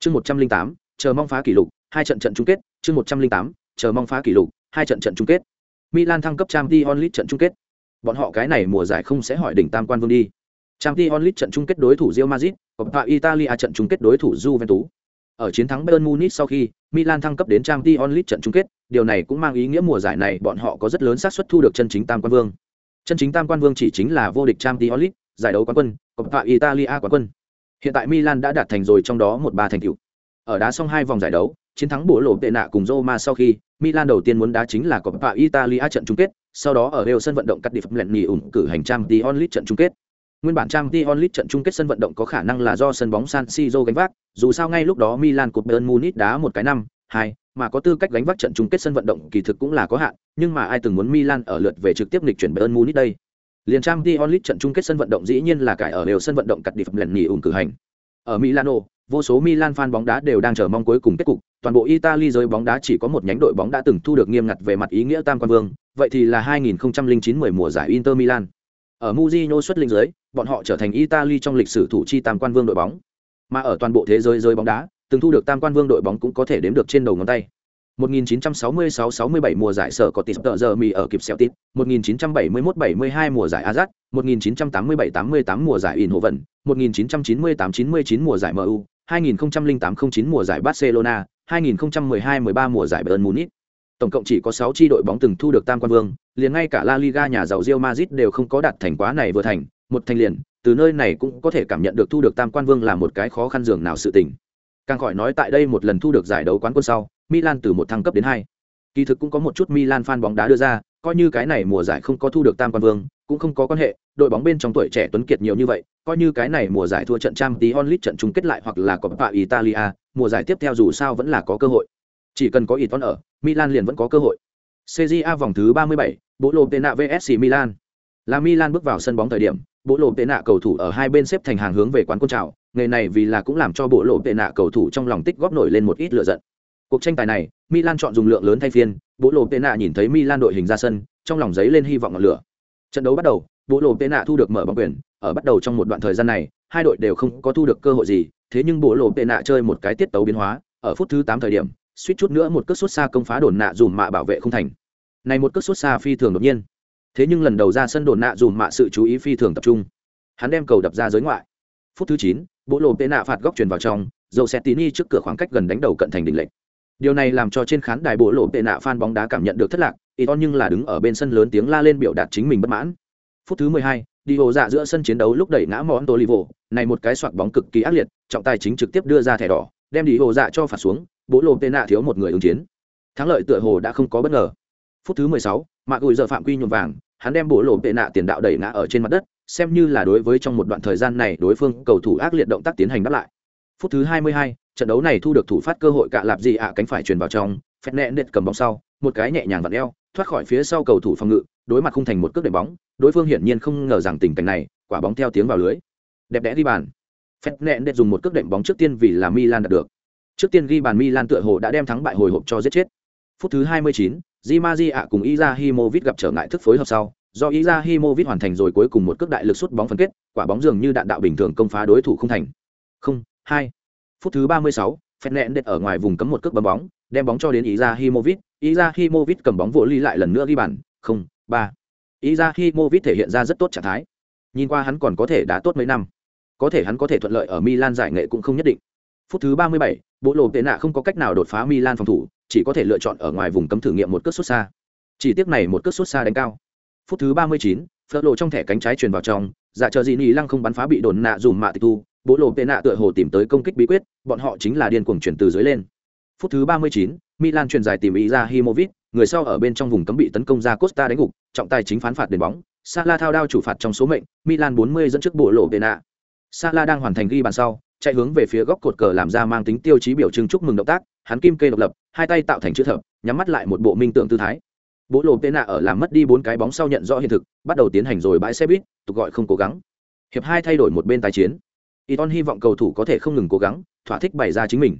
chương một trăm linh tám chờ mong phá kỷ lục hai trận trận chung kết chương một trăm linh tám chờ mong phá kỷ lục hai trận trận chung kết milan thăng cấp trang t onlit trận chung kết bọn họ cái này mùa giải không sẽ hỏi đỉnh tam quan vương đi trang t onlit trận chung kết đối thủ Real Madrid và italia trận chung kết đối thủ juventus ở chiến thắng Bayern Munich sau khi Milan thăng cấp đến Champions League trận chung kết, điều này cũng mang ý nghĩa mùa giải này bọn họ có rất lớn xác suất thu được chân chính tam quan vương. Chân chính tam quan vương chỉ chính là vô địch Champions League, giải đấu quán quân, Coppa Italia quán quân. Hiện tại Milan đã đạt thành rồi trong đó một ba thành tựu. Ở đá xong hai vòng giải đấu, chiến thắng bổ lộ tệ nạ cùng Roma sau khi, Milan đầu tiên muốn đá chính là Coppa Italia trận chung kết, sau đó ở Rio sân vận động cắt đi phẩm lẹn nhì ủng cử hành trang Champions League trận chung kết. Nguyên bản trang Champions League trận chung kết sân vận động có khả năng là do sân bóng San Siro gánh vác, dù sao ngay lúc đó Milan cột Bayern Munich đá một cái năm, hai, mà có tư cách gánh vác trận chung kết sân vận động kỳ thực cũng là có hạn, nhưng mà ai từng muốn Milan ở lượt về trực tiếp nghịch chuyển Bayern Munich đây. Liên trang The Only trận chung kết sân vận động dĩ nhiên là cải ở đều sân vận động cật đi phẩm lẹn nghỉ ủng cử hành. Ở Milano, vô số Milan fan bóng đá đều đang chờ mong cuối cùng kết cục, toàn bộ Italy giới bóng đá chỉ có một nhánh đội bóng đã từng thu được nghiêm ngặt về mặt ý nghĩa tam quan vương, vậy thì là 2009-10 mùa giải Inter Milan. Ở Mourinho xuất linh dưới, bọn họ trở thành Italy trong lịch sử thủ chi tam quan vương đội bóng. Mà ở toàn bộ thế giới giới bóng đá, từng thu được tam quan vương đội bóng cũng có thể đếm được trên đầu ngón tay. 1966-67 mùa giải sở có tỷ tợ giờ mì ở kịp Celtic, 1971-72 mùa giải Ajax, 1987-88 mùa giải Eindhoven, 1998-99 mùa giải MU, 2008-09 mùa giải Barcelona, 2012-13 mùa giải Bayern Munich. Tổng cộng chỉ có 6 chi đội bóng từng thu được tam quan vương, liền ngay cả La Liga nhà giàu Real Madrid đều không có đạt thành quá này vừa thành, một thành liền, từ nơi này cũng có thể cảm nhận được thu được tam quan vương là một cái khó khăn dường nào sự tình. Càng khỏi nói tại đây một lần thu được giải đấu quán quân sau, Milan từ một thăng cấp đến hai. Kỳ thực cũng có một chút Milan fan bóng đá đưa ra, coi như cái này mùa giải không có thu được tam quan vương, cũng không có quan hệ, đội bóng bên trong tuổi trẻ tuấn kiệt nhiều như vậy, coi như cái này mùa giải thua trận Champions League trận chung kết lại hoặc là Coppa Italia, mùa giải tiếp theo dù sao vẫn là có cơ hội. Chỉ cần có Iton ở, Milan liền vẫn có cơ hội. Serie A vòng thứ 37, Bộ Lô Nạ vs Milan. Là Milan bước vào sân bóng thời điểm, Bộ Lô Nạ cầu thủ ở hai bên xếp thành hàng hướng về quán quân trào, nghề này vì là cũng làm cho Bộ Lô Nạ cầu thủ trong lòng tích góp nổi lên một ít lửa giận. Cuộc tranh tài này, Milan chọn dùng lượng lớn thay phiên, Bộ Lô Pena nhìn thấy Milan đội hình ra sân, trong lòng giấy lên hy vọng ngọn lửa. Trận đấu bắt đầu, Bộ Lô Pena thu được mở bóng quyền, ở bắt đầu trong một đoạn thời gian này, hai đội đều không có thu được cơ hội gì, thế nhưng Bộ Lô Pena chơi một cái tiết tấu biến hóa, ở phút thứ 8 thời điểm, suýt chút nữa một cước xuất xa công phá đồn nạ dùm mạ bảo vệ không thành. Này một cước xuất xa phi thường đột nhiên. Thế nhưng lần đầu ra sân đồn nạ dùm mạ sự chú ý phi thường tập trung. Hắn đem cầu đập ra giới ngoại. Phút thứ chín Bố lộ tệ nạ phạt góc truyền vào trong dầu xe trước cửa khoảng cách gần đánh đầu cận thành đỉnh lệnh điều này làm cho trên khán đài bộ lộ tệ nạ phan bóng đá cảm nhận được thất lạc y to nhưng là đứng ở bên sân lớn tiếng la lên biểu đạt chính mình bất mãn. Phút thứ mười hai đi hồ dạ giữa sân chiến đấu lúc đẩy ngã món tolivo này một cái soạt bóng cực kỳ ác liệt trọng tài chính trực tiếp đưa ra thẻ đỏ đem đi hồ dạ cho phạt xuống bố lộ tên nạ thiếu một người ứng chiến. Thắng lợi tựa hồ đã không có bất ngờ. Phút thứ mười sáu, mạ gùi giờ phạm quy nhuộm vàng hắn đem bố lộ tên nạ tiền đạo đẩy ngã ở trên mặt đất xem như là đối với trong một đoạn thời gian này đối phương cầu thủ ác liệt động tác tiến hành đáp lại. Phút thứ hai mươi hai, trận đấu này thu được thủ phát cơ hội cạ lạp gì ạ cánh phải truyền vào trong phép nẹ nệt cầm bóng sau một cái nhẹ nhàng vặn eo thoát khỏi phía sau cầu thủ phòng ngự đối mặt không thành một cước đệm bóng đối phương hiển nhiên không ngờ rằng tình cảnh này quả bóng theo tiếng vào lưới đẹp đẽ đi bàn phép nẹ nệt dùng một cước đệm bóng trước tiên vì là milan đạt được Trước tiên ghi bàn Milan tựa hồ đã đem thắng bại hồi hộp cho giết chết. Phút thứ 29, Di ạ cùng Izahimovic gặp trở ngại thức phối hợp sau, do Izahimovic hoàn thành rồi cuối cùng một cước đại lực sút bóng phân kết, quả bóng dường như đạn đạo bình thường công phá đối thủ không thành. Không, hai. Phút thứ 36, Fernandes ở ngoài vùng cấm một cước bấm bóng, đem bóng cho đến Izahimovic, Izahimovic cầm bóng vỗ ly lại lần nữa ghi bàn, không, ba. Izahimovic thể hiện ra rất tốt trạng thái. Nhìn qua hắn còn có thể đã tốt mấy năm. Có thể hắn có thể thuận lợi ở Milan giải nghệ cũng không nhất định. Phút thứ 37, bộ lộ tệ nạ không có cách nào đột phá Milan phòng thủ, chỉ có thể lựa chọn ở ngoài vùng cấm thử nghiệm một cước sút xa. Chỉ tiếc này một cước sút xa đánh cao. Phút thứ 39, Phớt lộ trong thẻ cánh trái truyền vào trong, dạ chờ gì nhì lăng không bắn phá bị đồn nạ dùm mạ tịch thu, bộ lộ tệ nạ tựa hồ tìm tới công kích bí quyết, bọn họ chính là điên cuồng chuyển từ dưới lên. Phút thứ 39, Milan truyền dài tìm ý ra Himovic, người sau ở bên trong vùng cấm bị tấn công ra Costa đánh gục, trọng tài chính phán phạt đền bóng, Salah thao đao chủ phạt trong số mệnh, Milan 40 dẫn trước bộ lộ tệ nạ. Salah đang hoàn thành ghi bàn sau, chạy hướng về phía góc cột cờ làm ra mang tính tiêu chí biểu trưng chúc mừng động tác hắn kim kê độc lập hai tay tạo thành chữ thập nhắm mắt lại một bộ minh tượng tư thái bố lộ tên nạ ở làm mất đi bốn cái bóng sau nhận rõ hiện thực bắt đầu tiến hành rồi bãi xe buýt tục gọi không cố gắng hiệp hai thay đổi một bên tái chiến Iton hy vọng cầu thủ có thể không ngừng cố gắng thỏa thích bày ra chính mình.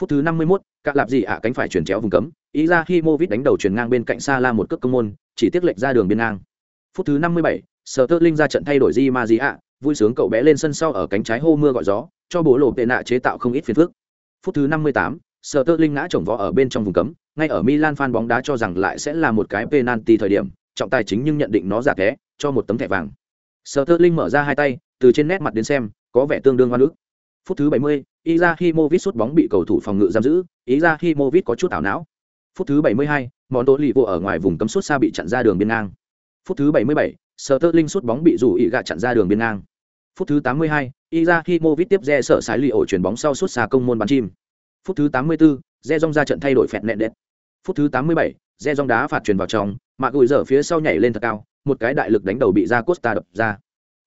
Phút thứ 51, cạ lạp gì ạ cánh phải chuyển chéo vùng cấm. Izahimovic Movit đánh đầu chuyển ngang bên cạnh Sala một cước công môn chỉ tiếc lệch ra đường biên ngang. Phút thứ 57, Sterling ra trận thay đổi di ạ vui sướng cậu bé lên sân sau ở cánh trái hô mưa gọi gió cho bố lộ tệ nạ chế tạo không ít phiền phức. Phút thứ 58, Sterling ngã chồng vó ở bên trong vùng cấm, ngay ở Milan fan bóng đá cho rằng lại sẽ là một cái penalty thời điểm, trọng tài chính nhưng nhận định nó giả thế, cho một tấm thẻ vàng. Sterling mở ra hai tay, từ trên nét mặt đến xem, có vẻ tương đương hoa nước. Phút thứ 70, Izahimovic sút bóng bị cầu thủ phòng ngự giam giữ, Izahimovic có chút ảo não. Phút thứ 72, món lì vô ở ngoài vùng cấm sút xa bị chặn ra đường biên ngang. Phút thứ 77, Sterling sút bóng bị rủ ý gạ chặn ra đường biên ngang. Phút thứ 82, Izahimovic tiếp re sở sải lì ổ chuyển bóng sau sút xa công môn bắn chim. Phút thứ 84, Re Jong ra trận thay đổi phẹt nẹn đệt. Phút thứ 87, Re Jong đá phạt truyền vào trong, mà gùi dở phía sau nhảy lên thật cao, một cái đại lực đánh đầu bị ra Costa đập ra.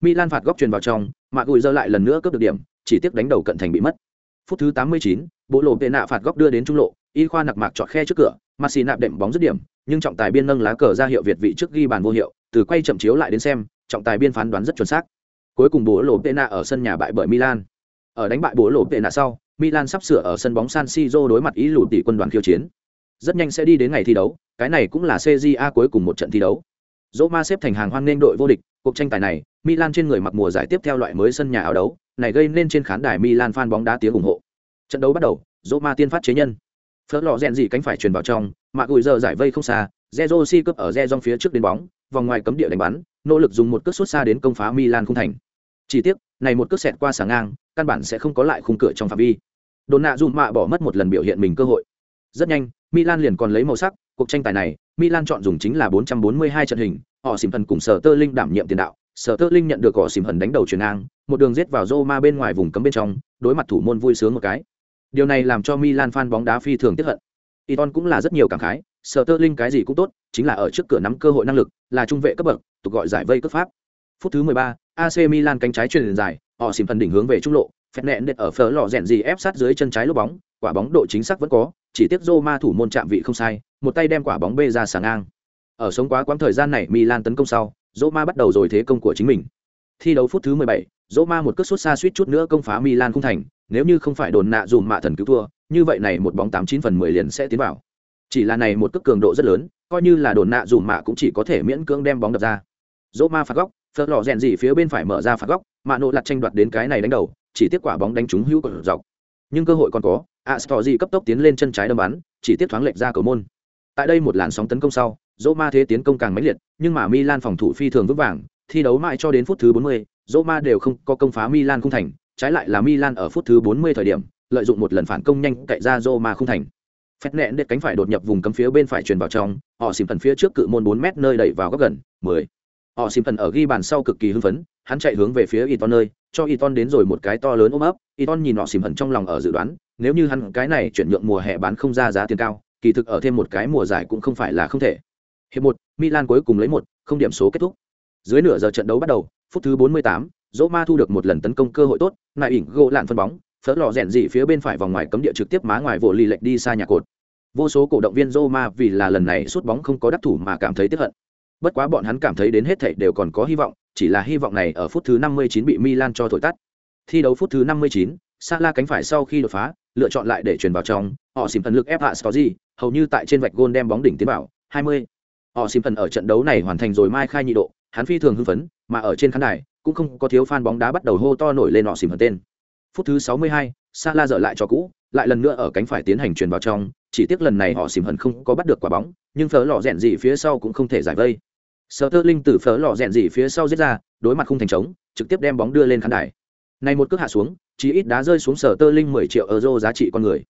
Milan phạt góc truyền vào trong, mà gùi giờ lại lần nữa cướp được điểm, chỉ tiếc đánh đầu cận thành bị mất. Phút thứ 89, bộ lộ tệ nạ phạt góc đưa đến trung lộ, y khoa nặc mạc chọt khe trước cửa, Messi nạp đệm bóng dứt điểm, nhưng trọng tài biên nâng lá cờ ra hiệu việt vị trước ghi bàn vô hiệu, từ quay chậm chiếu lại đến xem, trọng tài biên phán đoán rất chuẩn xác. Cuối cùng bộ lộ tệ nạ ở sân nhà bại bởi Milan. Ở đánh bại bộ lộ tệ nạ sau, Milan sắp sửa ở sân bóng San Siro đối mặt ý lũ tỷ quân đoàn khiêu chiến. Rất nhanh sẽ đi đến ngày thi đấu, cái này cũng là CJA cuối cùng một trận thi đấu. Dỗ Ma xếp thành hàng hoan nên đội vô địch, cuộc tranh tài này, Milan trên người mặc mùa giải tiếp theo loại mới sân nhà áo đấu, này gây nên trên khán đài Milan fan bóng đá tiếng ủng hộ. Trận đấu bắt đầu, Dỗ Ma tiên phát chế nhân. Phớt lọ rèn gì cánh phải truyền vào trong, Mạ gùi giờ giải vây không xa, Zezo cướp ở Zezong phía trước đến bóng, vòng ngoài cấm địa đánh bắn, nỗ lực dùng một cước sút xa đến công phá Milan không thành. Chỉ tiếc, này một cước xẹt qua sáng ngang, căn bản sẽ không có lại khung cửa trong phạm vi. Đồn nạ dùm mạ bỏ mất một lần biểu hiện mình cơ hội. Rất nhanh, Milan liền còn lấy màu sắc, cuộc tranh tài này, Milan chọn dùng chính là 442 trận hình, họ xìm thần cùng Sở Tơ Linh đảm nhiệm tiền đạo. Sở Tơ Linh nhận được họ xìm thần đánh đầu truyền ngang, một đường giết vào Roma bên ngoài vùng cấm bên trong, đối mặt thủ môn vui sướng một cái. Điều này làm cho Milan fan bóng đá phi thường tiếp hận. Iton cũng là rất nhiều cảm khái, Sở Tơ Linh cái gì cũng tốt, chính là ở trước cửa nắm cơ hội năng lực, là trung vệ cấp bậc, tục gọi giải vây cấp pháp. Phút thứ 13, AC Milan cánh trái truyền dài, họ xìm thần đỉnh hướng về trung lộ, phép nẹn đệt ở phở lò rèn gì ép sát dưới chân trái lốp bóng, quả bóng độ chính xác vẫn có, chỉ tiếc Roma thủ môn chạm vị không sai, một tay đem quả bóng bê ra sàng ngang. Ở sống quá quãng thời gian này Milan tấn công sau, Roma bắt đầu rồi thế công của chính mình. Thi đấu phút thứ 17, Roma một cước sút xa suýt chút nữa công phá Milan không thành, nếu như không phải đồn nạ dùm mạ thần cứu thua, như vậy này một bóng 89 phần 10 liền sẽ tiến vào. Chỉ là này một cước cường độ rất lớn, coi như là đồn nạ dùm mạ cũng chỉ có thể miễn cưỡng đem bóng đập ra. Roma phạt góc, phớt lò rèn gì phía bên phải mở ra phạt góc, mạ nộ lật tranh đoạt đến cái này đánh đầu, chỉ tiếc quả bóng đánh trúng hữu cột dọc. Nhưng cơ hội còn có, Astorzi cấp tốc tiến lên chân trái đâm bắn, chỉ tiếc thoáng lệch ra cầu môn. Tại đây một làn sóng tấn công sau, Roma thế tiến công càng mãnh liệt, nhưng mà Milan phòng thủ phi thường vững vàng, thi đấu mãi cho đến phút thứ 40, Roma đều không có công phá Milan không thành, trái lại là Milan ở phút thứ 40 thời điểm, lợi dụng một lần phản công nhanh cậy ra Roma không thành. Phét nện đệt cánh phải đột nhập vùng cấm phía bên phải truyền vào trong, họ xìm thần phía trước cự môn 4 mét nơi đẩy vào góc gần, 10. Họ xìm thần ở ghi bàn sau cực kỳ hưng phấn, hắn chạy hướng về phía Iton nơi, cho Iton đến rồi một cái to lớn ôm ấp, Iton nhìn họ xìm thần trong lòng ở dự đoán, nếu như hắn cái này chuyển nhượng mùa hè bán không ra giá tiền cao, kỳ thực ở thêm một cái mùa giải cũng không phải là không thể. Hiệp một, Milan cuối cùng lấy một, không điểm số kết thúc. Dưới nửa giờ trận đấu bắt đầu, phút thứ 48, Roma thu được một lần tấn công cơ hội tốt, lại ỉn gỗ lạn phân bóng, phớt lọ rèn dị phía bên phải vòng ngoài cấm địa trực tiếp má ngoài vỗ lì lệch đi xa nhà cột. Vô số cổ động viên Roma vì là lần này sút bóng không có đắc thủ mà cảm thấy tiếc hận. Bất quá bọn hắn cảm thấy đến hết thảy đều còn có hy vọng, chỉ là hy vọng này ở phút thứ 59 bị Milan cho thổi tắt. Thi đấu phút thứ 59, Salah cánh phải sau khi đột phá, lựa chọn lại để chuyển vào trong, họ xỉm thần lực ép hạ Story, hầu như tại trên vạch gôn đem bóng đỉnh tiến vào, 20. Họ xỉm thần ở trận đấu này hoàn thành rồi mai khai nhị độ, hắn phi thường hưng phấn, mà ở trên khán đài cũng không có thiếu fan bóng đá bắt đầu hô to nổi lên họ xỉm thần tên. Phút thứ 62, Salah dở lại cho cũ, lại lần nữa ở cánh phải tiến hành truyền vào trong, chỉ tiếc lần này họ xỉm hận không có bắt được quả bóng, nhưng phở lọ rèn gì phía sau cũng không thể giải vây. Sterling từ phở lọ rèn gì phía sau giết ra, đối mặt không thành trống, trực tiếp đem bóng đưa lên khán đài. Này một cước hạ xuống, chỉ ít đá rơi xuống Sterling 10 triệu euro giá trị con người.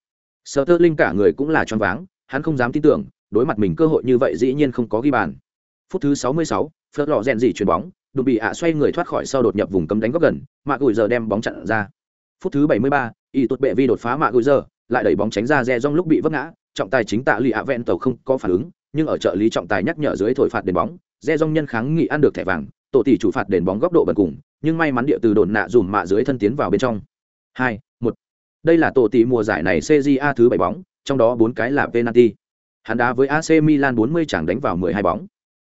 Sterling cả người cũng là choáng váng, hắn không dám tin tưởng, đối mặt mình cơ hội như vậy dĩ nhiên không có ghi bàn. Phút thứ 66, phớt lọ rèn gì chuyền bóng, đụng bị ạ xoay người thoát khỏi sau đột nhập vùng cấm đánh góc gần, mạ gùi giờ đem bóng chặn ra. Phút thứ 73, y tuột bệ vi đột phá mạ gùi giờ, lại đẩy bóng tránh ra re rong lúc bị vấp ngã, trọng tài chính tạ lì ạ vẹn tàu không có phản ứng, nhưng ở trợ lý trọng tài nhắc nhở dưới thổi phạt đền bóng, re rong nhân kháng nghị ăn được thẻ vàng, tổ tỷ chủ phạt đền bóng góc độ bần cùng, nhưng may mắn địa từ đồn nạ dùm mạ dưới thân tiến vào bên trong. 2, 1. Đây là tổ tỷ mùa giải này CJA thứ 7 bóng, trong đó 4 cái là penalty. Hắn đá với AC Milan 40 chẳng đánh vào 12 bóng.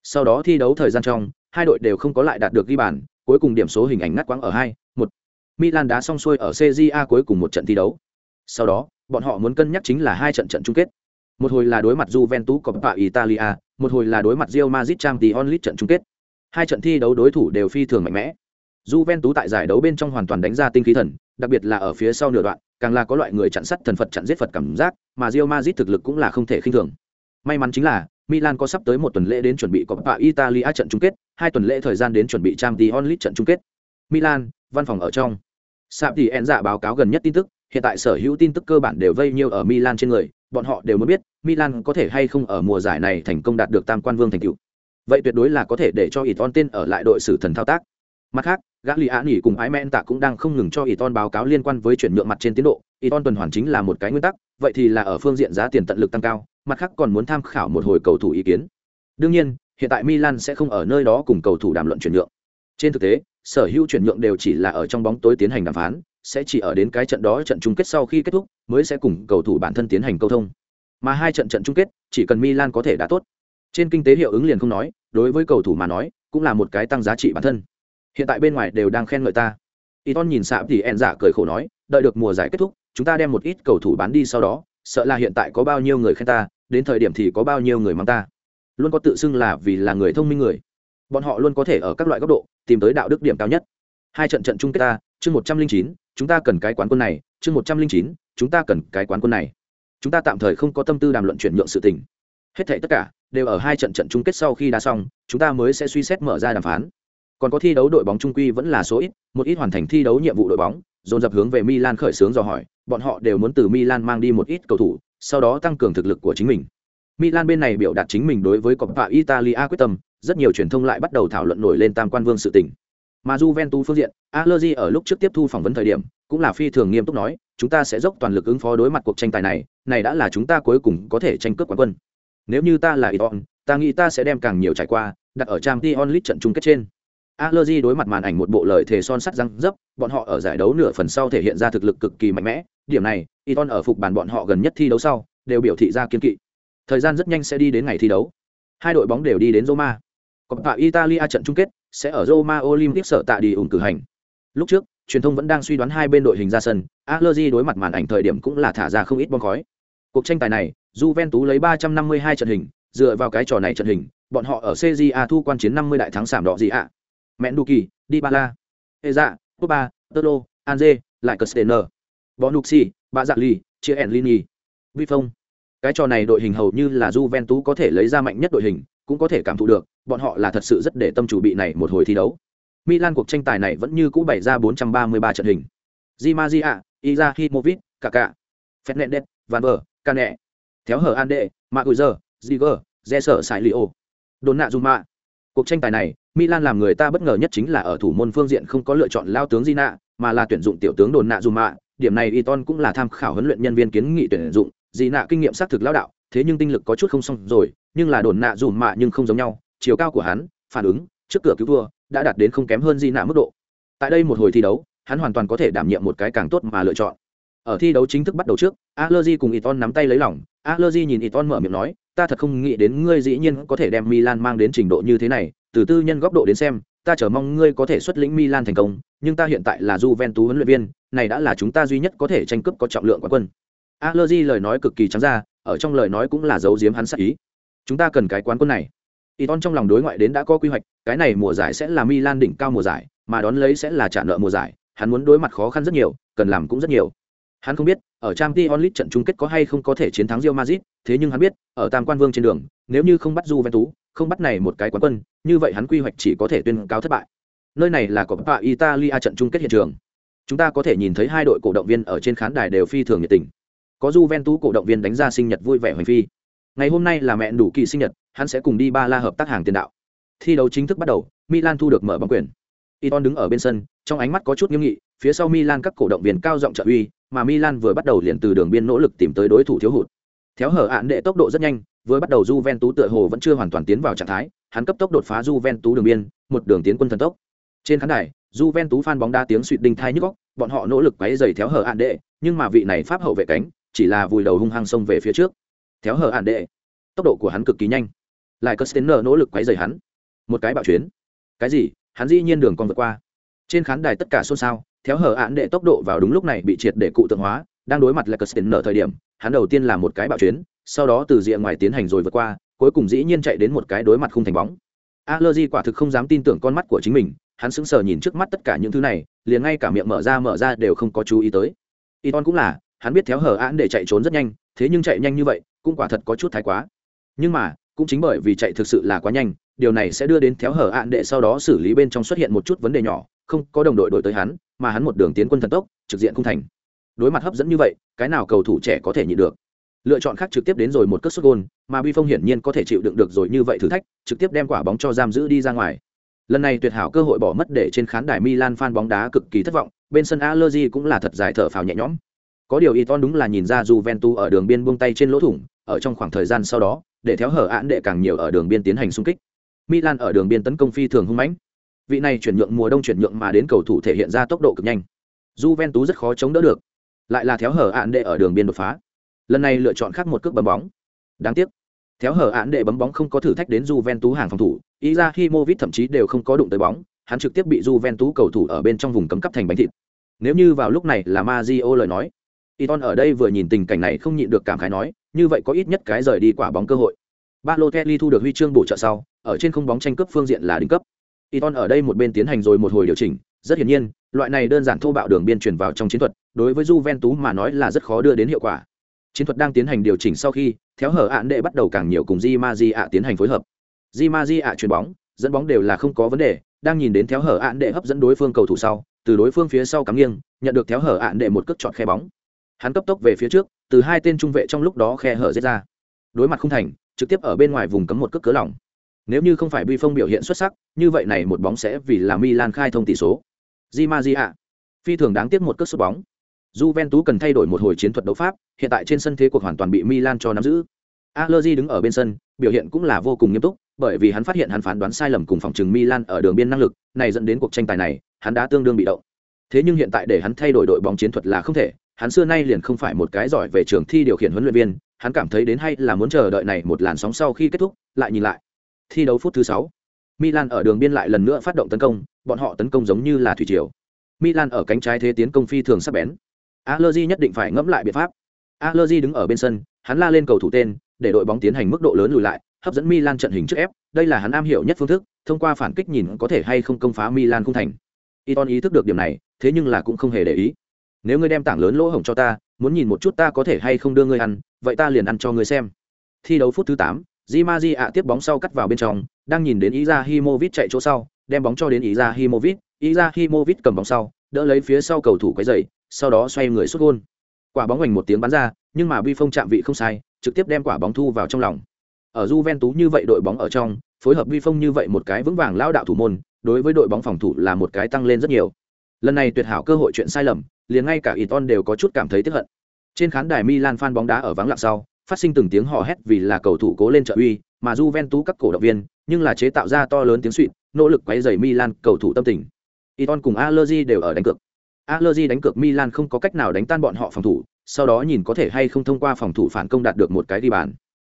Sau đó thi đấu thời gian trong, hai đội đều không có lại đạt được ghi bàn, cuối cùng điểm số hình ảnh ngắt quãng ở 2, 1. Milan đá xong xuôi ở CJA cuối cùng một trận thi đấu. Sau đó, bọn họ muốn cân nhắc chính là hai trận trận chung kết. Một hồi là đối mặt Juventus Coppa Italia, một hồi là đối mặt Real Madrid Champions League trận chung kết. Hai trận thi đấu đối thủ đều phi thường mạnh mẽ. Juventus tại giải đấu bên trong hoàn toàn đánh ra tinh khí thần, đặc biệt là ở phía sau nửa đoạn, càng là có loại người chặn sắt thần Phật chặn giết Phật cảm giác, mà Real Madrid thực lực cũng là không thể khinh thường. May mắn chính là Milan có sắp tới một tuần lễ đến chuẩn bị Coppa Italia trận chung kết, hai tuần lễ thời gian đến chuẩn bị Champions League trận chung kết. Milan, văn phòng ở trong. Sạp thì En dạ báo cáo gần nhất tin tức, hiện tại sở hữu tin tức cơ bản đều vây nhiêu ở Milan trên người, bọn họ đều muốn biết Milan có thể hay không ở mùa giải này thành công đạt được tam quan vương thành tựu. Vậy tuyệt đối là có thể để cho Iton tên ở lại đội sử thần thao tác. Mặt khác, Gagliardi cùng ái tạ cũng đang không ngừng cho Iton báo cáo liên quan với chuyển nhượng mặt trên tiến độ. Iton tuần hoàn chính là một cái nguyên tắc, vậy thì là ở phương diện giá tiền tận lực tăng cao, mặt khác còn muốn tham khảo một hồi cầu thủ ý kiến. Đương nhiên, hiện tại Milan sẽ không ở nơi đó cùng cầu thủ đàm luận chuyển nhượng. Trên thực tế, sở hữu chuyển nhượng đều chỉ là ở trong bóng tối tiến hành đàm phán, sẽ chỉ ở đến cái trận đó trận chung kết sau khi kết thúc mới sẽ cùng cầu thủ bản thân tiến hành câu thông. Mà hai trận trận chung kết, chỉ cần Milan có thể đã tốt. Trên kinh tế hiệu ứng liền không nói, đối với cầu thủ mà nói, cũng là một cái tăng giá trị bản thân. Hiện tại bên ngoài đều đang khen ngợi ta. Iton nhìn Sạm thì En dạ cười khổ nói, đợi được mùa giải kết thúc, chúng ta đem một ít cầu thủ bán đi sau đó, sợ là hiện tại có bao nhiêu người khen ta, đến thời điểm thì có bao nhiêu người mắng ta. Luôn có tự xưng là vì là người thông minh người. Bọn họ luôn có thể ở các loại góc độ tìm tới đạo đức điểm cao nhất. Hai trận trận chung kết ta, chương một trăm linh chín, chúng ta cần cái quán quân này, chương một trăm linh chín, chúng ta cần cái quán quân này. Chúng ta tạm thời không có tâm tư đàm luận chuyển nhượng sự tình. Hết thảy tất cả đều ở hai trận trận chung kết sau khi đã xong, chúng ta mới sẽ suy xét mở ra đàm phán. Còn có thi đấu đội bóng trung quy vẫn là số ít, một ít hoàn thành thi đấu nhiệm vụ đội bóng, dồn dập hướng về Milan khởi xướng dò hỏi, bọn họ đều muốn từ Milan mang đi một ít cầu thủ, sau đó tăng cường thực lực của chính mình. Milan bên này biểu đạt chính mình đối với Coppa Italia quyết tâm, rất nhiều truyền thông lại bắt đầu thảo luận nổi lên tam quan vương sự tình. Mà Juventus phương diện, Allegri ở lúc trước tiếp thu phỏng vấn thời điểm, cũng là phi thường nghiêm túc nói, chúng ta sẽ dốc toàn lực ứng phó đối mặt cuộc tranh tài này, này đã là chúng ta cuối cùng có thể tranh cướp quán quân. Nếu như ta là Iton, ta nghĩ ta sẽ đem càng nhiều trải qua, đặt ở Champions League trận chung kết trên. Allegri đối mặt màn ảnh một bộ lời thề son sắt răng dấp, bọn họ ở giải đấu nửa phần sau thể hiện ra thực lực cực kỳ mạnh mẽ, điểm này, Iton ở phục bàn bọn họ gần nhất thi đấu sau, đều biểu thị ra kiên kỵ. Thời gian rất nhanh sẽ đi đến ngày thi đấu. Hai đội bóng đều đi đến Roma. Coppa Italia trận chung kết sẽ ở Roma Olympic sở tại đi ủng cử hành. Lúc trước, truyền thông vẫn đang suy đoán hai bên đội hình ra sân, Allegri đối mặt màn ảnh thời điểm cũng là thả ra không ít bom khói. Cuộc tranh tài này, Juventus lấy 352 trận hình, dựa vào cái trò này trận hình, bọn họ ở CJA thu quan chiến 50 đại thắng sảm đỏ gì ạ? À? Menduki, ba tơ lô Tolo, Anze, lại Castellaner, Bonucci, Bạ Dạ lì Chia Enlini, Vi Phong. Cái trò này đội hình hầu như là Juventus có thể lấy ra mạnh nhất đội hình, cũng có thể cảm thụ được, bọn họ là thật sự rất để tâm chủ bị này một hồi thi đấu. Milan cuộc tranh tài này vẫn như cũ bày ra 433 trận hình. Di Maria, Izahimovic, Kaká, Fernandes, Van Ver, Cane, Theo hở Ande, Maguire, Ziger, Jesser Sailio, Donnarumma. Cuộc tranh tài này, Milan làm người ta bất ngờ nhất chính là ở thủ môn phương diện không có lựa chọn lao tướng Gina, mà là tuyển dụng tiểu tướng Đồn Nạ Zuma, Điểm này Iton cũng là tham khảo huấn luyện nhân viên kiến nghị tuyển dụng, Gina kinh nghiệm xác thực lão đạo, thế nhưng tinh lực có chút không xong rồi, nhưng là Đồn Nạ Zuma nhưng không giống nhau, chiều cao của hắn, phản ứng, trước cửa cứu thua, đã đạt đến không kém hơn Gina mức độ. Tại đây một hồi thi đấu, hắn hoàn toàn có thể đảm nhiệm một cái càng tốt mà lựa chọn. Ở thi đấu chính thức bắt đầu trước, Allegri cùng Iton nắm tay lấy lòng, Allegri nhìn Iton mở miệng nói, ta thật không nghĩ đến ngươi dĩ nhiên có thể đem Milan mang đến trình độ như thế này, từ tư nhân góc độ đến xem, ta chờ mong ngươi có thể xuất lĩnh Milan thành công, nhưng ta hiện tại là Juventus huấn luyện viên, này đã là chúng ta duy nhất có thể tranh cướp có trọng lượng quán quân. Allegri lời nói cực kỳ trắng ra, ở trong lời nói cũng là giấu giếm hắn sắc ý. Chúng ta cần cái quán quân này. Iton trong lòng đối ngoại đến đã có quy hoạch, cái này mùa giải sẽ là Milan đỉnh cao mùa giải, mà đón lấy sẽ là trả nợ mùa giải, hắn muốn đối mặt khó khăn rất nhiều, cần làm cũng rất nhiều. Hắn không biết, ở Champions League trận chung kết có hay không có thể chiến thắng Real Madrid, thế nhưng hắn biết, ở Tam Quan Vương trên đường, nếu như không bắt Juventus, không bắt này một cái quán quân, như vậy hắn quy hoạch chỉ có thể tuyên cáo thất bại. Nơi này là Coppa Italia trận chung kết hiện trường. Chúng ta có thể nhìn thấy hai đội cổ động viên ở trên khán đài đều phi thường nhiệt tình. Có Juventus cổ động viên đánh ra sinh nhật vui vẻ hoành phi. Ngày hôm nay là mẹ đủ kỳ sinh nhật, hắn sẽ cùng đi Ba La hợp tác hàng tiền đạo. Thi đấu chính thức bắt đầu, Milan thu được mở bóng quyền. Iton đứng ở bên sân, trong ánh mắt có chút nghiêm nghị, phía sau Milan các cổ động viên cao giọng trợ uy, mà Milan vừa bắt đầu liền từ đường biên nỗ lực tìm tới đối thủ thiếu hụt. Theo hở án đệ tốc độ rất nhanh, vừa bắt đầu Juventus tựa hồ vẫn chưa hoàn toàn tiến vào trạng thái, hắn cấp tốc đột phá Juventus đường biên, một đường tiến quân thần tốc. Trên khán đài, Juventus fan bóng đá tiếng suýt đinh thai nhức óc, bọn họ nỗ lực quấy giày theo hở án đệ, nhưng mà vị này pháp hậu vệ cánh, chỉ là vùi đầu hung hăng xông về phía trước. Theo hở án đệ, tốc độ của hắn cực kỳ nhanh. Lại Costenner nỗ lực quấy giày hắn. Một cái bạo chuyến. Cái gì? Hắn dĩ nhiên đường còn vượt qua. Trên khán đài tất cả xôn xao, theo hở án đệ tốc độ vào đúng lúc này bị triệt để cụ tượng hóa, đang đối mặt là lại nở thời điểm, hắn đầu tiên là một cái bạo chuyến, sau đó từ rìa ngoài tiến hành rồi vượt qua, cuối cùng dĩ nhiên chạy đến một cái đối mặt khung thành bóng. Allergy quả thực không dám tin tưởng con mắt của chính mình, hắn sững sờ nhìn trước mắt tất cả những thứ này, liền ngay cả miệng mở ra mở ra đều không có chú ý tới. Iton cũng là, hắn biết theo hở án để chạy trốn rất nhanh, thế nhưng chạy nhanh như vậy, cũng quả thật có chút thái quá. Nhưng mà, cũng chính bởi vì chạy thực sự là quá nhanh, điều này sẽ đưa đến theo hở hạn đệ sau đó xử lý bên trong xuất hiện một chút vấn đề nhỏ, không có đồng đội đổi tới hắn, mà hắn một đường tiến quân thần tốc, trực diện không thành. Đối mặt hấp dẫn như vậy, cái nào cầu thủ trẻ có thể nhịn được? Lựa chọn khác trực tiếp đến rồi một cất sút gôn, mà Bi Phong hiển nhiên có thể chịu đựng được rồi như vậy thử thách, trực tiếp đem quả bóng cho giam giữ đi ra ngoài. Lần này tuyệt hảo cơ hội bỏ mất để trên khán đài Milan fan bóng đá cực kỳ thất vọng, bên sân allergy cũng là thật dài thở phào nhẹ nhõm. Có điều Iton đúng là nhìn ra Juventus ở đường biên buông tay trên lỗ thủng, ở trong khoảng thời gian sau đó, để theo hở án đệ càng nhiều ở đường biên tiến hành xung kích. Milan ở đường biên tấn công phi thường hung mãnh. Vị này chuyển nhượng mùa đông chuyển nhượng mà đến cầu thủ thể hiện ra tốc độ cực nhanh. Juventus rất khó chống đỡ được. Lại là Théo hở án đệ ở đường biên đột phá. Lần này lựa chọn khác một cước bấm bóng. Đáng tiếc, Théo hở án đệ bấm bóng không có thử thách đến Juventus hàng phòng thủ, Izahimovic thậm chí đều không có đụng tới bóng, hắn trực tiếp bị Juventus cầu thủ ở bên trong vùng cấm cấp thành bánh thịt. Nếu như vào lúc này là Mario lời nói, Iton ở đây vừa nhìn tình cảnh này không nhịn được cảm khái nói, như vậy có ít nhất cái rời đi quả bóng cơ hội. Balotelli thu được huy chương bổ trợ sau, ở trên không bóng tranh cướp phương diện là đỉnh cấp. Iton ở đây một bên tiến hành rồi một hồi điều chỉnh, rất hiển nhiên, loại này đơn giản thô bạo đường biên truyền vào trong chiến thuật, đối với Juventus mà nói là rất khó đưa đến hiệu quả. Chiến thuật đang tiến hành điều chỉnh sau khi, theo hở án đệ bắt đầu càng nhiều cùng Di ạ tiến hành phối hợp. Di ạ chuyền bóng, dẫn bóng đều là không có vấn đề, đang nhìn đến theo hở án đệ hấp dẫn đối phương cầu thủ sau, từ đối phương phía sau cắm nghiêng, nhận được theo hở án đệ một cước chọn khe bóng. Hắn cấp tốc về phía trước, từ hai tên trung vệ trong lúc đó khe hở giết ra. Đối mặt không thành, trực tiếp ở bên ngoài vùng cấm một cước cớ lỏng. Nếu như không phải Bi Phong biểu hiện xuất sắc, như vậy này một bóng sẽ vì là Milan khai thông tỷ số. Di Maria, phi thường đáng tiếc một cước sút bóng. Juventus cần thay đổi một hồi chiến thuật đấu pháp, hiện tại trên sân thế cuộc hoàn toàn bị Milan cho nắm giữ. Allegri đứng ở bên sân, biểu hiện cũng là vô cùng nghiêm túc, bởi vì hắn phát hiện hắn phán đoán sai lầm cùng phòng trừng Milan ở đường biên năng lực, này dẫn đến cuộc tranh tài này, hắn đã tương đương bị động. Thế nhưng hiện tại để hắn thay đổi đội bóng chiến thuật là không thể, hắn xưa nay liền không phải một cái giỏi về trường thi điều khiển huấn luyện viên, hắn cảm thấy đến hay là muốn chờ đợi này một làn sóng sau khi kết thúc, lại nhìn lại. Thi đấu phút thứ 6. Milan ở đường biên lại lần nữa phát động tấn công, bọn họ tấn công giống như là thủy triều. Milan ở cánh trái thế tiến công phi thường sắc bén. Allegri nhất định phải ngẫm lại biện pháp. Allegri đứng ở bên sân, hắn la lên cầu thủ tên, để đội bóng tiến hành mức độ lớn lùi lại, hấp dẫn Milan trận hình trước ép, đây là hắn am hiểu nhất phương thức, thông qua phản kích nhìn có thể hay không công phá Milan không thành. Iton ý thức được điểm này, thế nhưng là cũng không hề để ý. Nếu ngươi đem tảng lớn lỗ hổng cho ta, muốn nhìn một chút ta có thể hay không đưa ngươi ăn, vậy ta liền ăn cho ngươi xem. Thi đấu phút thứ 8, Di Maji ạ tiếp bóng sau cắt vào bên trong, đang nhìn đến Izahimovic chạy chỗ sau, đem bóng cho đến Izahimovic, Izahimovic cầm bóng sau, đỡ lấy phía sau cầu thủ quấy dậy, sau đó xoay người sút gôn. Quả bóng hoành một tiếng bắn ra, nhưng mà Bi Phong chạm vị không sai, trực tiếp đem quả bóng thu vào trong lòng. Ở Juventus như vậy đội bóng ở trong, phối hợp Bi Phong như vậy một cái vững vàng lao đạo thủ môn, đối với đội bóng phòng thủ là một cái tăng lên rất nhiều. Lần này tuyệt hảo cơ hội chuyện sai lầm, liền ngay cả Iton đều có chút cảm thấy tiếc hận. Trên khán đài Milan fan bóng đá ở vắng lặng sau, phát sinh từng tiếng hò hét vì là cầu thủ cố lên trợ uy, mà Juventus các cổ động viên, nhưng là chế tạo ra to lớn tiếng xuýt, nỗ lực quấy rầy Milan cầu thủ tâm tình. Iton cùng Allegri đều ở đánh cược. Allegri đánh cược Milan không có cách nào đánh tan bọn họ phòng thủ, sau đó nhìn có thể hay không thông qua phòng thủ phản công đạt được một cái đi bàn.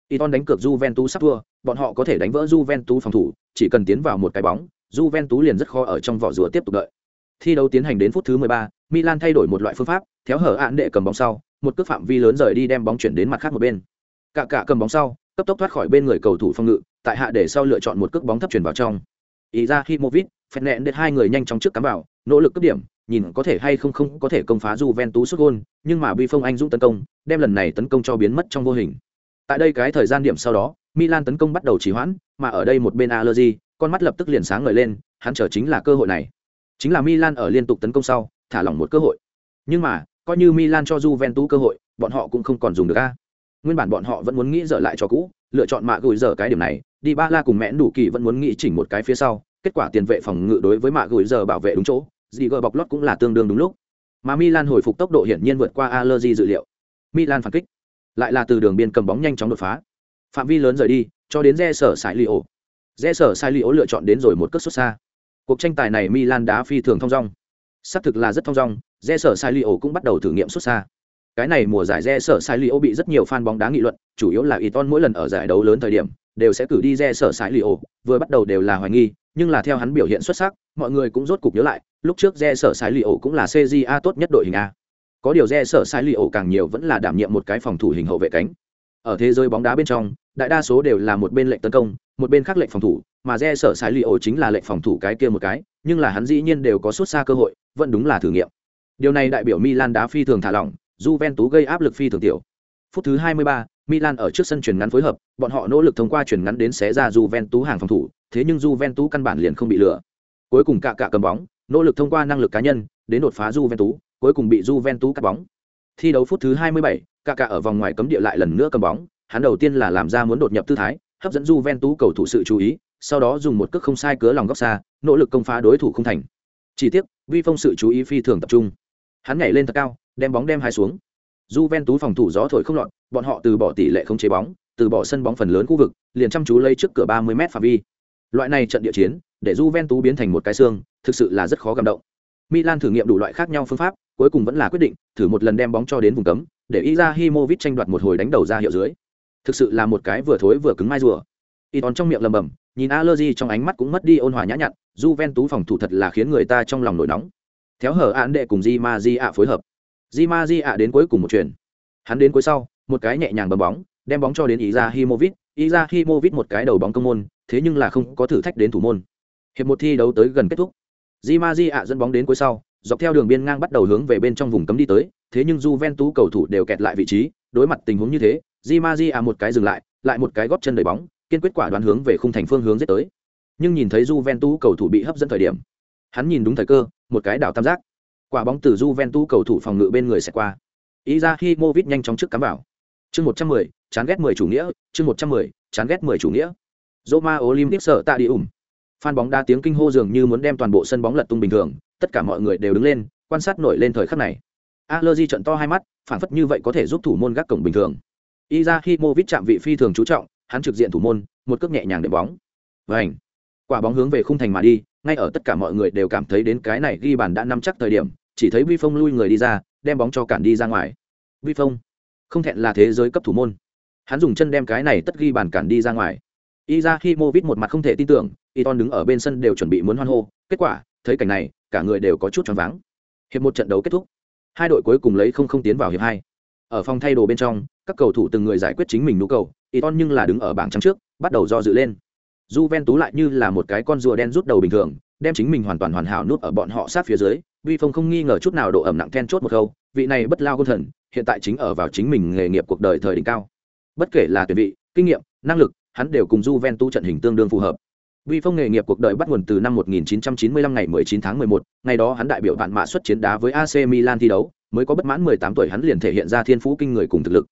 Iton đánh cược Juventus sắp thua, bọn họ có thể đánh vỡ Juventus phòng thủ, chỉ cần tiến vào một cái bóng, Juventus liền rất khó ở trong vỏ rùa tiếp tục đợi. Thi đấu tiến hành đến phút thứ 13, Milan thay đổi một loại phương pháp, theo hở án đệ cầm bóng sau, một cước phạm vi lớn rời đi đem bóng chuyển đến mặt khác một bên. Cả cả cầm bóng sau, cấp tốc thoát khỏi bên người cầu thủ phòng ngự, tại hạ để sau lựa chọn một cước bóng thấp chuyển vào trong. Izahimovic, Fernandes hai người nhanh chóng trước cắm vào, nỗ lực cướp điểm, nhìn có thể hay không không có thể công phá Juventus xuất gôn nhưng mà Bi Phong Anh dũng tấn công, đem lần này tấn công cho biến mất trong vô hình. Tại đây cái thời gian điểm sau đó, Milan tấn công bắt đầu trì hoãn, mà ở đây một bên allergy con mắt lập tức liền sáng ngời lên, hắn chờ chính là cơ hội này. Chính là Milan ở liên tục tấn công sau, thả lỏng một cơ hội. Nhưng mà, coi như Milan cho Juventus cơ hội, bọn họ cũng không còn dùng được a. Nguyên bản bọn họ vẫn muốn nghĩ dở lại cho cũ, lựa chọn mạ gửi giờ cái điểm này, đi ba la cùng mẽn đủ kỳ vẫn muốn nghĩ chỉnh một cái phía sau, kết quả tiền vệ phòng ngự đối với mạ gửi giờ bảo vệ đúng chỗ, gì gờ bọc lót cũng là tương đương đúng lúc. Mà Milan hồi phục tốc độ hiển nhiên vượt qua Allegri dự liệu. Milan phản kích, lại là từ đường biên cầm bóng nhanh chóng đột phá. Phạm vi lớn rời đi, cho đến Re sở Sai Lio. Re sở Sai Lio lựa chọn đến rồi một cước xuất xa. Cuộc tranh tài này Milan đá phi thường thông dong. Xác thực là rất thông dong, Re sở Sai Lio cũng bắt đầu thử nghiệm xuất xa. Cái này mùa giải Re sở Sai Lio bị rất nhiều fan bóng đá nghị luận, chủ yếu là Iton mỗi lần ở giải đấu lớn thời điểm đều sẽ cử đi Re sở Sai Lio, vừa bắt đầu đều là hoài nghi, nhưng là theo hắn biểu hiện xuất sắc, mọi người cũng rốt cục nhớ lại, lúc trước Re sở Sai Lio cũng là CJA tốt nhất đội hình A. Có điều Re sở Sai Lio càng nhiều vẫn là đảm nhiệm một cái phòng thủ hình hậu vệ cánh. Ở thế giới bóng đá bên trong, đại đa số đều là một bên lệnh tấn công, một bên khác lệnh phòng thủ, mà Re sở Sai Lio chính là lệnh phòng thủ cái kia một cái, nhưng là hắn dĩ nhiên đều có xuất xa cơ hội, vẫn đúng là thử nghiệm. Điều này đại biểu Milan đá phi thường thả lỏng, Juventus gây áp lực phi thường tiểu. Phút thứ 23, Milan ở trước sân chuyển ngắn phối hợp, bọn họ nỗ lực thông qua chuyển ngắn đến xé ra Juventus hàng phòng thủ, thế nhưng Juventus căn bản liền không bị lừa. Cuối cùng cả cả cầm bóng, nỗ lực thông qua năng lực cá nhân đến đột phá Juventus, cuối cùng bị Juventus cắt bóng. Thi đấu phút thứ 27, cả cả ở vòng ngoài cấm địa lại lần nữa cầm bóng, hắn đầu tiên là làm ra muốn đột nhập tư thái, hấp dẫn Juventus cầu thủ sự chú ý, sau đó dùng một cước không sai cứa lòng góc xa, nỗ lực công phá đối thủ không thành. Chỉ tiếc, vi phong sự chú ý phi thường tập trung. Hắn nhảy lên thật cao, đem bóng đem hai xuống. Juventus phòng thủ gió thổi không lọt, bọn họ từ bỏ tỷ lệ không chế bóng, từ bỏ sân bóng phần lớn khu vực, liền chăm chú lấy trước cửa 30m phạm vi. Loại này trận địa chiến, để Juventus biến thành một cái xương, thực sự là rất khó cảm động. Milan thử nghiệm đủ loại khác nhau phương pháp, cuối cùng vẫn là quyết định thử một lần đem bóng cho đến vùng cấm, để Izahimovic tranh đoạt một hồi đánh đầu ra hiệu dưới. Thực sự là một cái vừa thối vừa cứng mai rùa. Iton trong miệng lầm bầm, nhìn Allergy trong ánh mắt cũng mất đi ôn hòa nhã nhặn, Juventus phòng thủ thật là khiến người ta trong lòng nổi nóng. Theo hở án đệ cùng Di Ma Di ạ phối hợp. Di Ma Di ạ đến cuối cùng một chuyển. Hắn đến cuối sau, một cái nhẹ nhàng bấm bóng, đem bóng cho đến Izahimovic, Izahimovic một cái đầu bóng công môn, thế nhưng là không có thử thách đến thủ môn. Hiệp một thi đấu tới gần kết thúc. Di Ma Di ạ dẫn bóng đến cuối sau, dọc theo đường biên ngang bắt đầu hướng về bên trong vùng cấm đi tới, thế nhưng Juventus cầu thủ đều kẹt lại vị trí, đối mặt tình huống như thế, Di Ma Di ạ một cái dừng lại, lại một cái góp chân đẩy bóng, kiên quyết quả đoán hướng về khung thành phương hướng giết tới. Nhưng nhìn thấy Juventus cầu thủ bị hấp dẫn thời điểm, hắn nhìn đúng thời cơ, một cái đảo tam giác. Quả bóng từ Juventus cầu thủ phòng ngự bên người sẽ qua. Izahimovic nhanh chóng trước cắm vào. Chương 110, chán ghét 10 chủ nghĩa, chương 110, chán ghét 10 chủ nghĩa. Roma Olympic sợ tạ đi ủng. fan bóng đá tiếng kinh hô dường như muốn đem toàn bộ sân bóng lật tung bình thường, tất cả mọi người đều đứng lên, quan sát nổi lên thời khắc này. Allergy trận to hai mắt, phản phất như vậy có thể giúp thủ môn gác cổng bình thường. Izahimovic chạm vị phi thường chú trọng, hắn trực diện thủ môn, một cước nhẹ nhàng đệm bóng. Vành. Quả bóng hướng về khung thành mà đi, ngay ở tất cả mọi người đều cảm thấy đến cái này ghi bàn đã nắm chắc thời điểm, chỉ thấy Vi Phong lui người đi ra, đem bóng cho cản đi ra ngoài. Vi Phong, không thẹn là thế giới cấp thủ môn. Hắn dùng chân đem cái này tất ghi bàn cản đi ra ngoài. Izahimovic một mặt không thể tin tưởng, Iton đứng ở bên sân đều chuẩn bị muốn hoan hô, kết quả, thấy cảnh này, cả người đều có chút choáng váng. Hiệp một trận đấu kết thúc, hai đội cuối cùng lấy không không tiến vào hiệp hai. Ở phòng thay đồ bên trong, các cầu thủ từng người giải quyết chính mình nhu cầu, Iton nhưng là đứng ở bảng trắng trước, bắt đầu do dự lên. Juventus lại như là một cái con rùa đen rút đầu bình thường, đem chính mình hoàn toàn hoàn hảo nuốt ở bọn họ sát phía dưới. Vi Phong không nghi ngờ chút nào độ ẩm nặng then chốt một câu, vị này bất lao quân thần, hiện tại chính ở vào chính mình nghề nghiệp cuộc đời thời đỉnh cao. Bất kể là tuyển vị, kinh nghiệm, năng lực, hắn đều cùng Juventus trận hình tương đương phù hợp. Vi Phong nghề nghiệp cuộc đời bắt nguồn từ năm 1995 ngày 19 tháng 11, ngày đó hắn đại biểu bạn mạ xuất chiến đá với AC Milan thi đấu, mới có bất mãn 18 tuổi hắn liền thể hiện ra thiên phú kinh người cùng thực lực.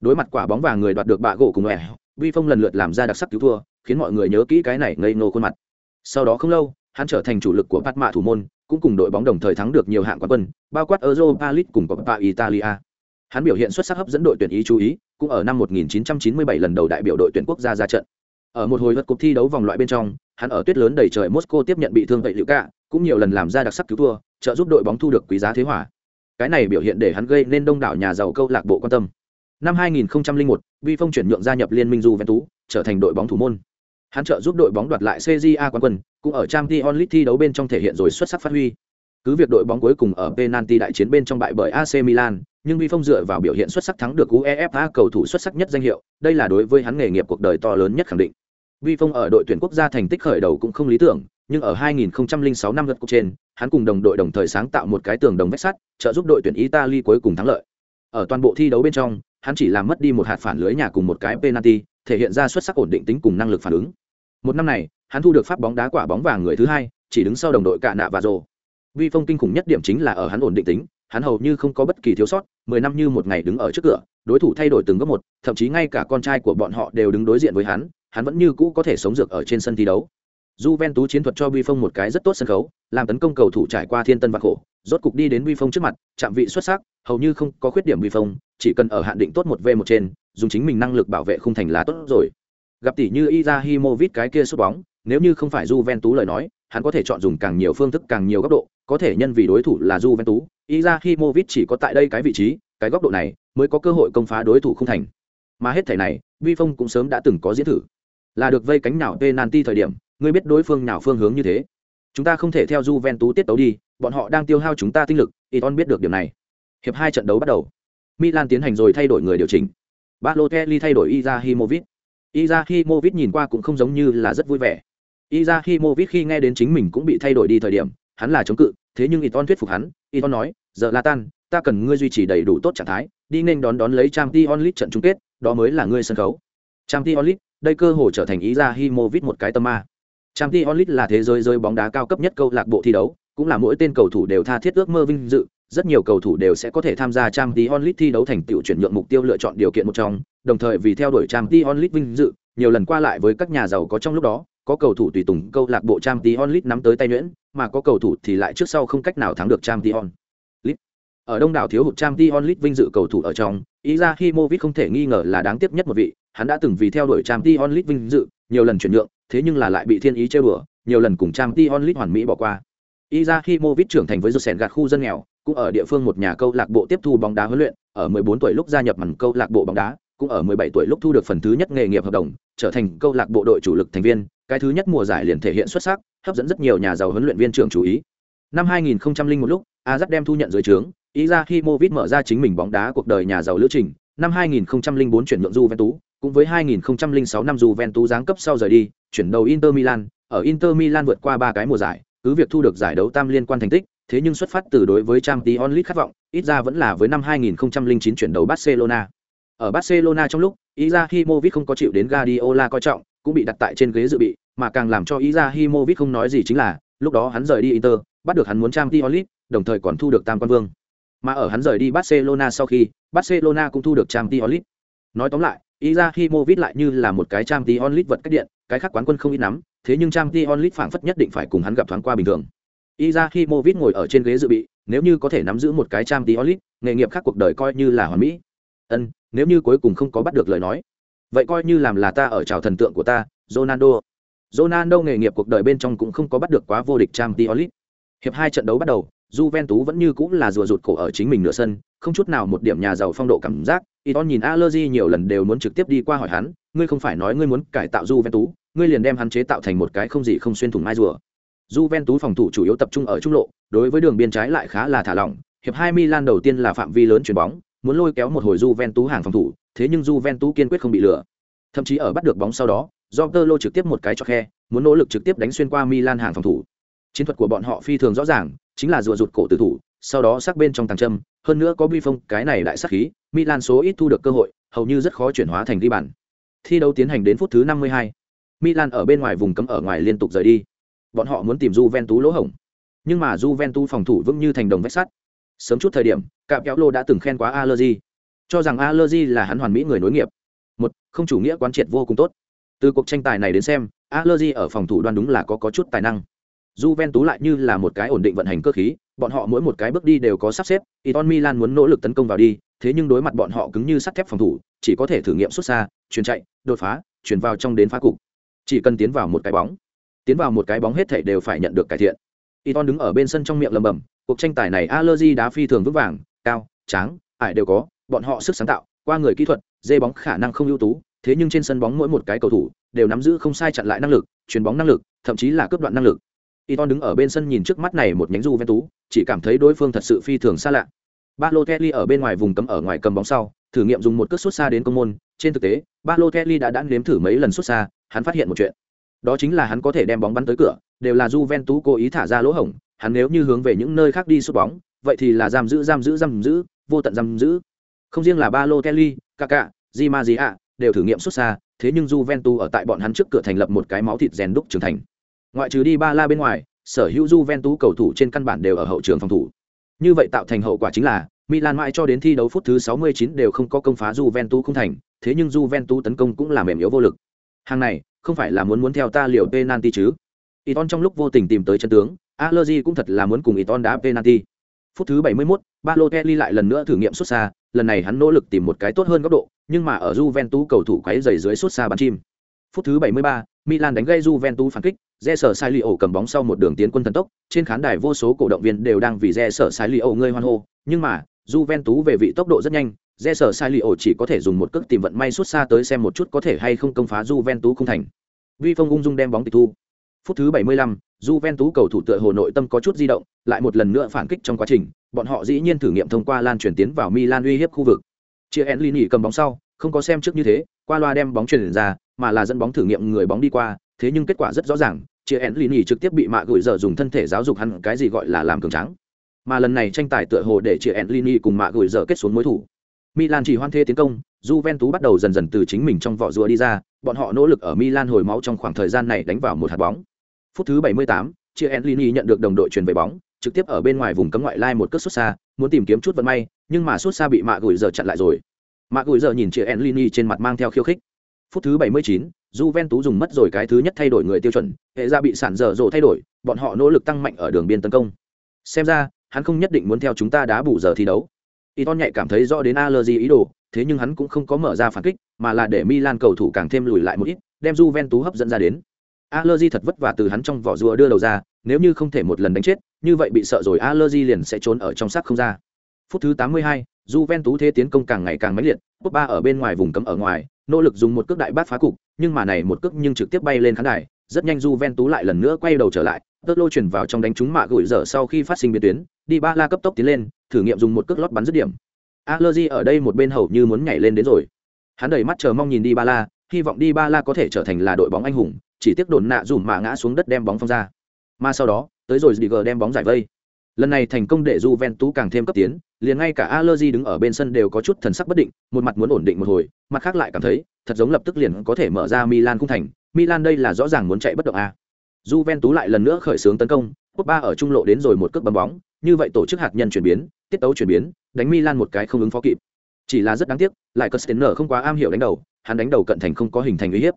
Đối mặt quả bóng vàng người đoạt được bạ gỗ cùng ẻ, Vi Phong lần lượt làm ra đặc sắc cứu thua, khiến mọi người nhớ kỹ cái này ngây ngô khuôn mặt. Sau đó không lâu, hắn trở thành chủ lực của Bát Mạ thủ môn, cũng cùng đội bóng đồng thời thắng được nhiều hạng quán quân, bao quát Europa League cùng Coppa Italia. Hắn biểu hiện xuất sắc hấp dẫn đội tuyển ý chú ý, cũng ở năm 1997 lần đầu đại biểu đội tuyển quốc gia ra trận. Ở một hồi vật cúp thi đấu vòng loại bên trong, hắn ở tuyết lớn đầy trời Moscow tiếp nhận bị thương vậy liệu cả, cũng nhiều lần làm ra đặc sắc cứu thua, trợ giúp đội bóng thu được quý giá thế hỏa. Cái này biểu hiện để hắn gây nên đông đảo nhà giàu câu lạc bộ quan tâm. Năm 2001, Vi Phong chuyển nhượng gia nhập liên minh Juventus, trở thành đội bóng thủ môn. Hắn trợ giúp đội bóng đoạt lại CJA quán quân, cũng ở Champions League thi đấu bên trong thể hiện rồi xuất sắc phát huy. Cứ việc đội bóng cuối cùng ở penalty đại chiến bên trong bại bởi AC Milan, nhưng Vi Phong dựa vào biểu hiện xuất sắc thắng được UEFA cầu thủ xuất sắc nhất danh hiệu, đây là đối với hắn nghề nghiệp cuộc đời to lớn nhất khẳng định. Vi Phong ở đội tuyển quốc gia thành tích khởi đầu cũng không lý tưởng, nhưng ở 2006 năm lượt cuộc trên, hắn cùng đồng đội đồng thời sáng tạo một cái tường đồng vách sắt, trợ giúp đội tuyển Italy cuối cùng thắng lợi. Ở toàn bộ thi đấu bên trong, hắn chỉ làm mất đi một hạt phản lưới nhà cùng một cái penalty, thể hiện ra xuất sắc ổn định tính cùng năng lực phản ứng. Một năm này, hắn thu được pháp bóng đá quả bóng vàng người thứ hai, chỉ đứng sau đồng đội cả nạ và rồ. Vi Phong kinh khủng nhất điểm chính là ở hắn ổn định tính, hắn hầu như không có bất kỳ thiếu sót, mười năm như một ngày đứng ở trước cửa, đối thủ thay đổi từng góc một, thậm chí ngay cả con trai của bọn họ đều đứng đối diện với hắn, hắn vẫn như cũ có thể sống dược ở trên sân thi đấu. Juventus chiến thuật cho Vi Phong một cái rất tốt sân khấu, làm tấn công cầu thủ trải qua thiên tân và khổ, rốt cục đi đến Vi Phong trước mặt, chạm vị xuất sắc, hầu như không có khuyết điểm Vi Phong, chỉ cần ở hạn định tốt một v một trên, dùng chính mình năng lực bảo vệ khung thành là tốt rồi. Gặp tỷ như Izahimovic cái kia sút bóng, nếu như không phải Juventus lời nói, hắn có thể chọn dùng càng nhiều phương thức càng nhiều góc độ, có thể nhân vì đối thủ là Juventus, Izahimovic chỉ có tại đây cái vị trí, cái góc độ này mới có cơ hội công phá đối thủ không thành. Mà hết thảy này, Vi Phong cũng sớm đã từng có diễn thử. Là được vây cánh nào penalty thời điểm, ngươi biết đối phương nào phương hướng như thế. Chúng ta không thể theo Juventus tiết tấu đi, bọn họ đang tiêu hao chúng ta tinh lực, Iton biết được điểm này. Hiệp hai trận đấu bắt đầu. Milan tiến hành rồi thay đổi người điều chỉnh. Balotelli thay đổi Izahimovic. Izahimovic nhìn qua cũng không giống như là rất vui vẻ. Izahimovic khi nghe đến chính mình cũng bị thay đổi đi thời điểm, hắn là chống cự thế nhưng Iton thuyết phục hắn Iton nói giờ Latan, ta cần ngươi duy trì đầy đủ tốt trạng thái đi nên đón đón lấy trang League trận chung kết đó mới là ngươi sân khấu trang League, đây cơ hội trở thành ý một cái tâm ma trang League là thế giới rơi bóng đá cao cấp nhất câu lạc bộ thi đấu cũng là mỗi tên cầu thủ đều tha thiết ước mơ vinh dự rất nhiều cầu thủ đều sẽ có thể tham gia trang League thi đấu thành tựu chuyển nhượng mục tiêu lựa chọn điều kiện một trong đồng thời vì theo đuổi trang Dion Lit vinh dự nhiều lần qua lại với các nhà giàu có trong lúc đó có cầu thủ tùy tùng câu lạc bộ trang Dion Lit nắm tới tay nhuyễn mà có cầu thủ thì lại trước sau không cách nào thắng được trang Dion Lit. ở đông đảo thiếu hụt trang Tion Lit vinh dự cầu thủ ở trong, Izahimovic không thể nghi ngờ là đáng tiếc nhất một vị, hắn đã từng vì theo đuổi trang Tion Lit vinh dự, nhiều lần chuyển nhượng, thế nhưng là lại bị thiên ý trêu đùa, nhiều lần cùng trang Tion Lit hoàn mỹ bỏ qua. Izahimovic trưởng thành với Josen gạt khu dân nghèo, cũng ở địa phương một nhà câu lạc bộ tiếp thu bóng đá huấn luyện, ở 14 tuổi lúc gia nhập màn câu lạc bộ bóng đá, cũng ở 17 tuổi lúc thu được phần thứ nhất nghề nghiệp hợp đồng, trở thành câu lạc bộ đội chủ lực thành viên, cái thứ nhất mùa giải liền thể hiện xuất sắc, hấp dẫn rất nhiều nhà giàu huấn luyện viên trưởng chú ý. Năm 2001 lúc, Ajax đem thu nhận dưới trướng, Izahimovic mở ra chính mình bóng đá cuộc đời nhà giàu lữ trình, năm 2004 chuyển nhượng Juventus, cũng với 2006 năm Juventus giáng cấp sau rời đi, chuyển đầu Inter Milan, ở Inter Milan vượt qua ba cái mùa giải, cứ việc thu được giải đấu tam liên quan thành tích, thế nhưng xuất phát từ đối với Champions League khát vọng, ít ra vẫn là với năm 2009 chuyển đầu Barcelona. Ở Barcelona trong lúc, Izahimovic không có chịu đến Guardiola coi trọng, cũng bị đặt tại trên ghế dự bị, mà càng làm cho Izahimovic không nói gì chính là, lúc đó hắn rời đi Inter, bắt được hắn muốn Champions League, đồng thời còn thu được tam quan vương. Mà ở hắn rời đi Barcelona sau khi, Barcelona cũng thu được Champions League. Nói tóm lại, Izahimovic lại như là một cái Champions League vật cách điện, cái khác quán quân không ít nắm, thế nhưng Champions League phảng phất nhất định phải cùng hắn gặp thoáng qua bình thường. Izahimovic ngồi ở trên ghế dự bị, nếu như có thể nắm giữ một cái Champions League, nghề nghiệp khác cuộc đời coi như là hoàn mỹ. Ân, nếu như cuối cùng không có bắt được lời nói, vậy coi như làm là ta ở chào thần tượng của ta, Ronaldo. Ronaldo nghề nghiệp cuộc đời bên trong cũng không có bắt được quá vô địch Champions League. Hiệp hai trận đấu bắt đầu, Juventus vẫn như cũng là rùa rụt cổ ở chính mình nửa sân, không chút nào một điểm nhà giàu phong độ cảm giác. Iton nhìn Allergy nhiều lần đều muốn trực tiếp đi qua hỏi hắn, ngươi không phải nói ngươi muốn cải tạo Juventus, ngươi liền đem hắn chế tạo thành một cái không gì không xuyên thủng mai rùa. Juventus phòng thủ chủ yếu tập trung ở trung lộ, đối với đường biên trái lại khá là thả lỏng. Hiệp hai Milan đầu tiên là phạm vi lớn chuyển bóng, muốn lôi kéo một hồi Juventus hàng phòng thủ, thế nhưng Juventus kiên quyết không bị lừa. Thậm chí ở bắt được bóng sau đó, Jordan trực tiếp một cái cho khe, muốn nỗ lực trực tiếp đánh xuyên qua Milan hàng phòng thủ. Chiến thuật của bọn họ phi thường rõ ràng, chính là rùa rụt cổ tử thủ, sau đó sắc bên trong tàng châm, hơn nữa có bi phong, cái này lại sắc khí, Milan số ít thu được cơ hội, hầu như rất khó chuyển hóa thành ghi bàn. Thi đấu tiến hành đến phút thứ 52. Milan ở bên ngoài vùng cấm ở ngoài liên tục rời đi. Bọn họ muốn tìm Juventus lỗ hổng. Nhưng mà Juventus phòng thủ vững như thành đồng vách sắt. Sớm chút thời điểm, Cạm Kéo Lô đã từng khen quá Allergy, cho rằng Allergy là hắn hoàn mỹ người nối nghiệp. Một, không chủ nghĩa quán triệt vô cùng tốt. Từ cuộc tranh tài này đến xem, Allergy ở phòng thủ đoan đúng là có có chút tài năng. Juventus lại như là một cái ổn định vận hành cơ khí, bọn họ mỗi một cái bước đi đều có sắp xếp, Iton Milan muốn nỗ lực tấn công vào đi, thế nhưng đối mặt bọn họ cứng như sắt thép phòng thủ, chỉ có thể thử nghiệm xuất xa, chuyển chạy, đột phá, chuyển vào trong đến phá cục. Chỉ cần tiến vào một cái bóng, tiến vào một cái bóng hết thảy đều phải nhận được cải thiện. Iton đứng ở bên sân trong miệng lầm bầm cuộc tranh tài này Allergy đá phi thường vững vàng, cao, trắng, ải đều có, bọn họ sức sáng tạo, qua người kỹ thuật, dê bóng khả năng không ưu tú, thế nhưng trên sân bóng mỗi một cái cầu thủ đều nắm giữ không sai chặn lại năng lực, chuyền bóng năng lực, thậm chí là cướp đoạn năng lực. Iton đứng ở bên sân nhìn trước mắt này một nhánh Juventus, chỉ cảm thấy đối phương thật sự phi thường xa lạ. Balotelli ở bên ngoài vùng cấm ở ngoài cầm bóng sau, thử nghiệm dùng một cước sút xa đến công môn, trên thực tế, Balotelli đã đã nếm thử mấy lần sút xa, hắn phát hiện một chuyện. Đó chính là hắn có thể đem bóng bắn tới cửa, đều là Juventus cố ý thả ra lỗ hổng, hắn nếu như hướng về những nơi khác đi sút bóng, vậy thì là giam giữ giam giữ giam giữ, vô tận giam giữ. Không riêng là ba lô kelly kaka Di Maria đều thử nghiệm xuất xa, thế nhưng Juventus ở tại bọn hắn trước cửa thành lập một cái máu thịt rèn đúc trưởng thành. Ngoại trừ đi ba la bên ngoài, sở hữu Juventus cầu thủ trên căn bản đều ở hậu trường phòng thủ. Như vậy tạo thành hậu quả chính là Milan mãi cho đến thi đấu phút thứ 69 đều không có công phá Juventus không thành, thế nhưng Juventus tấn công cũng là mềm yếu vô lực. Hàng này, không phải là muốn muốn theo ta liều penalty chứ? Iton trong lúc vô tình tìm tới chân tướng, Allergy cũng thật là muốn cùng Iton đá penalty. Phút thứ 71, Balotelli lại lần nữa thử nghiệm xuất xa, lần này hắn nỗ lực tìm một cái tốt hơn góc độ, nhưng mà ở Juventus cầu thủ quấy rầy dưới xuất xa bắn chim. Phút thứ 73, Milan đánh gây Juventus phản kích, Jesser Salio cầm bóng sau một đường tiến quân thần tốc, trên khán đài vô số cổ động viên đều đang vì Jesser Salio người hoan hô, nhưng mà, Juventus về vị tốc độ rất nhanh, Jesser Salio chỉ có thể dùng một cước tìm vận may xuất xa tới xem một chút có thể hay không công phá Juventus không thành. Vi Phong ung dung đem bóng tịch thu. Phút thứ 75, Juventus cầu thủ tựa hồ nội tâm có chút di động, lại một lần nữa phản kích trong quá trình, bọn họ dĩ nhiên thử nghiệm thông qua lan truyền tiến vào Milan uy hiếp khu vực. Chia Enlini cầm bóng sau, không có xem trước như thế, qua loa đem bóng truyền ra, mà là dẫn bóng thử nghiệm người bóng đi qua, thế nhưng kết quả rất rõ ràng, chia én lì trực tiếp bị mạ gửi giờ dùng thân thể giáo dục hắn cái gì gọi là làm cường tráng. Mà lần này tranh tài tựa hồ để chia én lì cùng mạ gửi giờ kết xuống mối thủ. Milan chỉ hoan thế tiến công Juventus bắt đầu dần dần từ chính mình trong vỏ rùa đi ra bọn họ nỗ lực ở milan hồi máu trong khoảng thời gian này đánh vào một hạt bóng phút thứ 78, chia Enlini nhận được đồng đội truyền về bóng trực tiếp ở bên ngoài vùng cấm ngoại lai một cước xuất xa muốn tìm kiếm chút vận may nhưng mà xuất xa bị mạ Gùi giờ chặn lại rồi mạ Gùi giờ nhìn chia Enlini trên mặt mang theo khiêu khích phút thứ 79, Juventus dùng mất rồi cái thứ nhất thay đổi người tiêu chuẩn, hệ ra bị sản dở rồ thay đổi, bọn họ nỗ lực tăng mạnh ở đường biên tấn công. Xem ra, hắn không nhất định muốn theo chúng ta đá bù giờ thi đấu. Iton nhạy cảm thấy rõ đến Allergy ý đồ, thế nhưng hắn cũng không có mở ra phản kích, mà là để Milan cầu thủ càng thêm lùi lại một ít, đem Juventus hấp dẫn ra đến. Alergy thật vất vả từ hắn trong vỏ rùa đưa đầu ra, nếu như không thể một lần đánh chết, như vậy bị sợ rồi Alergy liền sẽ trốn ở trong xác không ra. Phút thứ 82, Juventus thế tiến công càng ngày càng mãnh liệt, Pogba ở bên ngoài vùng cấm ở ngoài, nỗ lực dùng một cước đại bát phá cục, nhưng mà này một cước nhưng trực tiếp bay lên khán đài, rất nhanh Juventus lại lần nữa quay đầu trở lại, tớt lô chuyển vào trong đánh trúng mạ gửi giờ sau khi phát sinh biến tuyến, đi ba la cấp tốc tiến lên, thử nghiệm dùng một cước lót bắn dứt điểm. Alergy ở đây một bên hầu như muốn nhảy lên đến rồi. Hắn đầy mắt chờ mong nhìn đi ba la, hy vọng đi ba la có thể trở thành là đội bóng anh hùng, chỉ tiếc đồn nạ dùm mà ngã xuống đất đem bóng phong ra. Mà sau đó, tới rồi Ziger đem bóng giải vây. Lần này thành công để Juventus càng thêm cấp tiến, liền ngay cả Allergy đứng ở bên sân đều có chút thần sắc bất định, một mặt muốn ổn định một hồi, mặt khác lại cảm thấy, thật giống lập tức liền có thể mở ra Milan cung thành, Milan đây là rõ ràng muốn chạy bất động a. À. Juventus lại lần nữa khởi xướng tấn công, Pogba ở trung lộ đến rồi một cước bấm bóng, như vậy tổ chức hạt nhân chuyển biến, tiết tấu chuyển biến, đánh Milan một cái không ứng phó kịp. Chỉ là rất đáng tiếc, lại Costenner không quá am hiểu đánh đầu, hắn đánh đầu cận thành không có hình thành uy hiếp.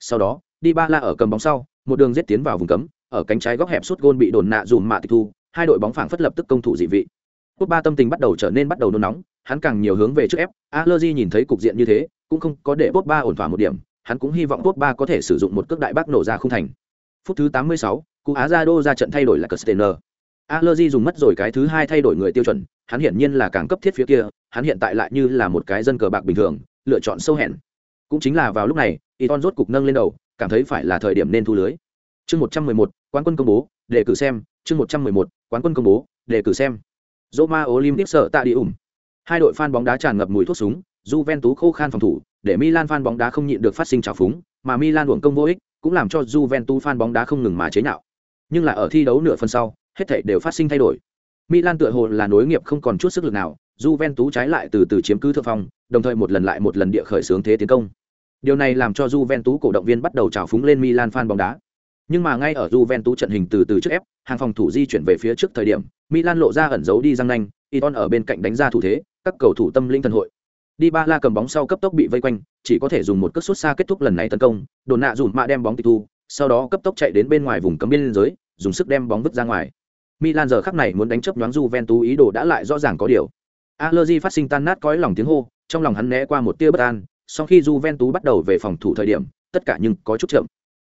Sau đó, Di Bala ở cầm bóng sau, một đường giết tiến vào vùng cấm, ở cánh trái góc hẹp suốt gôn bị đồn nạ dùm mạ tịch thu, hai đội bóng phảng phất lập tức công thủ dị vị. Pogba tâm tình bắt đầu trở nên bắt đầu nôn nóng, hắn càng nhiều hướng về trước ép, Allergy nhìn thấy cục diện như thế, cũng không có để Pogba ổn thỏa một điểm, hắn cũng hy vọng Pogba có thể sử dụng một cước đại bác nổ ra không thành. Phút thứ 86, Cú Á Ra đô ra trận thay đổi là Castellaner. Allergy dùng mất rồi cái thứ hai thay đổi người tiêu chuẩn, hắn hiển nhiên là càng cấp thiết phía kia, hắn hiện tại lại như là một cái dân cờ bạc bình thường, lựa chọn sâu hẹn. Cũng chính là vào lúc này, Iton rốt cục nâng lên đầu, cảm thấy phải là thời điểm nên thu lưới. Chương 111, quán quân công bố, để cử xem, chương 111, quán quân công bố, để cử xem. Roma Olympic sợ tạ đi ủng. Hai đội fan bóng đá tràn ngập mùi thuốc súng, Juventus khô khan phòng thủ, để Milan fan bóng đá không nhịn được phát sinh trào phúng, mà Milan uổng công vô ích, cũng làm cho Juventus fan bóng đá không ngừng mà chế nhạo. Nhưng là ở thi đấu nửa phần sau, hết thảy đều phát sinh thay đổi. Milan tựa hồ là nối nghiệp không còn chút sức lực nào, Juventus trái lại từ từ chiếm cứ thượng phong, đồng thời một lần lại một lần địa khởi xướng thế tiến công. Điều này làm cho Juventus cổ động viên bắt đầu trào phúng lên Milan fan bóng đá. Nhưng mà ngay ở Juventus trận hình từ từ trước ép, hàng phòng thủ di chuyển về phía trước thời điểm, Milan lộ ra ẩn giấu đi răng nanh, Iton ở bên cạnh đánh ra thủ thế, các cầu thủ tâm linh thần hội. Đi ba la cầm bóng sau cấp tốc bị vây quanh, chỉ có thể dùng một cước sút xa kết thúc lần này tấn công, đồn nạ dùn mạ đem bóng tịch thu, sau đó cấp tốc chạy đến bên ngoài vùng cấm biên giới, dùng sức đem bóng vứt ra ngoài. Milan giờ khắc này muốn đánh chớp nhoáng Juventus ý đồ đã lại rõ ràng có điều. Allegri phát sinh tan nát cõi lòng tiếng hô, trong lòng hắn né qua một tia bất an, sau khi Juventus bắt đầu về phòng thủ thời điểm, tất cả nhưng có chút chậm.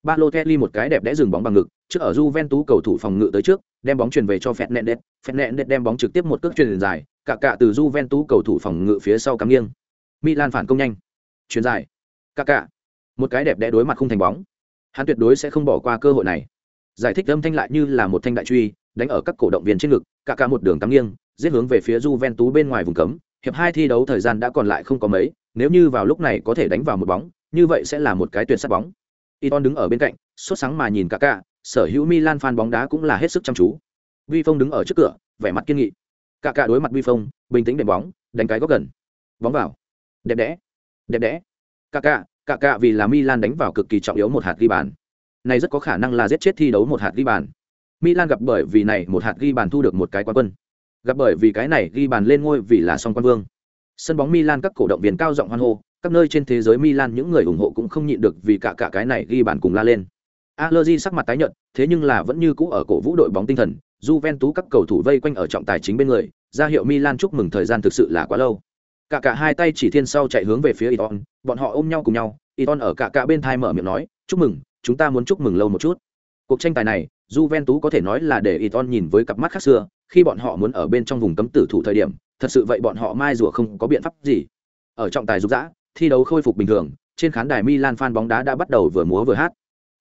Balotelli một cái đẹp đẽ dừng bóng bằng ngực, trước ở Juventus cầu thủ phòng ngự tới trước, đem bóng truyền về cho Fernandes, Fernandes đem bóng trực tiếp một cước truyền dài, cả cả từ Juventus cầu thủ phòng ngự phía sau cắm nghiêng. Milan phản công nhanh. Chuyền dài. Cả cả. Một cái đẹp đẽ đối mặt không thành bóng. Hắn tuyệt đối sẽ không bỏ qua cơ hội này. Giải thích âm thanh lại như là một thanh đại truy, đánh ở các cổ động viên trên ngực, cả cả một đường cắm nghiêng, giết hướng về phía Juventus bên ngoài vùng cấm. Hiệp hai thi đấu thời gian đã còn lại không có mấy, nếu như vào lúc này có thể đánh vào một bóng, như vậy sẽ là một cái tuyệt sắc bóng. Iton đứng ở bên cạnh, sốt sáng mà nhìn cả cả, sở hữu Milan fan bóng đá cũng là hết sức chăm chú. Vi Phong đứng ở trước cửa, vẻ mặt kiên nghị. Cả cả đối mặt Vi Phong, bình tĩnh đệm bóng, đánh cái góc gần. Bóng vào. Đẹp đẽ. Đẹp đẽ. Cả cả, cả cả vì là Milan đánh vào cực kỳ trọng yếu một hạt ghi bàn. Này rất có khả năng là giết chết thi đấu một hạt ghi bàn. Milan gặp bởi vì này một hạt ghi bàn thu được một cái quán quân. Gặp bởi vì cái này ghi bàn lên ngôi vì là song quan vương. Sân bóng Milan các cổ động viên cao giọng hoan hô, các nơi trên thế giới Milan những người ủng hộ cũng không nhịn được vì cả cả cái này ghi bàn cùng la lên. Allegri sắc mặt tái nhợt, thế nhưng là vẫn như cũ ở cổ vũ đội bóng tinh thần, Juventus các cầu thủ vây quanh ở trọng tài chính bên người, ra hiệu Milan chúc mừng thời gian thực sự là quá lâu. Cả cả hai tay chỉ thiên sau chạy hướng về phía Iton, bọn họ ôm nhau cùng nhau, Iton ở cả cả bên thai mở miệng nói, "Chúc mừng, chúng ta muốn chúc mừng lâu một chút." Cuộc tranh tài này, Juventus có thể nói là để Iton nhìn với cặp mắt khác xưa, khi bọn họ muốn ở bên trong vùng cấm tử thủ thời điểm, thật sự vậy bọn họ mai rùa không có biện pháp gì. Ở trọng tài rục dã, thi đấu khôi phục bình thường, trên khán đài Milan fan bóng đá đã bắt đầu vừa múa vừa hát.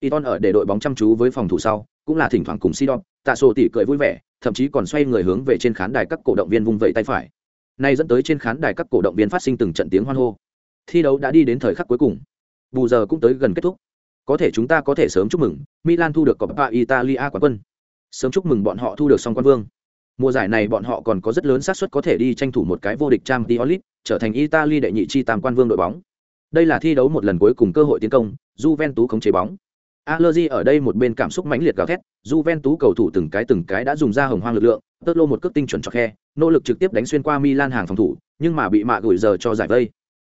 Iton ở để đội bóng chăm chú với phòng thủ sau, cũng là thỉnh thoảng cùng Sidon, Tạ Sổ tỉ cười vui vẻ, thậm chí còn xoay người hướng về trên khán đài các cổ động viên vung vẩy tay phải. Nay dẫn tới trên khán đài các cổ động viên phát sinh từng trận tiếng hoan hô. Thi đấu đã đi đến thời khắc cuối cùng. Bù giờ cũng tới gần kết thúc. có thể chúng ta có thể sớm chúc mừng milan thu được coppa italia quán quân sớm chúc mừng bọn họ thu được song quan vương mùa giải này bọn họ còn có rất lớn xác suất có thể đi tranh thủ một cái vô địch trang League, trở thành italy đệ nhị chi tam quan vương đội bóng đây là thi đấu một lần cuối cùng cơ hội tiến công Juventus không chế bóng Allegri ở đây một bên cảm xúc mãnh liệt gào thét, Juventus cầu thủ từng cái từng cái đã dùng ra hồng hoang lực lượng, tớt lô một cước tinh chuẩn cho khe, nỗ lực trực tiếp đánh xuyên qua Milan hàng phòng thủ, nhưng mà bị mạ gửi giờ cho giải vây.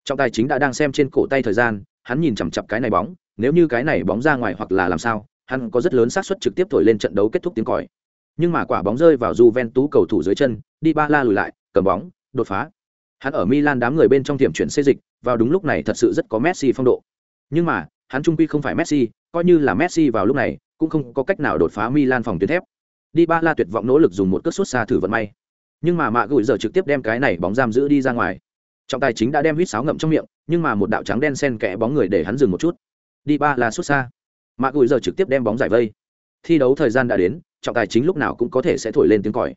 Trọng tài chính đã đang xem trên cổ tay thời gian, hắn nhìn chằm chằm cái này bóng, nếu như cái này bóng ra ngoài hoặc là làm sao, hắn có rất lớn xác suất trực tiếp thổi lên trận đấu kết thúc tiếng còi. Nhưng mà quả bóng rơi vào Juventus cầu thủ dưới chân, đi ba la lùi lại, cầm bóng, đột phá. Hắn ở Milan đám người bên trong tiệm chuyển xê dịch, vào đúng lúc này thật sự rất có Messi phong độ. Nhưng mà, hắn trung quy không phải Messi, coi như là Messi vào lúc này, cũng không có cách nào đột phá Milan phòng tuyến thép. Đi ba la tuyệt vọng nỗ lực dùng một cước sút xa thử vận may. Nhưng mà mạ gửi giờ trực tiếp đem cái này bóng giam giữ đi ra ngoài. Trọng tài chính đã đem huýt sáo ngậm trong miệng, nhưng mà một đạo trắng đen sen kẽ bóng người để hắn dừng một chút. Đi ba la sút xa. Mạ gửi giờ trực tiếp đem bóng giải vây. Thi đấu thời gian đã đến, trọng tài chính lúc nào cũng có thể sẽ thổi lên tiếng còi.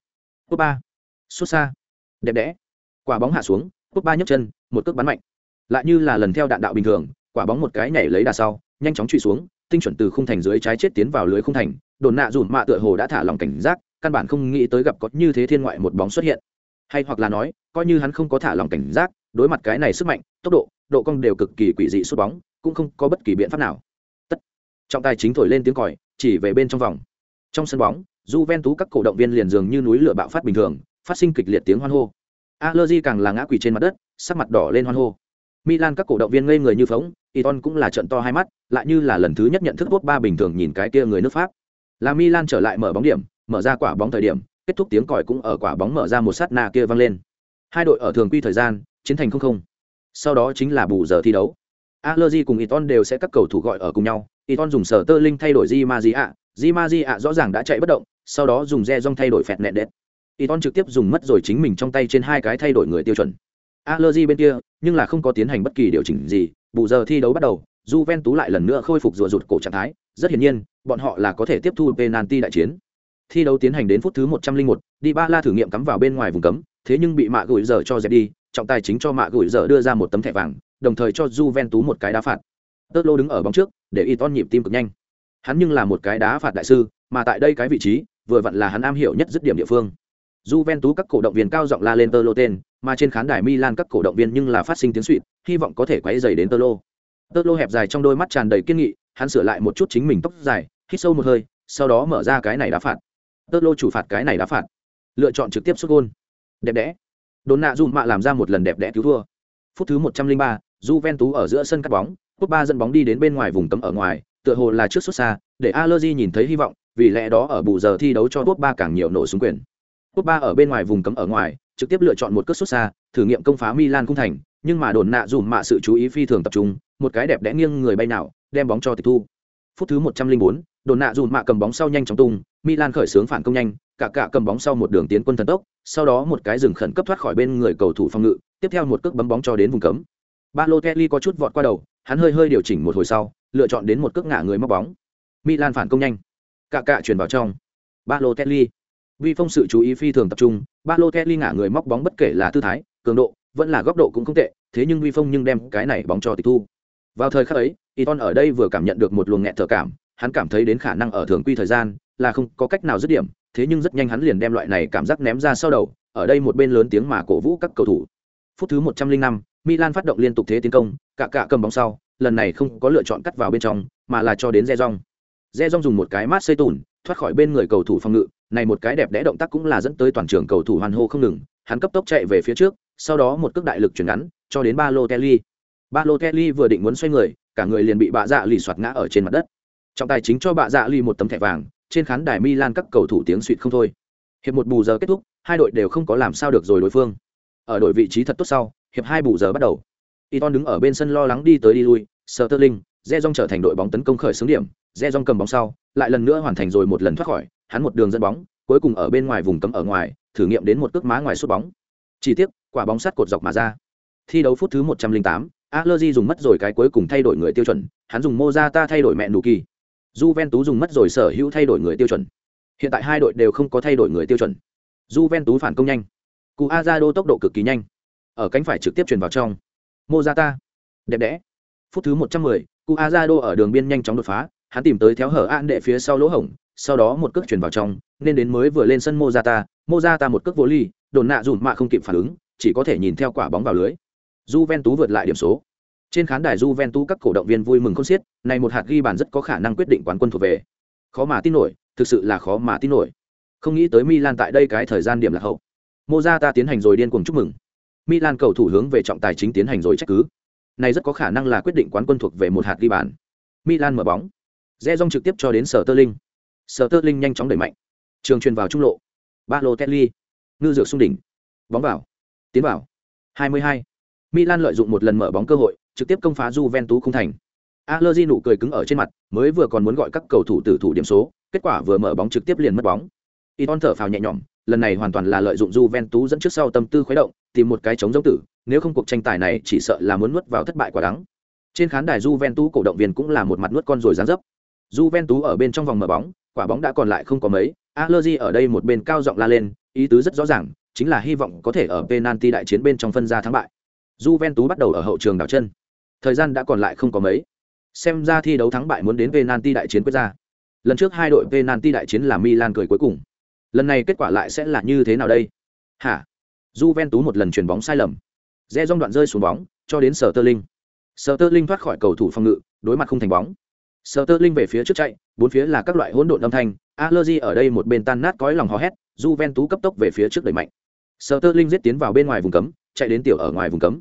Cúp ba. xuất xa. Đẹp đẽ. Quả bóng hạ xuống, cúp ba nhấc chân, một cước bắn mạnh. Lại như là lần theo đạn đạo bình thường, quả bóng một cái nhảy lấy đà sau, nhanh chóng truy xuống, tinh chuẩn từ khung thành dưới trái chết tiến vào lưới khung thành đồn nạ dùn mạ tựa hồ đã thả lòng cảnh giác căn bản không nghĩ tới gặp có như thế thiên ngoại một bóng xuất hiện hay hoặc là nói coi như hắn không có thả lòng cảnh giác đối mặt cái này sức mạnh tốc độ độ cong đều cực kỳ quỷ dị xuất bóng cũng không có bất kỳ biện pháp nào tất trọng tài chính thổi lên tiếng còi chỉ về bên trong vòng trong sân bóng j ven tú các cổ động viên liền dường như núi lửa bạo phát bình thường phát sinh kịch liệt tiếng hoan hô Allergy càng là ngã quỳ trên mặt đất sắc mặt đỏ lên hoan hô Milan các cổ động viên ngây người như phóng, Iton cũng là trận to hai mắt, lại như là lần thứ nhất nhận thức bốt ba bình thường nhìn cái kia người nước Pháp. Là Milan trở lại mở bóng điểm, mở ra quả bóng thời điểm, kết thúc tiếng còi cũng ở quả bóng mở ra một sát na kia vang lên. Hai đội ở thường quy thời gian, chiến thành không không. Sau đó chính là bù giờ thi đấu. Allergy cùng Iton đều sẽ các cầu thủ gọi ở cùng nhau, Iton dùng sở tơ linh thay đổi Di Maria, Di ạ rõ ràng đã chạy bất động, sau đó dùng Rezong thay đổi phẹt nẹt đệt. Iton trực tiếp dùng mất rồi chính mình trong tay trên hai cái thay đổi người tiêu chuẩn. Allergy bên kia, nhưng là không có tiến hành bất kỳ điều chỉnh gì, bù giờ thi đấu bắt đầu, Juventus lại lần nữa khôi phục rùa rụt cổ trạng thái, rất hiển nhiên, bọn họ là có thể tiếp thu penalty đại chiến. Thi đấu tiến hành đến phút thứ 101, Di Ba thử nghiệm cắm vào bên ngoài vùng cấm, thế nhưng bị mạ gửi giờ cho dẹp đi, trọng tài chính cho mạ gửi giờ đưa ra một tấm thẻ vàng, đồng thời cho Juventus một cái đá phạt. Tớt lô đứng ở bóng trước, để Iton nhịp tim cực nhanh. Hắn nhưng là một cái đá phạt đại sư, mà tại đây cái vị trí, vừa vặn là hắn am hiểu nhất dứt điểm địa phương. Juventus các cổ động viên cao giọng la lên Tơ Lô tên, mà trên khán đài Milan các cổ động viên nhưng là phát sinh tiếng xuýt, hy vọng có thể quấy rầy đến Tơ Lô. Tơ Lô hẹp dài trong đôi mắt tràn đầy kiên nghị, hắn sửa lại một chút chính mình tóc dài, hít sâu một hơi, sau đó mở ra cái này đá phạt. Tơ Lô chủ phạt cái này đá phạt, lựa chọn trực tiếp sút gol. Đẹp đẽ. Đốn nạ Dùm mạ làm ra một lần đẹp đẽ cứu thua. Phút thứ 103, Juventus ở giữa sân cắt bóng, cúp ba dẫn bóng đi đến bên ngoài vùng cấm ở ngoài, tựa hồ là trước xuất xa, để Allergy nhìn thấy hy vọng, vì lẽ đó ở bù giờ thi đấu cho top ba càng nhiều nổ súng quyền. Top ba ở bên ngoài vùng cấm ở ngoài, trực tiếp lựa chọn một cước xuất xa, thử nghiệm công phá Milan cung thành, nhưng mà đồn nạ dùm mạ sự chú ý phi thường tập trung, một cái đẹp đẽ nghiêng người bay nào, đem bóng cho tịch thu. Phút thứ 104, đồn nạ dùm mạ cầm bóng sau nhanh chóng tung, Milan khởi xướng phản công nhanh, cả cả cầm bóng sau một đường tiến quân thần tốc, sau đó một cái dừng khẩn cấp thoát khỏi bên người cầu thủ phòng ngự, tiếp theo một cước bấm bóng cho đến vùng cấm. Balotelli có chút vọt qua đầu, hắn hơi hơi điều chỉnh một hồi sau, lựa chọn đến một cước ngã người móc bóng. Milan phản công nhanh, cả cả chuyển vào trong. Balotelli Vi phong sự chú ý phi thường tập trung, Balotelli ngã người móc bóng bất kể là tư thái, cường độ, vẫn là góc độ cũng không tệ, thế nhưng Vi phong nhưng đem cái này bóng cho tịch thu. Vào thời khắc ấy, Iton ở đây vừa cảm nhận được một luồng nghẹt thở cảm, hắn cảm thấy đến khả năng ở thường quy thời gian là không có cách nào dứt điểm, thế nhưng rất nhanh hắn liền đem loại này cảm giác ném ra sau đầu, ở đây một bên lớn tiếng mà cổ vũ các cầu thủ. Phút thứ 105, Milan phát động liên tục thế tiến công, cả cả cầm bóng sau, lần này không có lựa chọn cắt vào bên trong, mà là cho đến re rong re rong dùng một cái mát xây tùn thoát khỏi bên người cầu thủ phòng ngự, này một cái đẹp đẽ động tác cũng là dẫn tới toàn trường cầu thủ hoan hô không ngừng, hắn cấp tốc chạy về phía trước, sau đó một cước đại lực chuyển ngắn, cho đến ba lô Kelly, ba lô Kelly vừa định muốn xoay người, cả người liền bị bạ dạ lì soạt ngã ở trên mặt đất. Trọng tài chính cho bạ dạ lì một tấm thẻ vàng, trên khán đài Milan các cầu thủ tiếng suỵt không thôi. Hiệp một bù giờ kết thúc, hai đội đều không có làm sao được rồi đối phương. Ở đội vị trí thật tốt sau, hiệp hai bù giờ bắt đầu. Iton đứng ở bên sân lo lắng đi tới đi lui, Sterling, Rejong trở thành đội bóng tấn công khởi xướng điểm, Rejong cầm bóng sau, lại lần nữa hoàn thành rồi một lần thoát khỏi, hắn một đường dẫn bóng, cuối cùng ở bên ngoài vùng cấm ở ngoài, thử nghiệm đến một cước má ngoài sút bóng. Chỉ tiếc, quả bóng sắt cột dọc mà ra. Thi đấu phút thứ 108, Allegri dùng mất rồi cái cuối cùng thay đổi người tiêu chuẩn, hắn dùng Mozata thay đổi mẹ nụ kỳ. Juventus dùng mất rồi sở hữu thay đổi người tiêu chuẩn. Hiện tại hai đội đều không có thay đổi người tiêu chuẩn. Juventus phản công nhanh. Cuadrado tốc độ cực kỳ nhanh. Ở cánh phải trực tiếp truyền vào trong. Mozata. Đẹp đẽ. Phút thứ 110, Cuadrado ở đường biên nhanh chóng đột phá, hắn tìm tới theo hở an đệ phía sau lỗ hổng, sau đó một cước chuyển vào trong, nên đến mới vừa lên sân Mozata, Mozata một cước vô ly, đồn nạ dùn mạ không kịp phản ứng, chỉ có thể nhìn theo quả bóng vào lưới. Juventus vượt lại điểm số. Trên khán đài Juventus các cổ động viên vui mừng khôn xiết, này một hạt ghi bàn rất có khả năng quyết định quán quân thuộc về. Khó mà tin nổi, thực sự là khó mà tin nổi. Không nghĩ tới Milan tại đây cái thời gian điểm là hậu. Mozata tiến hành rồi điên cuồng chúc mừng. Milan cầu thủ hướng về trọng tài chính tiến hành rồi trách cứ. Này rất có khả năng là quyết định quán quân thuộc về một hạt ghi bàn. Milan mở bóng. Rẽ rong trực tiếp cho đến Sở Tơ Linh. Sở Tơ Linh nhanh chóng đẩy mạnh. Trường truyền vào trung lộ. Balotelli. Ngư dược xung đỉnh. Bóng vào. Tiến vào. 22. Milan lợi dụng một lần mở bóng cơ hội, trực tiếp công phá Juventus không thành. Allegri nụ cười cứng ở trên mặt, mới vừa còn muốn gọi các cầu thủ tử thủ điểm số, kết quả vừa mở bóng trực tiếp liền mất bóng. Iton thở phào nhẹ nhõm, lần này hoàn toàn là lợi dụng Juventus dẫn trước sau tâm tư khuấy động, tìm một cái chống giống tử, nếu không cuộc tranh tài này chỉ sợ là muốn nuốt vào thất bại quả đắng. Trên khán đài Juventus cổ động viên cũng là một mặt nuốt con rồi giáng dấp. Juventus ở bên trong vòng mở bóng, quả bóng đã còn lại không có mấy, Allegri ở đây một bên cao giọng la lên, ý tứ rất rõ ràng, chính là hy vọng có thể ở penalty đại chiến bên trong phân ra thắng bại. Juventus bắt đầu ở hậu trường đảo chân. Thời gian đã còn lại không có mấy. Xem ra thi đấu thắng bại muốn đến penalty đại chiến quyết ra. Lần trước hai đội penalty đại chiến là Milan cười cuối cùng. Lần này kết quả lại sẽ là như thế nào đây? Hả? tú một lần chuyển bóng sai lầm. re dong đoạn rơi xuống bóng, cho đến Sở Tơ Linh. Sở Tơ Linh thoát khỏi cầu thủ phòng ngự, đối mặt không thành bóng. Sở Tơ Linh về phía trước chạy, bốn phía là các loại hỗn độn âm thanh, Allergy ở đây một bên tan nát cõi lòng hò hét, Juventus cấp tốc về phía trước đẩy mạnh. Sở Tơ Linh giết tiến vào bên ngoài vùng cấm, chạy đến tiểu ở ngoài vùng cấm.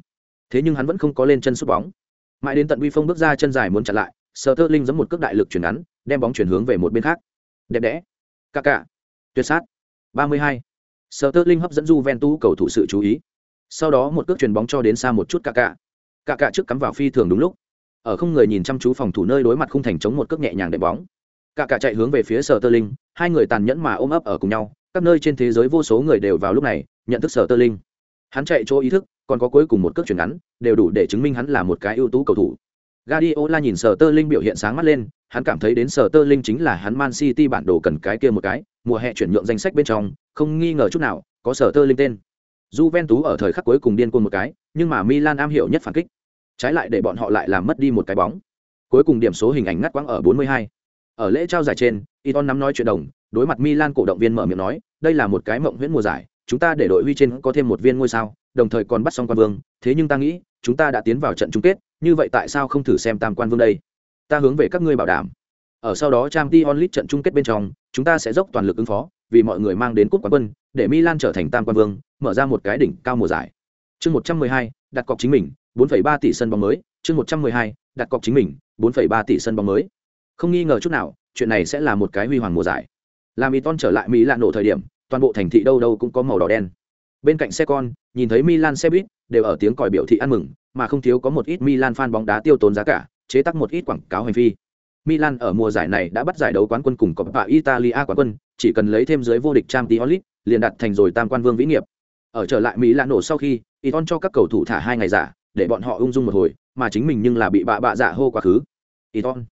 Thế nhưng hắn vẫn không có lên chân sút bóng. Mãi đến tận Vi Phong bước ra chân dài muốn chặn lại, Sở Tơ Linh giấm một cước đại lực chuyển ngắn, đem bóng chuyển hướng về một bên khác. Đẹp đẽ. ca ca. Tuyệt sát. 32. Sở Tơ Linh hấp dẫn Juventus cầu thủ sự chú ý. Sau đó một cước chuyền bóng cho đến xa một chút Kaká. Kaká trước cắm vào phi thường đúng lúc. Ở không người nhìn chăm chú phòng thủ nơi đối mặt khung thành chống một cước nhẹ nhàng đệm bóng. Kaká chạy hướng về phía Sở Tơ Linh, hai người tàn nhẫn mà ôm ấp ở cùng nhau, các nơi trên thế giới vô số người đều vào lúc này nhận thức Sở Tơ Linh. Hắn chạy chỗ ý thức, còn có cuối cùng một cước chuyền ngắn, đều đủ để chứng minh hắn là một cái ưu tú cầu thủ. Guardiola nhìn Sở Tơ Linh biểu hiện sáng mắt lên, hắn cảm thấy đến Sở Tơ Linh chính là hắn Man City bản đồ cần cái kia một cái, mùa hè chuyển nhượng danh sách bên trong, không nghi ngờ chút nào, có Sở Tơ Linh tên. Juventus ở thời khắc cuối cùng điên cuồng một cái, nhưng mà Milan am hiểu nhất phản kích. Trái lại để bọn họ lại làm mất đi một cái bóng. Cuối cùng điểm số hình ảnh ngắt quãng ở 42. Ở lễ trao giải trên, Iton nắm nói chuyện đồng, đối mặt Milan cổ động viên mở miệng nói, đây là một cái mộng huyễn mùa giải, chúng ta để đội huy trên có thêm một viên ngôi sao, đồng thời còn bắt xong quan vương, thế nhưng ta nghĩ, chúng ta đã tiến vào trận chung kết, như vậy tại sao không thử xem tam quan vương đây? Ta hướng về các ngươi bảo đảm. Ở sau đó Champions League trận chung kết bên trong, chúng ta sẽ dốc toàn lực ứng phó, vì mọi người mang đến cúp quán quân, để Milan trở thành tam quan vương, mở ra một cái đỉnh cao mùa giải. Chương 112, đặt cọc chính mình, 4,3 tỷ sân bóng mới, chương 112, đặt cọc chính mình, 4,3 tỷ sân bóng mới. Không nghi ngờ chút nào, chuyện này sẽ là một cái huy hoàng mùa giải. Làm Iton trở lại Mỹ lạn nổ thời điểm, toàn bộ thành thị đâu đâu cũng có màu đỏ đen. Bên cạnh xe con, nhìn thấy Milan xe buýt đều ở tiếng còi biểu thị ăn mừng, mà không thiếu có một ít Milan fan bóng đá tiêu tốn giá cả, chế tác một ít quảng cáo hành vi. Milan ở mùa giải này đã bắt giải đấu quán quân cùng Coppa Italia quán quân, chỉ cần lấy thêm dưới vô địch Champions League, liền đặt thành rồi tam quan vương vĩ nghiệp. Ở trở lại Mỹ nổ sau khi, Iton cho các cầu thủ thả hai ngày giả, để bọn họ ung dung một hồi, mà chính mình nhưng là bị bạ bạ dạ hô quá khứ. Iton.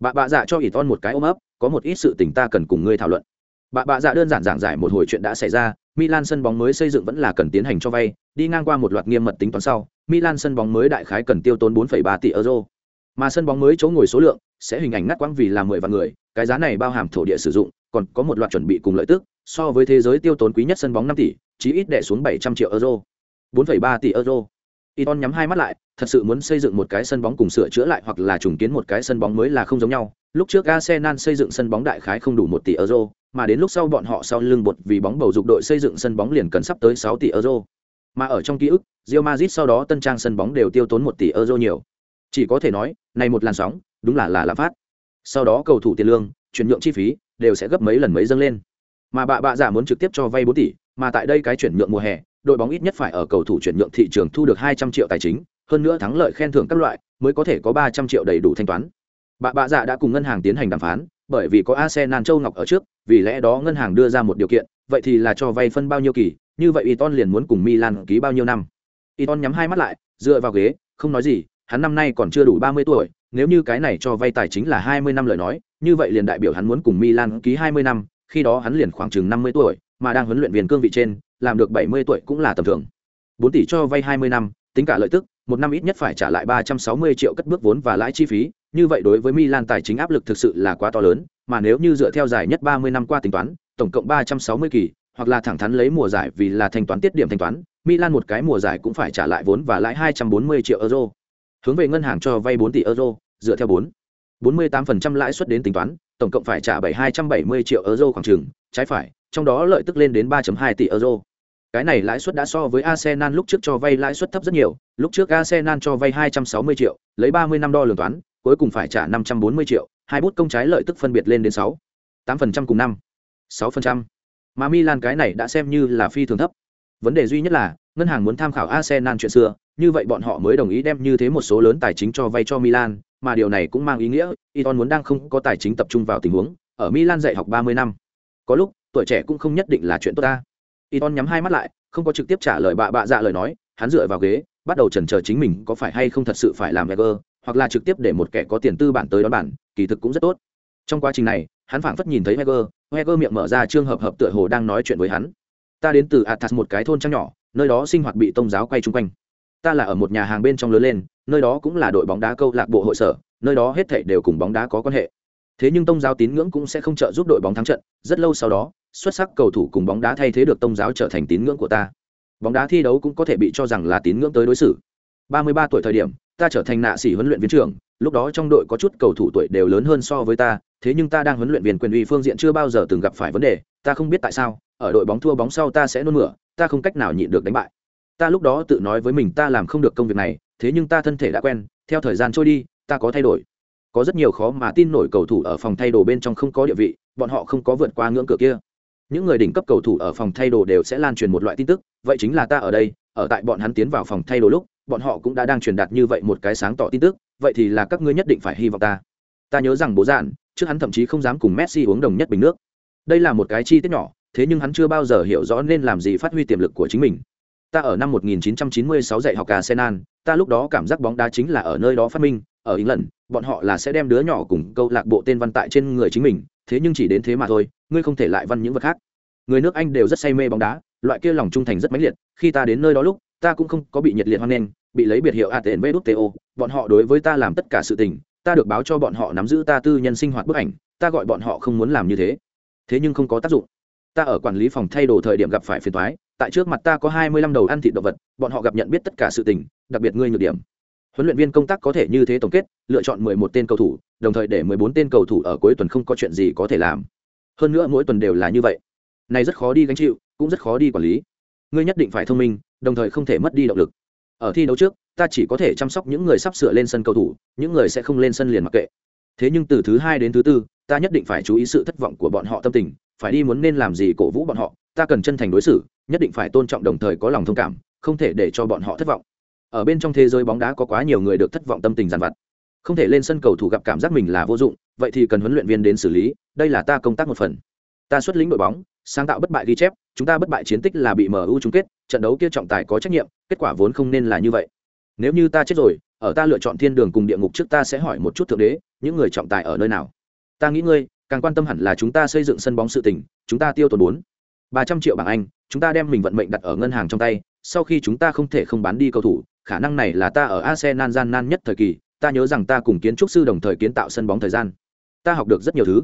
Bạ bạ dạ cho Iton một cái ôm ấp, có một ít sự tình ta cần cùng ngươi thảo luận. Bạ bạ dạ đơn giản giảng giải một hồi chuyện đã xảy ra, Milan sân bóng mới xây dựng vẫn là cần tiến hành cho vay, đi ngang qua một loạt nghiêm mật tính toán sau, Milan sân bóng mới đại khái cần tiêu tốn 4,3 tỷ euro. Mà sân bóng mới chỗ ngồi số lượng sẽ hình ảnh ngắt quãng vì là 10 vạn người, cái giá này bao hàm thổ địa sử dụng, còn có một loạt chuẩn bị cùng lợi tức, so với thế giới tiêu tốn quý nhất sân bóng năm tỷ, chí ít đẻ xuống 700 triệu euro. 4,3 tỷ euro. Iton nhắm hai mắt lại, thật sự muốn xây dựng một cái sân bóng cùng sửa chữa lại hoặc là trùng kiến một cái sân bóng mới là không giống nhau. Lúc trước Arsenal xây dựng sân bóng đại khái không đủ một tỷ euro, mà đến lúc sau bọn họ sau lưng bột vì bóng bầu dục đội xây dựng sân bóng liền cần sắp tới sáu tỷ euro. Mà ở trong ký ức, Real Madrid sau đó tân trang sân bóng đều tiêu tốn một tỷ euro nhiều. Chỉ có thể nói, này một làn sóng, đúng là là lạm phát. Sau đó cầu thủ tiền lương, chuyển nhượng chi phí đều sẽ gấp mấy lần mấy dâng lên. Mà bạ bạ giả muốn trực tiếp cho vay 4 tỷ, mà tại đây cái chuyển nhượng mùa hè, đội bóng ít nhất phải ở cầu thủ chuyển nhượng thị trường thu được 200 triệu tài chính, hơn nữa thắng lợi khen thưởng các loại, mới có thể có 300 triệu đầy đủ thanh toán. Bạ bạ giả đã cùng ngân hàng tiến hành đàm phán, bởi vì có Arsenal Châu Ngọc ở trước, vì lẽ đó ngân hàng đưa ra một điều kiện, vậy thì là cho vay phân bao nhiêu kỳ, như vậy Iton liền muốn cùng Milan ký bao nhiêu năm. Iton nhắm hai mắt lại, dựa vào ghế, không nói gì, hắn năm nay còn chưa đủ 30 tuổi, nếu như cái này cho vay tài chính là 20 năm lời nói, như vậy liền đại biểu hắn muốn cùng Milan ký 20 năm, khi đó hắn liền khoảng chừng 50 tuổi, mà đang huấn luyện viên cương vị trên, làm được 70 tuổi cũng là tầm thường. 4 tỷ cho vay 20 năm, tính cả lợi tức, một năm ít nhất phải trả lại 360 triệu cất bước vốn và lãi chi phí, như vậy đối với Milan tài chính áp lực thực sự là quá to lớn, mà nếu như dựa theo dài nhất 30 năm qua tính toán, tổng cộng 360 kỳ, hoặc là thẳng thắn lấy mùa giải vì là thanh toán tiết điểm thanh toán, Milan một cái mùa giải cũng phải trả lại vốn và lãi 240 triệu euro. Hướng về ngân hàng cho vay 4 tỷ euro, dựa theo 4 48% lãi suất đến tính toán, tổng cộng phải trả 7270 triệu euro khoảng chừng, trái phải, trong đó lợi tức lên đến 3.2 tỷ euro. Cái này lãi suất đã so với Arsenal lúc trước cho vay lãi suất thấp rất nhiều, lúc trước Arsenal cho vay 260 triệu, lấy 30 năm đo lường toán, cuối cùng phải trả 540 triệu, hai bút công trái lợi tức phân biệt lên đến 6, 8% cùng 5, 6%. Mà Milan cái này đã xem như là phi thường thấp. Vấn đề duy nhất là, ngân hàng muốn tham khảo Arsenal chuyện xưa, như vậy bọn họ mới đồng ý đem như thế một số lớn tài chính cho vay cho Milan, mà điều này cũng mang ý nghĩa, Iton muốn đang không có tài chính tập trung vào tình huống, ở Milan dạy học 30 năm. Có lúc, tuổi trẻ cũng không nhất định là chuyện tốt ta. Iton nhắm hai mắt lại, không có trực tiếp trả lời bạ bạ dạ lời nói, hắn dựa vào ghế, bắt đầu chần chờ chính mình có phải hay không thật sự phải làm Wenger, hoặc là trực tiếp để một kẻ có tiền tư bản tới đón bản, kỳ thực cũng rất tốt. Trong quá trình này, hắn phảng phất nhìn thấy Wenger, Wenger miệng mở ra trương hợp hợp tựa hồ đang nói chuyện với hắn. Ta đến từ Athas một cái thôn trang nhỏ, nơi đó sinh hoạt bị tôn giáo quay chung quanh. Ta là ở một nhà hàng bên trong lớn lên, nơi đó cũng là đội bóng đá câu lạc bộ hội sở, nơi đó hết thảy đều cùng bóng đá có quan hệ. Thế nhưng tôn giáo tín ngưỡng cũng sẽ không trợ giúp đội bóng thắng trận, rất lâu sau đó, xuất sắc cầu thủ cùng bóng đá thay thế được tôn giáo trở thành tín ngưỡng của ta. Bóng đá thi đấu cũng có thể bị cho rằng là tín ngưỡng tới đối xử. 33 tuổi thời điểm, ta trở thành nạ sĩ huấn luyện viên trưởng, lúc đó trong đội có chút cầu thủ tuổi đều lớn hơn so với ta, thế nhưng ta đang huấn luyện viên quyền uy phương diện chưa bao giờ từng gặp phải vấn đề, ta không biết tại sao, ở đội bóng thua bóng sau ta sẽ nôn mửa, ta không cách nào nhịn được đánh bại. Ta lúc đó tự nói với mình ta làm không được công việc này, thế nhưng ta thân thể đã quen, theo thời gian trôi đi, ta có thay đổi. Có rất nhiều khó mà tin nổi cầu thủ ở phòng thay đồ bên trong không có địa vị, bọn họ không có vượt qua ngưỡng cửa kia. Những người đỉnh cấp cầu thủ ở phòng thay đồ đều sẽ lan truyền một loại tin tức, vậy chính là ta ở đây, ở tại bọn hắn tiến vào phòng thay đồ lúc, bọn họ cũng đã đang truyền đạt như vậy một cái sáng tỏ tin tức, vậy thì là các ngươi nhất định phải hy vọng ta. Ta nhớ rằng bố dạn, trước hắn thậm chí không dám cùng Messi uống đồng nhất bình nước. Đây là một cái chi tiết nhỏ, thế nhưng hắn chưa bao giờ hiểu rõ nên làm gì phát huy tiềm lực của chính mình. Ta ở năm 1996 dạy học Arsenal, ta lúc đó cảm giác bóng đá chính là ở nơi đó phát minh, ở England, bọn họ là sẽ đem đứa nhỏ cùng câu lạc bộ tên văn tại trên người chính mình, thế nhưng chỉ đến thế mà thôi, ngươi không thể lại văn những vật khác. Người nước Anh đều rất say mê bóng đá, loại kia lòng trung thành rất mãnh liệt, khi ta đến nơi đó lúc, ta cũng không có bị nhiệt liệt hoan nghênh, bị lấy biệt hiệu ATNVDTO, bọn họ đối với ta làm tất cả sự tình, ta được báo cho bọn họ nắm giữ ta tư nhân sinh hoạt bức ảnh, ta gọi bọn họ không muốn làm như thế. Thế nhưng không có tác dụng. Ta ở quản lý phòng thay đồ thời điểm gặp phải phiền toái, tại trước mặt ta có hai mươi lăm đầu ăn thịt động vật, bọn họ gặp nhận biết tất cả sự tình, đặc biệt ngươi nhược điểm. Huấn luyện viên công tác có thể như thế tổng kết, lựa chọn mười một tên cầu thủ, đồng thời để mười bốn tên cầu thủ ở cuối tuần không có chuyện gì có thể làm. Hơn nữa mỗi tuần đều là như vậy. Này rất khó đi gánh chịu, cũng rất khó đi quản lý. Ngươi nhất định phải thông minh, đồng thời không thể mất đi động lực. Ở thi đấu trước, ta chỉ có thể chăm sóc những người sắp sửa lên sân cầu thủ, những người sẽ không lên sân liền mặc kệ. Thế nhưng từ thứ hai đến thứ tư, ta nhất định phải chú ý sự thất vọng của bọn họ tâm tình, phải đi muốn nên làm gì cổ vũ bọn họ, ta cần chân thành đối xử, nhất định phải tôn trọng đồng thời có lòng thông cảm, không thể để cho bọn họ thất vọng. Ở bên trong thế giới bóng đá có quá nhiều người được thất vọng tâm tình giàn vặt. Không thể lên sân cầu thủ gặp cảm giác mình là vô dụng, vậy thì cần huấn luyện viên đến xử lý, đây là ta công tác một phần. Ta xuất lĩnh đội bóng, sáng tạo bất bại ghi chép, chúng ta bất bại chiến tích là bị MU chung kết, trận đấu kia trọng tài có trách nhiệm, kết quả vốn không nên là như vậy. Nếu như ta chết rồi, ở ta lựa chọn thiên đường cùng địa ngục trước ta sẽ hỏi một chút thượng đế, những người trọng tài ở nơi nào. Ta nghĩ ngươi, càng quan tâm hẳn là chúng ta xây dựng sân bóng sự tình, chúng ta tiêu tốn bốn ba trăm triệu bảng Anh, chúng ta đem mình vận mệnh đặt ở ngân hàng trong tay, sau khi chúng ta không thể không bán đi cầu thủ, khả năng này là ta ở Arsenal gian nan nhất thời kỳ, ta nhớ rằng ta cùng kiến trúc sư đồng thời kiến tạo sân bóng thời gian. Ta học được rất nhiều thứ.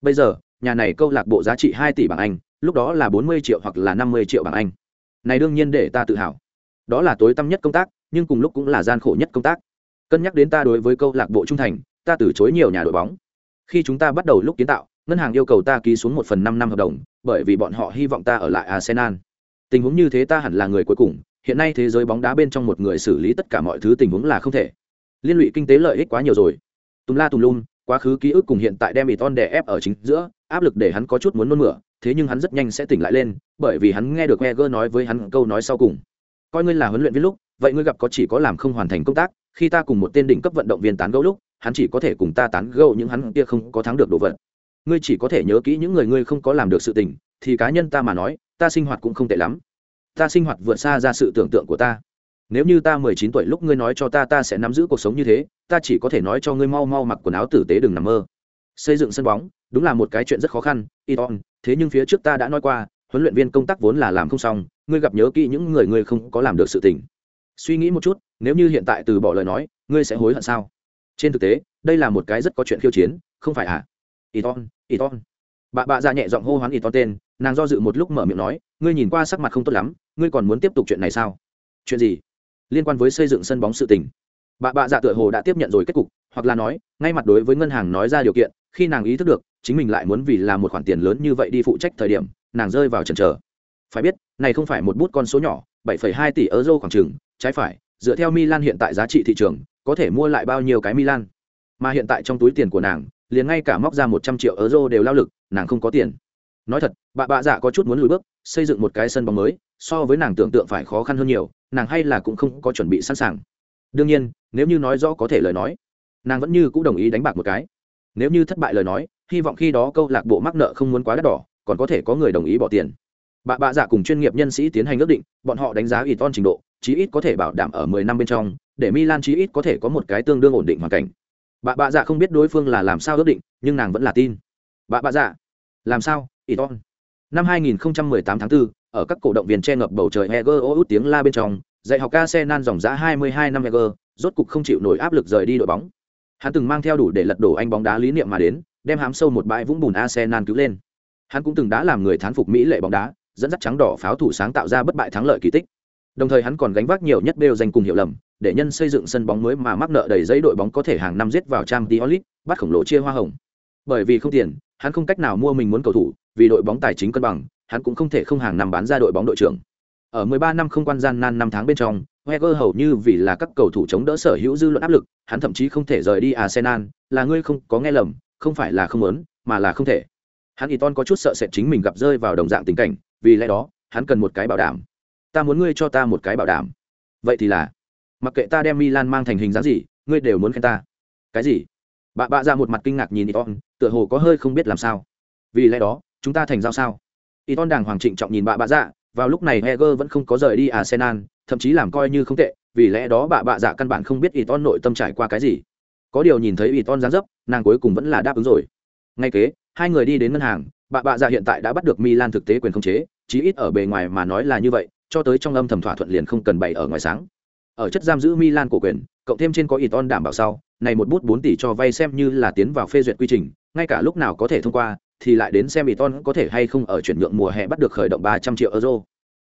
Bây giờ, nhà này câu lạc bộ giá trị hai tỷ bảng Anh, lúc đó là bốn mươi triệu hoặc là năm mươi triệu bảng Anh. Này đương nhiên để ta tự hào. Đó là tối tăm nhất công tác, nhưng cùng lúc cũng là gian khổ nhất công tác. Cân nhắc đến ta đối với câu lạc bộ trung thành, ta từ chối nhiều nhà đội bóng. Khi chúng ta bắt đầu lúc kiến tạo, ngân hàng yêu cầu ta ký xuống một phần năm năm hợp đồng, bởi vì bọn họ hy vọng ta ở lại Arsenal. Tình huống như thế ta hẳn là người cuối cùng, hiện nay thế giới bóng đá bên trong một người xử lý tất cả mọi thứ tình huống là không thể. Liên lụy kinh tế lợi ích quá nhiều rồi. Tùm la tùm lum, quá khứ ký ức cùng hiện tại đem Ton đè ép ở chính giữa, áp lực để hắn có chút muốn nôn mửa, thế nhưng hắn rất nhanh sẽ tỉnh lại lên, bởi vì hắn nghe được Wenger nói với hắn câu nói sau cùng. Coi ngươi là huấn luyện viên lúc, vậy ngươi gặp có chỉ có làm không hoàn thành công tác, khi ta cùng một tên đỉnh cấp vận động viên tán gẫu lúc, hắn chỉ có thể cùng ta tán gẫu những hắn kia không có thắng được đồ vật. Ngươi chỉ có thể nhớ kỹ những người ngươi không có làm được sự tình, thì cá nhân ta mà nói, ta sinh hoạt cũng không tệ lắm. Ta sinh hoạt vượt xa ra sự tưởng tượng của ta. Nếu như ta mười chín tuổi lúc ngươi nói cho ta ta sẽ nắm giữ cuộc sống như thế, ta chỉ có thể nói cho ngươi mau mau mặc quần áo tử tế đừng nằm mơ. Xây dựng sân bóng, đúng là một cái chuyện rất khó khăn, Iton, thế nhưng phía trước ta đã nói qua, huấn luyện viên công tác vốn là làm không xong, ngươi gặp nhớ kỹ những người ngươi không có làm được sự tình. Suy nghĩ một chút, nếu như hiện tại từ bỏ lời nói, ngươi sẽ hối hận sao? Trên thực tế, đây là một cái rất có chuyện khiêu chiến không phải à iton ton bà bạ già nhẹ giọng hô hoán iton tên nàng do dự một lúc mở miệng nói ngươi nhìn qua sắc mặt không tốt lắm ngươi còn muốn tiếp tục chuyện này sao? Chuyện gì? Liên quan với xây dựng sân bóng sự tình. Bà bạ dạ tựa hồ đã tiếp nhận rồi kết cục hoặc là nói ngay mặt đối với ngân hàng nói ra điều kiện khi nàng ý thức được chính mình lại muốn vì là một khoản tiền lớn như vậy đi phụ trách thời điểm nàng rơi vào trần trờ phải biết này không phải một bút con số nhỏ 7,2 tỷ euro khoảng chừng trái phải dựa theo milan hiện tại giá trị thị trường có thể mua lại bao nhiêu cái milan. Mà hiện tại trong túi tiền của nàng, liền ngay cả móc ra một trăm triệu euro đều lao lực, nàng không có tiền. Nói thật, bà bạ dạ có chút muốn lùi bước, xây dựng một cái sân bóng mới, so với nàng tưởng tượng phải khó khăn hơn nhiều, nàng hay là cũng không có chuẩn bị sẵn sàng. Đương nhiên, nếu như nói rõ có thể lời nói, nàng vẫn như cũng đồng ý đánh bạc một cái. Nếu như thất bại lời nói, hy vọng khi đó câu lạc bộ mắc nợ không muốn quá đắt đỏ, còn có thể có người đồng ý bỏ tiền. Bà bạ dạ cùng chuyên nghiệp nhân sĩ tiến hành ước định, bọn họ đánh giá ít ton trình độ, chí ít có thể bảo đảm ở 10 năm bên trong để milan chí ít có thể có một cái tương đương ổn định hoàn cảnh. Bà bà dạ không biết đối phương là làm sao ước định nhưng nàng vẫn là tin. Bà bà dạ làm sao? Iton. năm 2018 tháng 4, ở các cổ động viên che ngập bầu trời Heger út tiếng la bên trong dạy học Arsenal dòng giá 22 năm Heger rốt cục không chịu nổi áp lực rời đi đội bóng. Hắn từng mang theo đủ để lật đổ anh bóng đá lý niệm mà đến đem hám sâu một bãi vũng bùn Arsenal cứu lên. Hắn cũng từng đã làm người thán phục mỹ lệ bóng đá dẫn dắt trắng đỏ pháo thủ sáng tạo ra bất bại thắng lợi kỳ tích. Đồng thời hắn còn gánh vác nhiều nhất đều danh cùng hiểu lầm để nhân xây dựng sân bóng mới mà mắc nợ đầy giấy đội bóng có thể hàng năm giết vào trang Diolit, bắt khổng lồ chia hoa hồng. Bởi vì không tiền hắn không cách nào mua mình muốn cầu thủ vì đội bóng tài chính cân bằng hắn cũng không thể không hàng năm bán ra đội bóng đội trưởng. Ở 13 năm không quan gian nan năm tháng bên trong Wenger hầu như vì là các cầu thủ chống đỡ sở hữu dư luận áp lực hắn thậm chí không thể rời đi Arsenal là ngươi không có nghe lầm không phải là không muốn mà là không thể. Hắn Iton có chút sợ sệt chính mình gặp rơi vào đồng dạng tình cảnh vì lẽ đó hắn cần một cái bảo đảm. Ta muốn ngươi cho ta một cái bảo đảm. Vậy thì là mặc kệ ta đem milan mang thành hình dáng gì ngươi đều muốn khen ta. Cái gì? Bà bạ ra một mặt kinh ngạc nhìn Iton, tựa hồ có hơi không biết làm sao. Vì lẽ đó chúng ta thành giao sao? Iton đàng hoàng trịnh trọng nhìn bà bạ dạ vào lúc này heger vẫn không có rời đi arsenal thậm chí làm coi như không tệ vì lẽ đó bà bạ dạ căn bản không biết Iton nội tâm trải qua cái gì. Có điều nhìn thấy Iton dáng dấp nàng cuối cùng vẫn là đáp ứng rồi. Ngay kế hai người đi đến ngân hàng bà bạ dạ hiện tại đã bắt được milan thực tế quyền khống chế chí ít ở bề ngoài mà nói là như vậy cho tới trong âm thầm thỏa thuận liền không cần bày ở ngoài sáng ở chất giam giữ milan cổ quyền cộng thêm trên có Iton đảm bảo sau này một bút bốn tỷ cho vay xem như là tiến vào phê duyệt quy trình ngay cả lúc nào có thể thông qua thì lại đến xem Iton có thể hay không ở chuyển nhượng mùa hè bắt được khởi động 300 triệu euro.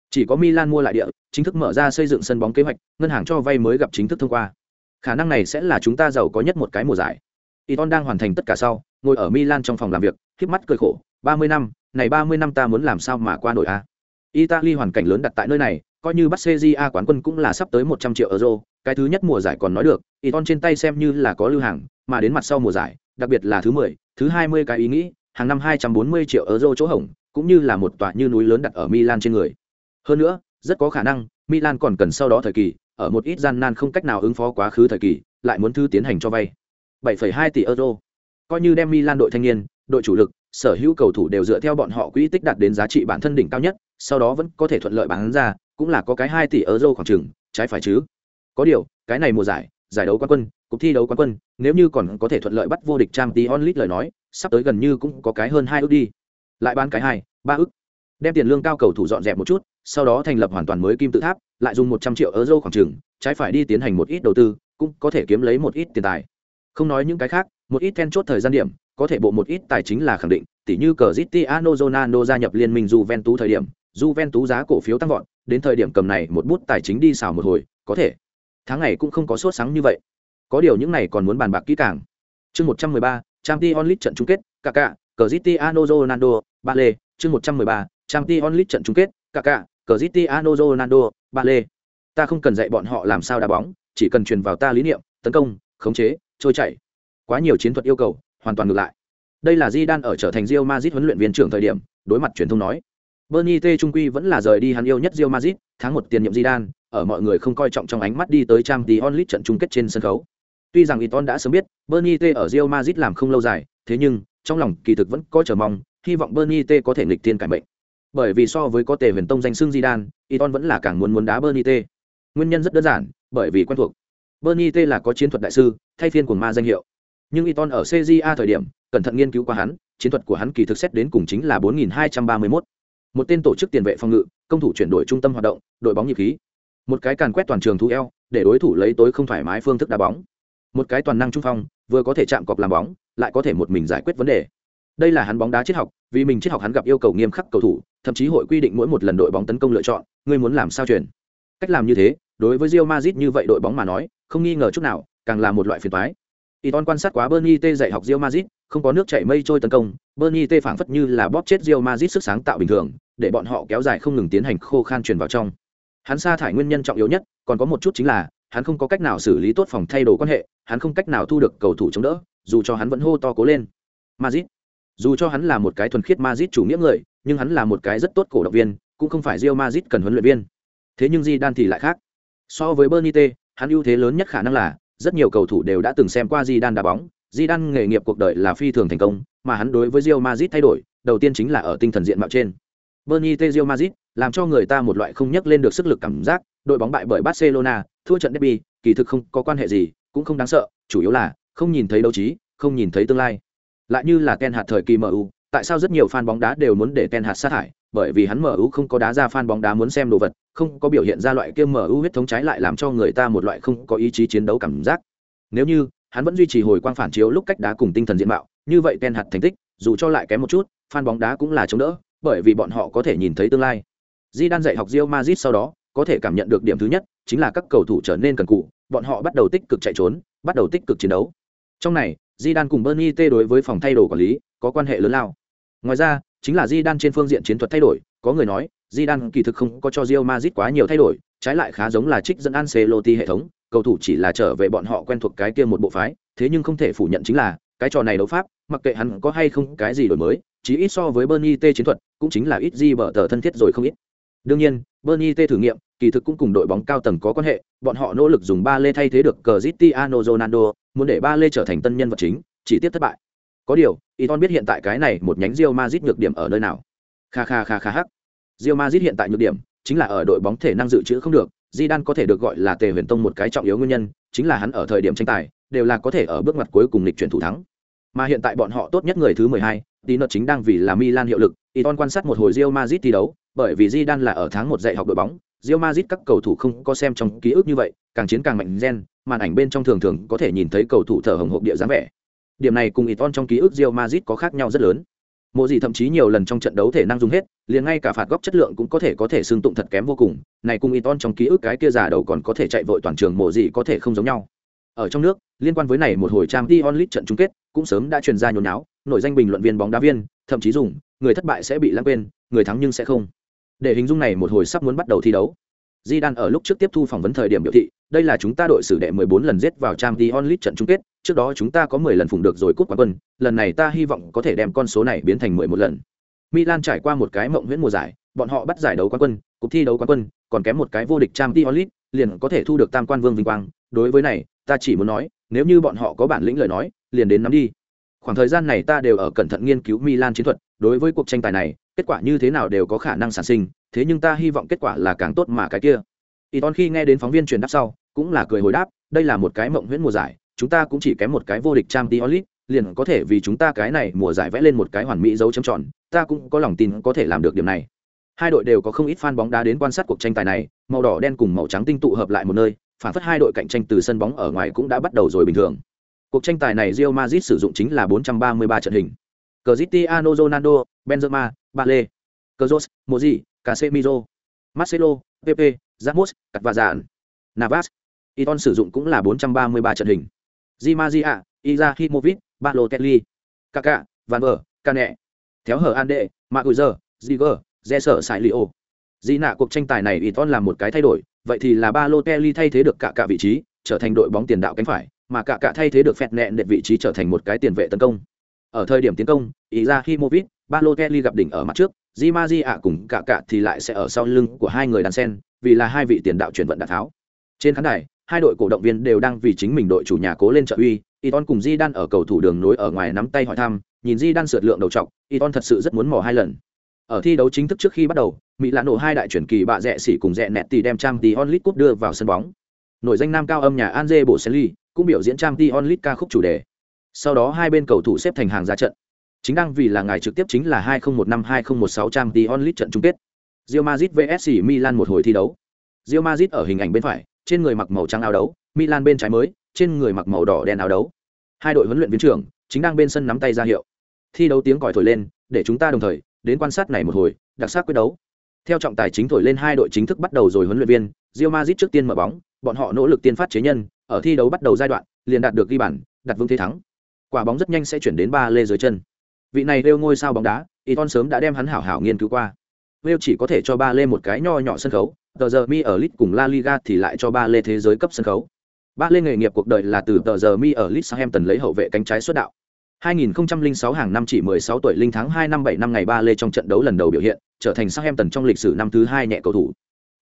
Chỉ có Milan mua lại địa, chính thức mở ra xây dựng sân bóng kế hoạch, ngân hàng cho vay mới gặp chính thức thông qua. Khả năng này sẽ là chúng ta giàu có nhất một cái mùa giải. Iton đang hoàn thành tất cả sau, ngồi ở Milan trong phòng làm việc, khép mắt cười khổ, 30 năm, này 30 năm ta muốn làm sao mà qua nổi a. Italy hoàn cảnh lớn đặt tại nơi này, coi như Barcelona quán quân cũng là sắp tới 100 triệu euro, cái thứ nhất mùa giải còn nói được, Iton trên tay xem như là có lưu hàng, mà đến mặt sau mùa giải, đặc biệt là thứ 10, thứ 20 cái ý nghĩ, hàng năm 240 triệu euro chỗ hổng, cũng như là một tòa như núi lớn đặt ở Milan trên người. Hơn nữa, rất có khả năng, Milan còn cần sau đó thời kỳ, ở một ít gian nan không cách nào ứng phó quá khứ thời kỳ, lại muốn thư tiến hành cho vay. 7,2 tỷ euro. Coi như đem Milan đội thanh niên, đội chủ lực, sở hữu cầu thủ đều dựa theo bọn họ quỹ tích đạt đến giá trị bản thân đỉnh cao nhất, sau đó vẫn có thể thuận lợi bán ra, cũng là có cái 2 tỷ euro khoảng chừng, trái phải chứ. Có điều, cái này mùa giải, giải đấu quán quân, cuộc thi đấu quán quân, nếu như còn có thể thuận lợi bắt vô địch Champions League lời nói, sắp tới gần như cũng có cái hơn hai ức đi lại bán cái hai ba ức. đem tiền lương cao cầu thủ dọn dẹp một chút sau đó thành lập hoàn toàn mới kim tự tháp lại dùng một trăm triệu euro khoảng chừng, trái phải đi tiến hành một ít đầu tư cũng có thể kiếm lấy một ít tiền tài không nói những cái khác một ít then chốt thời gian điểm có thể bộ một ít tài chính là khẳng định tỉ như Cristiano Ronaldo gia nhập liên minh Juventus thời điểm Juventus giá cổ phiếu tăng vọt đến thời điểm cầm này một bút tài chính đi xào một hồi có thể tháng này cũng không có sốt sáng như vậy có điều những này còn muốn bàn bạc kỹ càng chương một trăm mười ba Champions League trận chung kết, Kaká, Cristiano Ronaldo, Bale, chương 113, Champions League trận chung kết, Kaká, Cristiano Ronaldo, Bale. Ta không cần dạy bọn họ làm sao đá bóng, chỉ cần truyền vào ta lý niệm, tấn công, khống chế, trôi chảy. Quá nhiều chiến thuật yêu cầu, hoàn toàn ngược lại. Đây là Zidane ở trở thành Real Madrid huấn luyện viên trưởng thời điểm, đối mặt truyền thông nói. Bernie T trung quy vẫn là rời đi hắn yêu nhất Real Madrid, tháng một tiền nhiệm Zidane, ở mọi người không coi trọng trong ánh mắt đi tới trang Champions League trận chung kết trên sân khấu. Tuy rằng Iton đã sớm biết, Bernie T ở Real Madrid làm không lâu dài, thế nhưng trong lòng kỳ thực vẫn có chờ mong, hy vọng Bernie T có thể nghịch thiên cải mệnh. Bởi vì so với có Tề Huyền Tông danh xưng Zidane, Iton vẫn là càng muốn muốn đá Bernie T. Nguyên nhân rất đơn giản, bởi vì quen thuộc. Bernie T là có chiến thuật đại sư, thay phiên của ma danh hiệu. Nhưng Iton ở CJA thời điểm, cẩn thận nghiên cứu qua hắn, chiến thuật của hắn kỳ thực xét đến cùng chính là 4231. Một tên tổ chức tiền vệ phòng ngự, công thủ chuyển đổi trung tâm hoạt động, đội bóng nhịp khí. một cái càn quét toàn trường thu eo, để đối thủ lấy tối không thoải mái phương thức đá bóng một cái toàn năng trung phong vừa có thể chạm cọc làm bóng lại có thể một mình giải quyết vấn đề đây là hắn bóng đá triết học vì mình triết học hắn gặp yêu cầu nghiêm khắc cầu thủ thậm chí hội quy định mỗi một lần đội bóng tấn công lựa chọn ngươi muốn làm sao chuyển cách làm như thế đối với Real Madrid như vậy đội bóng mà nói không nghi ngờ chút nào càng là một loại phiền toái Iton quan sát quá Bernie T dạy học Real Madrid, không có nước chảy mây trôi tấn công, Bernie T phảng phất như là bóp chết Real Madrid sức sáng tạo bình thường, để bọn họ kéo dài không ngừng tiến hành khô khan truyền vào trong. Hắn sa thải nguyên nhân trọng yếu nhất, còn có một chút chính là, hắn không có cách nào xử lý tốt phòng thay đồ quan hệ, hắn không cách nào thu được cầu thủ chống đỡ, dù cho hắn vẫn hô to cố lên. Madrid. Dù cho hắn là một cái thuần khiết Madrid chủ nghĩa người, nhưng hắn là một cái rất tốt cổ động viên, cũng không phải Real Madrid cần huấn luyện viên. Thế nhưng Zidane thì lại khác. So với Bernie T, hắn ưu thế lớn nhất khả năng là rất nhiều cầu thủ đều đã từng xem qua Zidane đá bóng, Zidane nghề nghiệp cuộc đời là phi thường thành công, mà hắn đối với Real Madrid thay đổi, đầu tiên chính là ở tinh thần diện mạo trên. Bernie T Real Madrid làm cho người ta một loại không nhắc lên được sức lực cảm giác, đội bóng bại bởi Barcelona, thua trận derby, kỳ thực không có quan hệ gì, cũng không đáng sợ, chủ yếu là không nhìn thấy đấu trí, không nhìn thấy tương lai. Lại như là Ken hạt thời kỳ MU, tại sao rất nhiều fan bóng đá đều muốn để Ken hạt sát thải? Bởi vì hắn MU không có đá ra fan bóng đá muốn xem đồ vật, không có biểu hiện ra loại kia MU huyết thống trái lại làm cho người ta một loại không có ý chí chiến đấu cảm giác. Nếu như hắn vẫn duy trì hồi quang phản chiếu lúc cách đá cùng tinh thần diện mạo, như vậy Ten hạt thành tích, dù cho lại kém một chút, fan bóng đá cũng là chống đỡ, bởi vì bọn họ có thể nhìn thấy tương lai. Zidane dạy học Real Madrid sau đó, có thể cảm nhận được điểm thứ nhất, chính là các cầu thủ trở nên cần cù, bọn họ bắt đầu tích cực chạy trốn, bắt đầu tích cực chiến đấu. Trong này, Zidane cùng Bernie T đối với phòng thay đồ quản lý có quan hệ lớn lao. Ngoài ra, chính là Di Đan trên phương diện chiến thuật thay đổi, có người nói, Di Đan kỳ thực không có cho Real Madrid quá nhiều thay đổi, trái lại khá giống là trích dẫn Ancelotti hệ thống, cầu thủ chỉ là trở về bọn họ quen thuộc cái kia một bộ phái, thế nhưng không thể phủ nhận chính là, cái trò này đấu pháp, mặc kệ hắn có hay không cái gì đổi mới, chỉ ít so với Bernie T chiến thuật, cũng chính là ít gì bở tờ thân thiết rồi không ít. Đương nhiên, Bernie T thử nghiệm, kỳ thực cũng cùng đội bóng cao tầng có quan hệ, bọn họ nỗ lực dùng ba lê thay thế được Cristiano Ronaldo, muốn để ba lê trở thành tân nhân vật chính, chỉ tiếp thất bại. Có điều, Iton biết hiện tại cái này một nhánh Real Madrid nhược điểm ở nơi nào. Kha kha kha kha hắc. Real Madrid hiện tại nhược điểm chính là ở đội bóng thể năng dự trữ không được, di đan có thể được gọi là Tề Huyền Tông một cái trọng yếu nguyên nhân, chính là hắn ở thời điểm tranh tài đều là có thể ở bước ngoặt cuối cùng lịch chuyển thủ thắng. Mà hiện tại bọn họ tốt nhất người thứ 12, Tino chính đang vì là Milan hiệu lực, Iton quan sát một hồi Real Madrid thi đấu, bởi vì Zidane là ở tháng một dạy học đội bóng, Real Madrid các cầu thủ không có xem trong ký ức như vậy, càng chiến càng mạnh gen, màn ảnh bên trong thường thường có thể nhìn thấy cầu thủ thở hồng hộc địa dáng vẻ. Điểm này cùng Iton trong ký ức Real Madrid có khác nhau rất lớn. Mộ gì thậm chí nhiều lần trong trận đấu thể năng dùng hết, liền ngay cả phạt góc chất lượng cũng có thể có thể xương tụng thật kém vô cùng. Này cùng Iton trong ký ức cái kia giả đầu còn có thể chạy vội toàn trường mộ gì có thể không giống nhau. Ở trong nước, liên quan với này một hồi trang Dion League trận chung kết, cũng sớm đã truyền ra nhốn nháo, nổi danh bình luận viên bóng đá viên, thậm chí dùng, người thất bại sẽ bị lãng quên, người thắng nhưng sẽ không. Để hình dung này một hồi sắp muốn bắt đầu thi đấu. Di Đan ở lúc trước tiếp thu phỏng vấn thời điểm biểu thị, đây là chúng ta đội xử đệ 14 lần giết vào Champions League trận chung kết, trước đó chúng ta có 10 lần phụng được rồi cúp quán quân, lần này ta hy vọng có thể đem con số này biến thành 11 lần. Milan trải qua một cái mộng huyễn mùa giải, bọn họ bắt giải đấu quán quân, cuộc thi đấu quán quân, còn kém một cái vô địch Champions League, liền có thể thu được tam quan vương vinh quang, đối với này, ta chỉ muốn nói, nếu như bọn họ có bản lĩnh lời nói, liền đến nắm đi. Khoảng thời gian này ta đều ở cẩn thận nghiên cứu Milan chiến thuật, đối với cuộc tranh tài này, kết quả như thế nào đều có khả năng sản sinh, thế nhưng ta hy vọng kết quả là càng tốt mà cái kia. Iton khi nghe đến phóng viên truyền đáp sau, cũng là cười hồi đáp, đây là một cái mộng huyễn mùa giải, chúng ta cũng chỉ kém một cái vô địch Champions League, liền có thể vì chúng ta cái này mùa giải vẽ lên một cái hoàn mỹ dấu chấm tròn, ta cũng có lòng tin có thể làm được điểm này. Hai đội đều có không ít fan bóng đá đến quan sát cuộc tranh tài này, màu đỏ đen cùng màu trắng tinh tụ hợp lại một nơi, phản phất hai đội cạnh tranh từ sân bóng ở ngoài cũng đã bắt đầu rồi bình thường. Cuộc tranh tài này Real Madrid sử dụng chính là 433 trận hình. Cristiano Ronaldo, Benzema, Bale, Kroos, Modric, Casemiro, Marcelo, Pepe, Ramos, Cắt và Dạn, Navas. Iton sử dụng cũng là 433 trận hình. Di Maria, Izahimovic, Balotelli, Kaká, Van Ver, Cane, Theo hở đệ, Maguire, Ziger, Jesser Sailio. Di nạ cuộc tranh tài này Iton làm một cái thay đổi, vậy thì là Balotelli thay thế được cả cả vị trí, trở thành đội bóng tiền đạo cánh phải, mà cả cả thay thế được phẹt nẹn để vị trí trở thành một cái tiền vệ tấn công. Ở thời điểm tiến công, Izahimovic, Balotelli gặp đỉnh ở mặt trước, Di Maria cùng cả cả thì lại sẽ ở sau lưng của hai người đàn sen, vì là hai vị tiền đạo chuyển vận đạn tháo. Trên khán đài, hai đội cổ động viên đều đang vì chính mình đội chủ nhà cố lên trợ uy, Iton cùng Di Đan ở cầu thủ đường nối ở ngoài nắm tay hỏi thăm, nhìn Di Đan sượt lượng đầu trọc, Iton thật sự rất muốn mò hai lần. Ở thi đấu chính thức trước khi bắt đầu, Mỹ lạ nổ hai đại chuyển kỳ bạ rẻ xỉ cùng rẻ nẹt tỷ đem trang tí onlit cúp đưa vào sân bóng. Nổi danh nam cao âm nhà Anze Boselli cũng biểu diễn trang tí onlit ca khúc chủ đề. Sau đó hai bên cầu thủ xếp thành hàng ra trận. Chính đang vì là ngày trực tiếp chính là 2015-2016 trang t onlit trận chung kết. Real Madrid vs Milan một hồi thi đấu. Real Madrid ở hình ảnh bên phải, trên người mặc màu trắng áo đấu, Milan bên trái mới, trên người mặc màu đỏ đen áo đấu. hai đội huấn luyện viên trưởng chính đang bên sân nắm tay ra hiệu thi đấu tiếng còi thổi lên để chúng ta đồng thời đến quan sát này một hồi đặc sắc quyết đấu theo trọng tài chính thổi lên hai đội chính thức bắt đầu rồi huấn luyện viên Real Madrid trước tiên mở bóng bọn họ nỗ lực tiên phát chế nhân ở thi đấu bắt đầu giai đoạn liền đạt được ghi bàn đặt vững thế thắng quả bóng rất nhanh sẽ chuyển đến ba lê dưới chân. Vị này đeo ngôi sao bóng đá Iton sớm đã đem hắn hảo hảo nghiên cứu qua. Wales chỉ có thể cho ba lê một cái nho nhỏ sân khấu, tờ giờ mi ở lit cùng La Liga thì lại cho ba lê thế giới cấp sân khấu. Ba lê nghề nghiệp cuộc đời là từ tờ giờ mi ở lit Southampton lấy hậu vệ cánh trái xuất đạo. 2006 hàng năm chỉ 16 tuổi linh tháng 2 năm 7 năm ngày ba lê trong trận đấu lần đầu biểu hiện, trở thành Southampton trong lịch sử năm thứ hai nhẹ cầu thủ.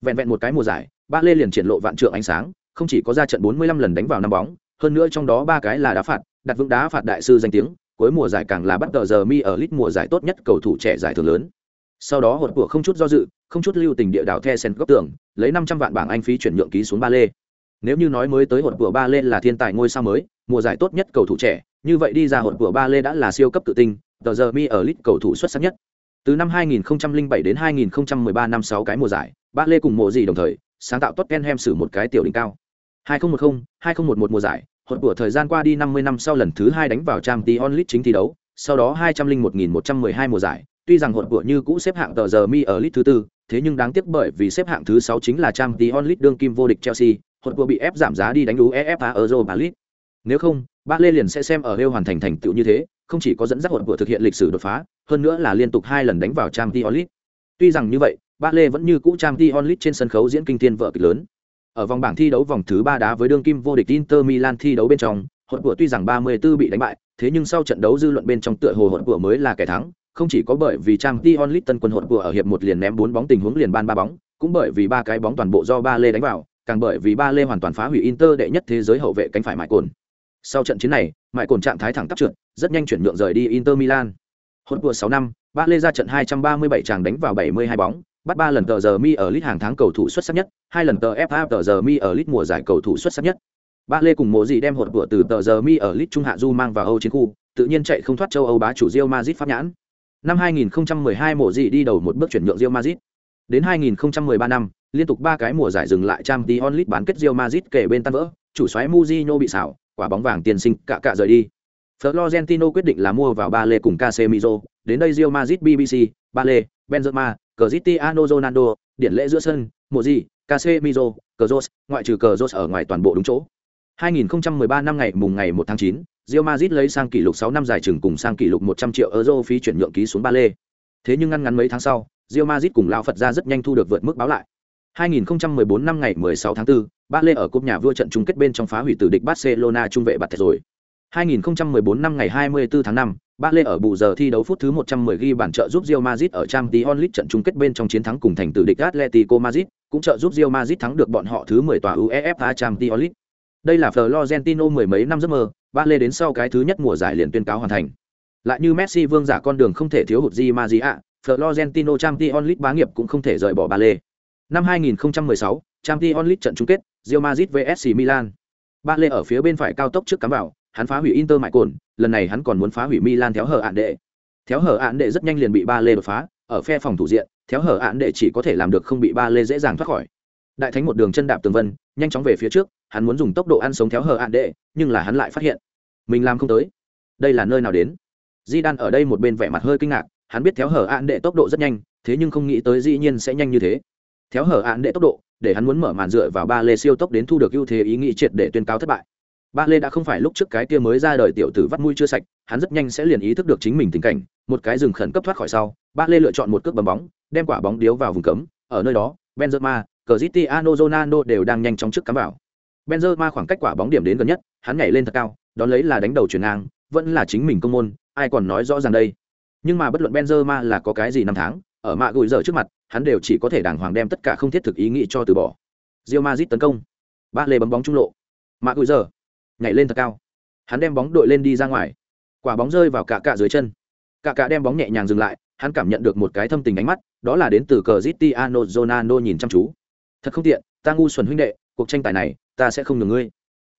Vẹn vẹn một cái mùa giải, ba lê liền triển lộ vạn trượng ánh sáng, không chỉ có ra trận 45 lần đánh vào năm bóng, hơn nữa trong đó ba cái là đá phạt đặt vững đá phạt đại sư danh tiếng, cuối mùa giải càng là bắt tờ giờ mi ở lit mùa giải tốt nhất cầu thủ trẻ giải thưởng lớn. Sau đó hột của không chút do dự, không chút lưu tình địa đảo the sen góc tường, lấy năm trăm vạn bảng anh phí chuyển nhượng ký xuống ba lê. Nếu như nói mới tới hột của ba lê là thiên tài ngôi sao mới, mùa giải tốt nhất cầu thủ trẻ, như vậy đi ra hột của ba lê đã là siêu cấp tự tin, tờ giờ mi ở lit cầu thủ xuất sắc nhất. Từ năm 2007 đến 2013 năm 6 cái mùa giải, ba lê cùng mùa gì đồng thời, sáng tạo Tottenham sử một cái tiểu đỉnh cao. 2010 2011 mùa giải hột của thời gian qua đi 50 năm sau lần thứ hai đánh vào Champions League chính thi đấu, sau đó 201.112 mùa giải. Tuy rằng hột của như cũ xếp hạng tờ giờ mi ở lit thứ tư, thế nhưng đáng tiếc bởi vì xếp hạng thứ sáu chính là trang tí onlit đương kim vô địch chelsea, hột của bị ép giảm giá đi đánh UEFA efa europa league. Nếu không ba lê liền sẽ xem ở Real hoàn thành thành tựu như thế, không chỉ có dẫn dắt hột của thực hiện lịch sử đột phá, hơn nữa là liên tục hai lần đánh vào trang tí onlit tuy rằng như vậy ba lê vẫn như cũ trang tí trên sân khấu diễn kinh thiên vợ kịch lớn ở vòng bảng thi đấu vòng thứ ba đá với đương kim vô địch inter milan thi đấu bên trong hột của tuy rằng 34 bị đánh bại thế nhưng sau trận đấu dư luận bên trong tựa hồ hột của mới là kẻ thắng không chỉ có bởi vì trang Dion Litton quân hột của ở hiệp một liền ném bốn bóng tình huống liền ban ba bóng, cũng bởi vì ba cái bóng toàn bộ do ba lê đánh vào, càng bởi vì ba lê hoàn toàn phá hủy Inter đệ nhất thế giới hậu vệ cánh phải Mại Cồn. Sau trận chiến này, Mại Cồn trạng thái thẳng tắp trượt, rất nhanh chuyển nhượng rời đi Inter Milan. Hột của 6 năm, ba lê ra trận 237 tràng đánh vào 72 bóng, bắt ba lần tờ giờ mi ở lit hàng tháng cầu thủ xuất sắc nhất, hai lần tờ FA tờ giờ mi ở lit mùa giải cầu thủ xuất sắc nhất. Ba lê cùng mùa gì đem hột của từ tờ giờ mi ở lit trung hạ du mang vào Âu chiến khu, tự nhiên chạy không thoát châu Âu bá chủ Real Madrid pháp nhãn. Năm 2012 mùa gì đi đầu một bước chuyển nhượng Real Madrid. Đến 2013 năm, liên tục ba cái mùa giải dừng lại Champions League bán kết Real Madrid kể bên tan vỡ, chủ soái Mourinho bị xảo, quả bóng vàng tiền sinh cả cả rời đi. Florentino quyết định là mua vào Ba Lê cùng Casemiro, đến đây Real Madrid BBC, Ba Lê, Benzema, Cristiano Ronaldo, điển lễ giữa sân, mùa gì, Casemiro, Kroos, ngoại trừ Kroos ở ngoài toàn bộ đúng chỗ. 2013 năm ngày mùng ngày 1 tháng 9, Real Madrid lấy sang kỷ lục 6 năm dài trưởng cùng sang kỷ lục 100 triệu euro phí chuyển nhượng ký xuống ba lê. Thế nhưng ngăn ngắn mấy tháng sau, Real Madrid cùng lão Phật ra rất nhanh thu được vượt mức báo lại. 2014 năm ngày 16 tháng 4, ba lê ở cúp nhà vua trận chung kết bên trong phá hủy tử địch Barcelona trung vệ bạt rồi. 2014 năm ngày 24 tháng 5, ba lê ở bù giờ thi đấu phút thứ 110 ghi bàn trợ giúp Real Madrid ở Champions League trận chung kết bên trong chiến thắng cùng thành tử địch Atletico Madrid, cũng trợ giúp Real Madrid thắng được bọn họ thứ 10 tòa UEFA Champions League. Đây là Florentino mười mấy năm giấc mơ, ba lê đến sau cái thứ nhất mùa giải liền tuyên cáo hoàn thành. Lại như messi vương giả con đường không thể thiếu hụt di ma ạ florentino champions league bá nghiệp cũng không thể rời bỏ ba lê. Năm 2016, champions league trận chung kết real madrid vs milan. Ba lê ở phía bên phải cao tốc trước cắm vào hắn phá hủy inter mại cồn, lần này hắn còn muốn phá hủy milan theo hở ạn đệ. Theo hở ạn đệ rất nhanh liền bị ba lê đột phá, ở phe phòng thủ diện, theo hở ạn đệ chỉ có thể làm được không bị ba lê dễ dàng thoát khỏi. Đại thánh một đường chân đạp tường vân, nhanh chóng về phía trước, hắn muốn dùng tốc độ ăn sống theo hở ạn đệ, nhưng là hắn lại phát hiện, mình làm không tới. Đây là nơi nào đến? Di đan ở đây một bên vẻ mặt hơi kinh ngạc, hắn biết theo hở ạn đệ tốc độ rất nhanh, thế nhưng không nghĩ tới dĩ nhiên sẽ nhanh như thế. Theo hở ạn đệ tốc độ, để hắn muốn mở màn dựa vào ba lê siêu tốc đến thu được ưu thế ý nghĩ triệt để tuyên cáo thất bại ba lê đã không phải lúc trước cái kia mới ra đời tiểu tử vắt mũi chưa sạch, hắn rất nhanh sẽ liền ý thức được chính mình tình cảnh, một cái rừng khẩn cấp thoát khỏi sau, ba lê lựa chọn một cước bấm bóng, đem quả bóng điếu vào vùng cấm, ở nơi đó, benzema, cristiano ronaldo đều đang nhanh chóng trước cắm vào. Benzema khoảng cách quả bóng điểm đến gần nhất, hắn nhảy lên thật cao, đón lấy là đánh đầu chuyển ngang, vẫn là chính mình công môn, ai còn nói rõ ràng đây. Nhưng mà bất luận Benzema là có cái gì năm tháng, ở mạ gùi giờ trước mặt, hắn đều chỉ có thể đàng hoàng đem tất cả không thiết thực ý nghĩ cho từ bỏ. Real Madrid tấn công. Ba lê bấm bóng trung lộ. Mạ gùi giờ nhảy lên thật cao. Hắn đem bóng đội lên đi ra ngoài. Quả bóng rơi vào cả cả dưới chân. Cả cả đem bóng nhẹ nhàng dừng lại, hắn cảm nhận được một cái thâm tình ánh mắt, đó là đến từ cờ Ziti Ano Zonano nhìn chăm chú. Thật không tiện, ta ngu xuẩn huynh đệ, cuộc tranh tài này, ta sẽ không ngừng ngươi.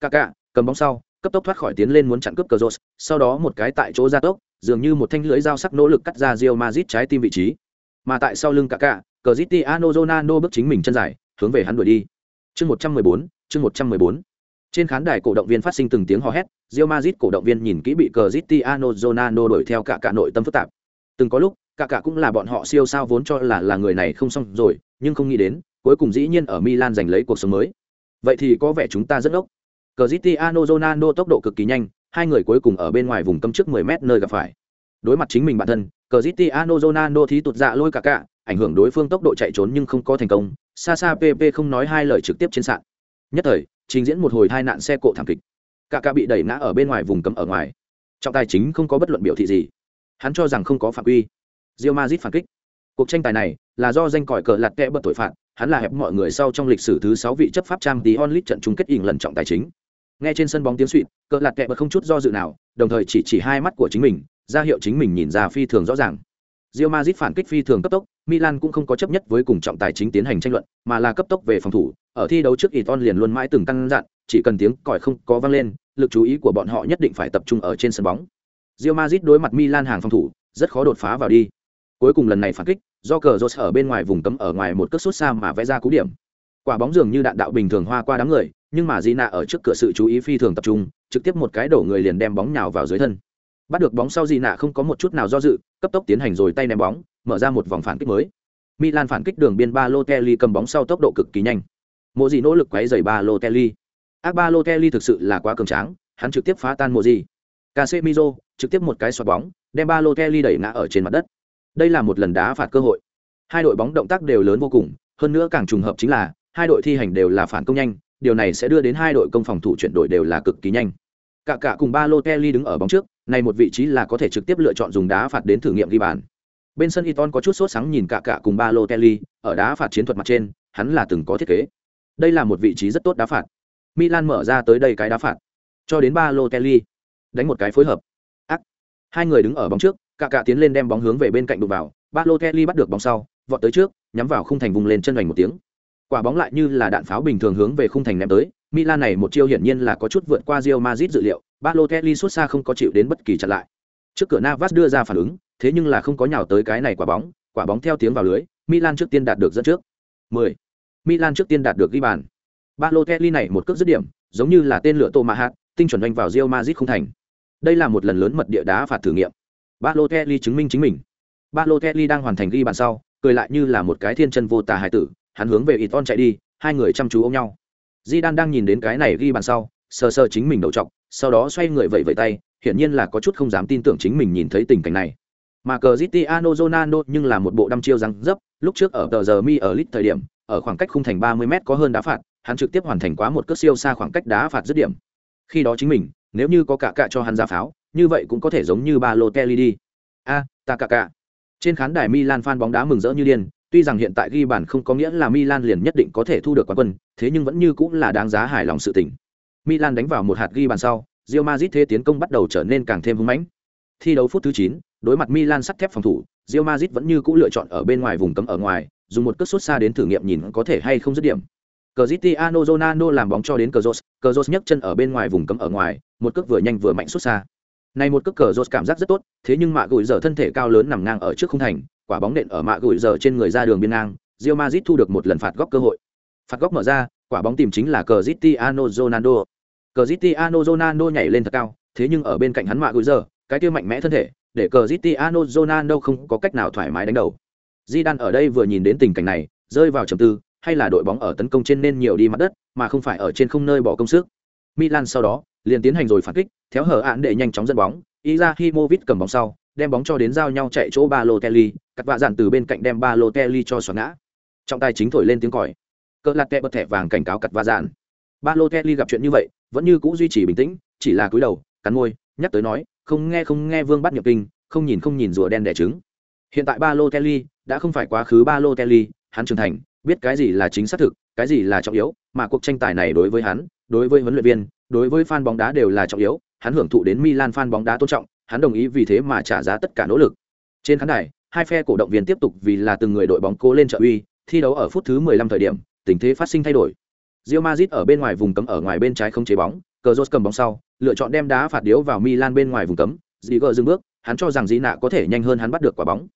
Cả cả cầm bóng sau, cấp tốc thoát khỏi tiến lên muốn chặn cướp cờ rốt sau đó một cái tại chỗ gia tốc, dường như một thanh lưỡi dao sắc nỗ lực cắt ra rio mazit trái tim vị trí. Mà tại sau lưng cả cả Ano Zonano bước chính mình chân dài, hướng về hắn đuổi đi. Chương 114 chương 114 trên khán đài cổ động viên phát sinh từng tiếng hò hét, Real Madrid cổ động viên nhìn kỹ bị Cristiano Ronaldo đuổi theo cả cả nội tâm phức tạp. Từng có lúc, cả cả cũng là bọn họ siêu sao vốn cho là là người này không xong rồi, nhưng không nghĩ đến, cuối cùng dĩ nhiên ở Milan giành lấy cuộc sống mới. Vậy thì có vẻ chúng ta rất ốc. Cristiano Ronaldo tốc độ cực kỳ nhanh, hai người cuối cùng ở bên ngoài vùng cấm trước 10m nơi gặp phải. Đối mặt chính mình bản thân, Cristiano Ronaldo thí tụt dạ lôi cả cả, ảnh hưởng đối phương tốc độ chạy trốn nhưng không có thành công, xa xa PP không nói hai lời trực tiếp trên sạn. Nhất thời, trình diễn một hồi hai nạn xe cộ thảm kịch. Cả cả bị đẩy ngã ở bên ngoài vùng cấm ở ngoài. Trọng tài chính không có bất luận biểu thị gì. Hắn cho rằng không có phạm quy. rio mazit phản kích. Cuộc tranh tài này là do danh còi cờ lạt kẽ bật tội phạm, hắn là hẹp mọi người sau trong lịch sử thứ sáu vị chấp pháp trang tí onlit trận chung kết ỉng lần trọng tài chính. Nghe trên sân bóng tiếng suỵt cờ lạt kẽ bật không chút do dự nào, đồng thời chỉ chỉ hai mắt của chính mình, ra hiệu chính mình nhìn ra phi thường rõ ràng. Real Madrid phản kích phi thường cấp tốc, Milan cũng không có chấp nhất với cùng trọng tài chính tiến hành tranh luận, mà là cấp tốc về phòng thủ. Ở thi đấu trước Iton liền luôn mãi từng căn dặn, chỉ cần tiếng còi không có vang lên, lực chú ý của bọn họ nhất định phải tập trung ở trên sân bóng. Real Madrid đối mặt Milan hàng phòng thủ, rất khó đột phá vào đi. Cuối cùng lần này phản kích, do cờ Rose ở bên ngoài vùng cấm ở ngoài một cước sút xa mà vẽ ra cú điểm. Quả bóng dường như đạn đạo bình thường hoa qua đám người, nhưng mà Gina ở trước cửa sự chú ý phi thường tập trung, trực tiếp một cái đổ người liền đem bóng nhào vào dưới thân. Bắt được bóng sau Gina không có một chút nào do dự, cấp tốc tiến hành rồi tay ném bóng, mở ra một vòng phản kích mới. Milan phản kích đường biên Balotelli cầm bóng sau tốc độ cực kỳ nhanh. Mộ gì nỗ lực quấy lô telly Ác ba lô Kelly thực sự là quá cường tráng, hắn trực tiếp phá tan Mộ gì. Casemiro trực tiếp một cái xoạt bóng, đem Balotelli đẩy ngã ở trên mặt đất. Đây là một lần đá phạt cơ hội. Hai đội bóng động tác đều lớn vô cùng, hơn nữa càng trùng hợp chính là hai đội thi hành đều là phản công nhanh, điều này sẽ đưa đến hai đội công phòng thủ chuyển đổi đều là cực kỳ nhanh. Cả cả cùng ba lô Kelly đứng ở bóng trước, này một vị trí là có thể trực tiếp lựa chọn dùng đá phạt đến thử nghiệm ghi bàn. Bên sân Iton có chút sốt sáng nhìn cả cả cùng ba lô Kelly ở đá phạt chiến thuật mặt trên, hắn là từng có thiết kế. Đây là một vị trí rất tốt đá phạt. Milan mở ra tới đây cái đá phạt, cho đến Balotelli, đánh một cái phối hợp. Ác. Hai người đứng ở bóng trước, cả cả tiến lên đem bóng hướng về bên cạnh đụng vào, Balotelli bắt được bóng sau, vọt tới trước, nhắm vào khung thành vùng lên chân vành một tiếng. Quả bóng lại như là đạn pháo bình thường hướng về khung thành ném tới, Milan này một chiêu hiển nhiên là có chút vượt qua Real Madrid dự liệu, Balotelli xuất xa không có chịu đến bất kỳ chặn lại. Trước cửa Navas đưa ra phản ứng, thế nhưng là không có nhào tới cái này quả bóng, quả bóng theo tiếng vào lưới, Milan trước tiên đạt được dẫn trước. 10. Milan trước tiên đạt được ghi bàn. Balotelli này một cước dứt điểm, giống như là tên lửa tô mà hạt, tinh chuẩn đánh vào Real Madrid không thành. Đây là một lần lớn mật địa đá phạt thử nghiệm. Balotelli chứng minh chính mình. Balotelli đang hoàn thành ghi bàn sau, cười lại như là một cái thiên chân vô tà hài tử, hắn hướng về Iton chạy đi, hai người chăm chú ôm nhau. Zidane đang nhìn đến cái này ghi bàn sau, sờ sờ chính mình đầu trọc, sau đó xoay người vẫy vẫy tay, hiển nhiên là có chút không dám tin tưởng chính mình nhìn thấy tình cảnh này. Mà Cristiano Ronaldo nhưng là một bộ đăm chiêu răng dấp, lúc trước ở tờ giờ mi ở lit thời điểm, ở khoảng cách khung thành 30m có hơn đá phạt, hắn trực tiếp hoàn thành quá một cước siêu xa khoảng cách đá phạt dứt điểm. Khi đó chính mình, nếu như có cả cả cho hắn ra pháo, như vậy cũng có thể giống như Balotelli đi. A, ta cả cả. Trên khán đài Milan fan bóng đá mừng rỡ như điên, tuy rằng hiện tại ghi bàn không có nghĩa là Milan liền nhất định có thể thu được quán quân, thế nhưng vẫn như cũng là đáng giá hài lòng sự tình. Milan đánh vào một hạt ghi bàn sau, Real Madrid thế tiến công bắt đầu trở nên càng thêm hung mãnh. Thi đấu phút thứ 9, đối mặt Milan sắt thép phòng thủ, Real Madrid vẫn như cũ lựa chọn ở bên ngoài vùng cấm ở ngoài, dùng một cước sút xa đến thử nghiệm nhìn có thể hay không dứt điểm. Cristiano Ronaldo làm bóng cho đến Cazorla, Cazorla nhấc chân ở bên ngoài vùng cấm ở ngoài, một cước vừa nhanh vừa mạnh sút xa. Này một cước Cazorla cảm giác rất tốt, thế nhưng mạ gùi giờ thân thể cao lớn nằm ngang ở trước khung thành, quả bóng nện ở mạ gùi giờ trên người ra đường biên ngang, Real Madrid thu được một lần phạt góc cơ hội. Phạt góc mở ra, quả bóng tìm chính là Cristiano Ronaldo. Cristiano Ronaldo nhảy lên thật cao, thế nhưng ở bên cạnh hắn mạ gùi giờ, cái kia mạnh mẽ thân thể, để Cristiano Ronaldo không có cách nào thoải mái đánh đầu. Di Đan ở đây vừa nhìn đến tình cảnh này, rơi vào trầm tư, hay là đội bóng ở tấn công trên nên nhiều đi mặt đất, mà không phải ở trên không nơi bỏ công sức. Milan sau đó liền tiến hành rồi phản kích, theo hở án để nhanh chóng dẫn bóng, Izahimovic cầm bóng sau, đem bóng cho đến giao nhau chạy chỗ Balotelli, cắt vạ dạn từ bên cạnh đem Balotelli cho xoắn ngã. Trọng tài chính thổi lên tiếng còi. Cỡ lạt kẹ bật thẻ vàng cảnh cáo cắt vạ dạn. Balotelli gặp chuyện như vậy, vẫn như cũ duy trì bình tĩnh, chỉ là cúi đầu, cắn môi, nhắc tới nói, không nghe không nghe Vương bắt nhập kinh, không nhìn không nhìn rùa đen đẻ trứng. Hiện tại Balotelli đã không phải quá khứ ba lô telly hắn trưởng thành, biết cái gì là chính xác thực, cái gì là trọng yếu, mà cuộc tranh tài này đối với hắn, đối với huấn luyện viên, đối với fan bóng đá đều là trọng yếu, hắn hưởng thụ đến Milan fan bóng đá tôn trọng, hắn đồng ý vì thế mà trả giá tất cả nỗ lực. Trên khán đài, hai phe cổ động viên tiếp tục vì là từng người đội bóng cố lên trợ uy, thi đấu ở phút thứ 15 thời điểm, tình thế phát sinh thay đổi. Real Madrid ở bên ngoài vùng cấm ở ngoài bên trái không chế bóng, Cazorla cầm bóng sau, lựa chọn đem đá phạt điếu vào Milan bên ngoài vùng cấm, Ziger dừng bước, hắn cho rằng Dĩ Nạ có thể nhanh hơn hắn bắt được quả bóng.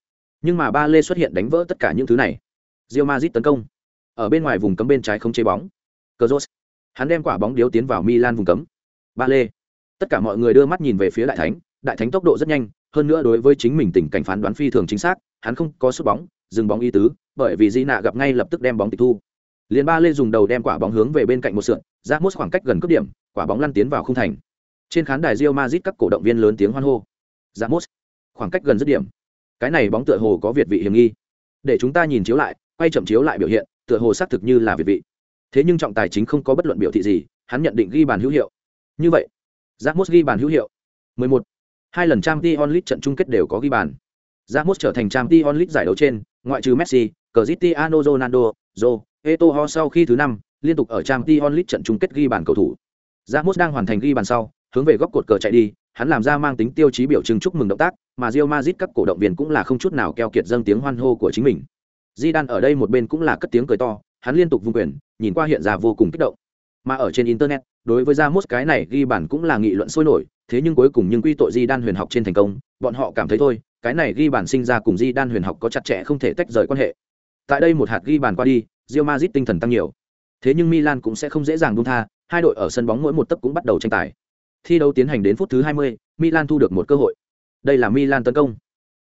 Nhưng mà Ba Lê xuất hiện đánh vỡ tất cả những thứ này. Real Madrid tấn công. Ở bên ngoài vùng cấm bên trái không chế bóng. Cazorla hắn đem quả bóng điếu tiến vào milan vùng cấm. Ba lê. Tất cả mọi người đưa mắt nhìn về phía đại thánh. Đại thánh tốc độ rất nhanh, hơn nữa đối với chính mình tình cảnh phán đoán phi thường chính xác, hắn không có sút bóng, dừng bóng y tứ, bởi vì di nạ gặp ngay lập tức đem bóng tịch thu. Liền ba lê dùng đầu đem quả bóng hướng về bên cạnh một sượn ra mốt khoảng cách gần cấp điểm, quả bóng lăn tiến vào không thành. Trên khán đài rio mazit các cổ động viên lớn tiếng hoan hô. Ra mốt khoảng cách gần dứt điểm cái này bóng tựa hồ có việt vị hiểm nghi. Để chúng ta nhìn chiếu lại, quay chậm chiếu lại biểu hiện, tựa hồ xác thực như là việt vị. Thế nhưng trọng tài chính không có bất luận biểu thị gì, hắn nhận định ghi bàn hữu hiệu. Như vậy giác mốt ghi bàn hữu hiệu. 11. hai lần trang t onlit trận chung kết đều có ghi bàn. Giác mốt trở thành trang t onlit giải đấu trên, ngoại trừ messi, cristiano ronaldo, joe etoho sau khi thứ năm, liên tục ở trang t onlit trận chung kết ghi bàn cầu thủ. Giác mốt đang hoàn thành ghi bàn sau, hướng về góc cột cờ chạy đi hắn làm ra mang tính tiêu chí biểu trưng chúc mừng động tác mà Real Madrid các cổ động viên cũng là không chút nào keo kiệt dâng tiếng hoan hô của chính mình. Zidane ở đây một bên cũng là cất tiếng cười to, hắn liên tục vung quyền, nhìn qua hiện ra vô cùng kích động. Mà ở trên internet, đối với Ramos cái này ghi bản cũng là nghị luận sôi nổi, thế nhưng cuối cùng nhưng quy tội Zidane huyền học trên thành công, bọn họ cảm thấy thôi, cái này ghi bản sinh ra cùng Zidane huyền học có chặt chẽ không thể tách rời quan hệ. Tại đây một hạt ghi bàn qua đi, Real Madrid tinh thần tăng nhiều. Thế nhưng Milan cũng sẽ không dễ dàng buông tha, hai đội ở sân bóng mỗi một tấc cũng bắt đầu tranh tài. Thi đấu tiến hành đến phút thứ 20, Milan thu được một cơ hội. Đây là Milan tấn công.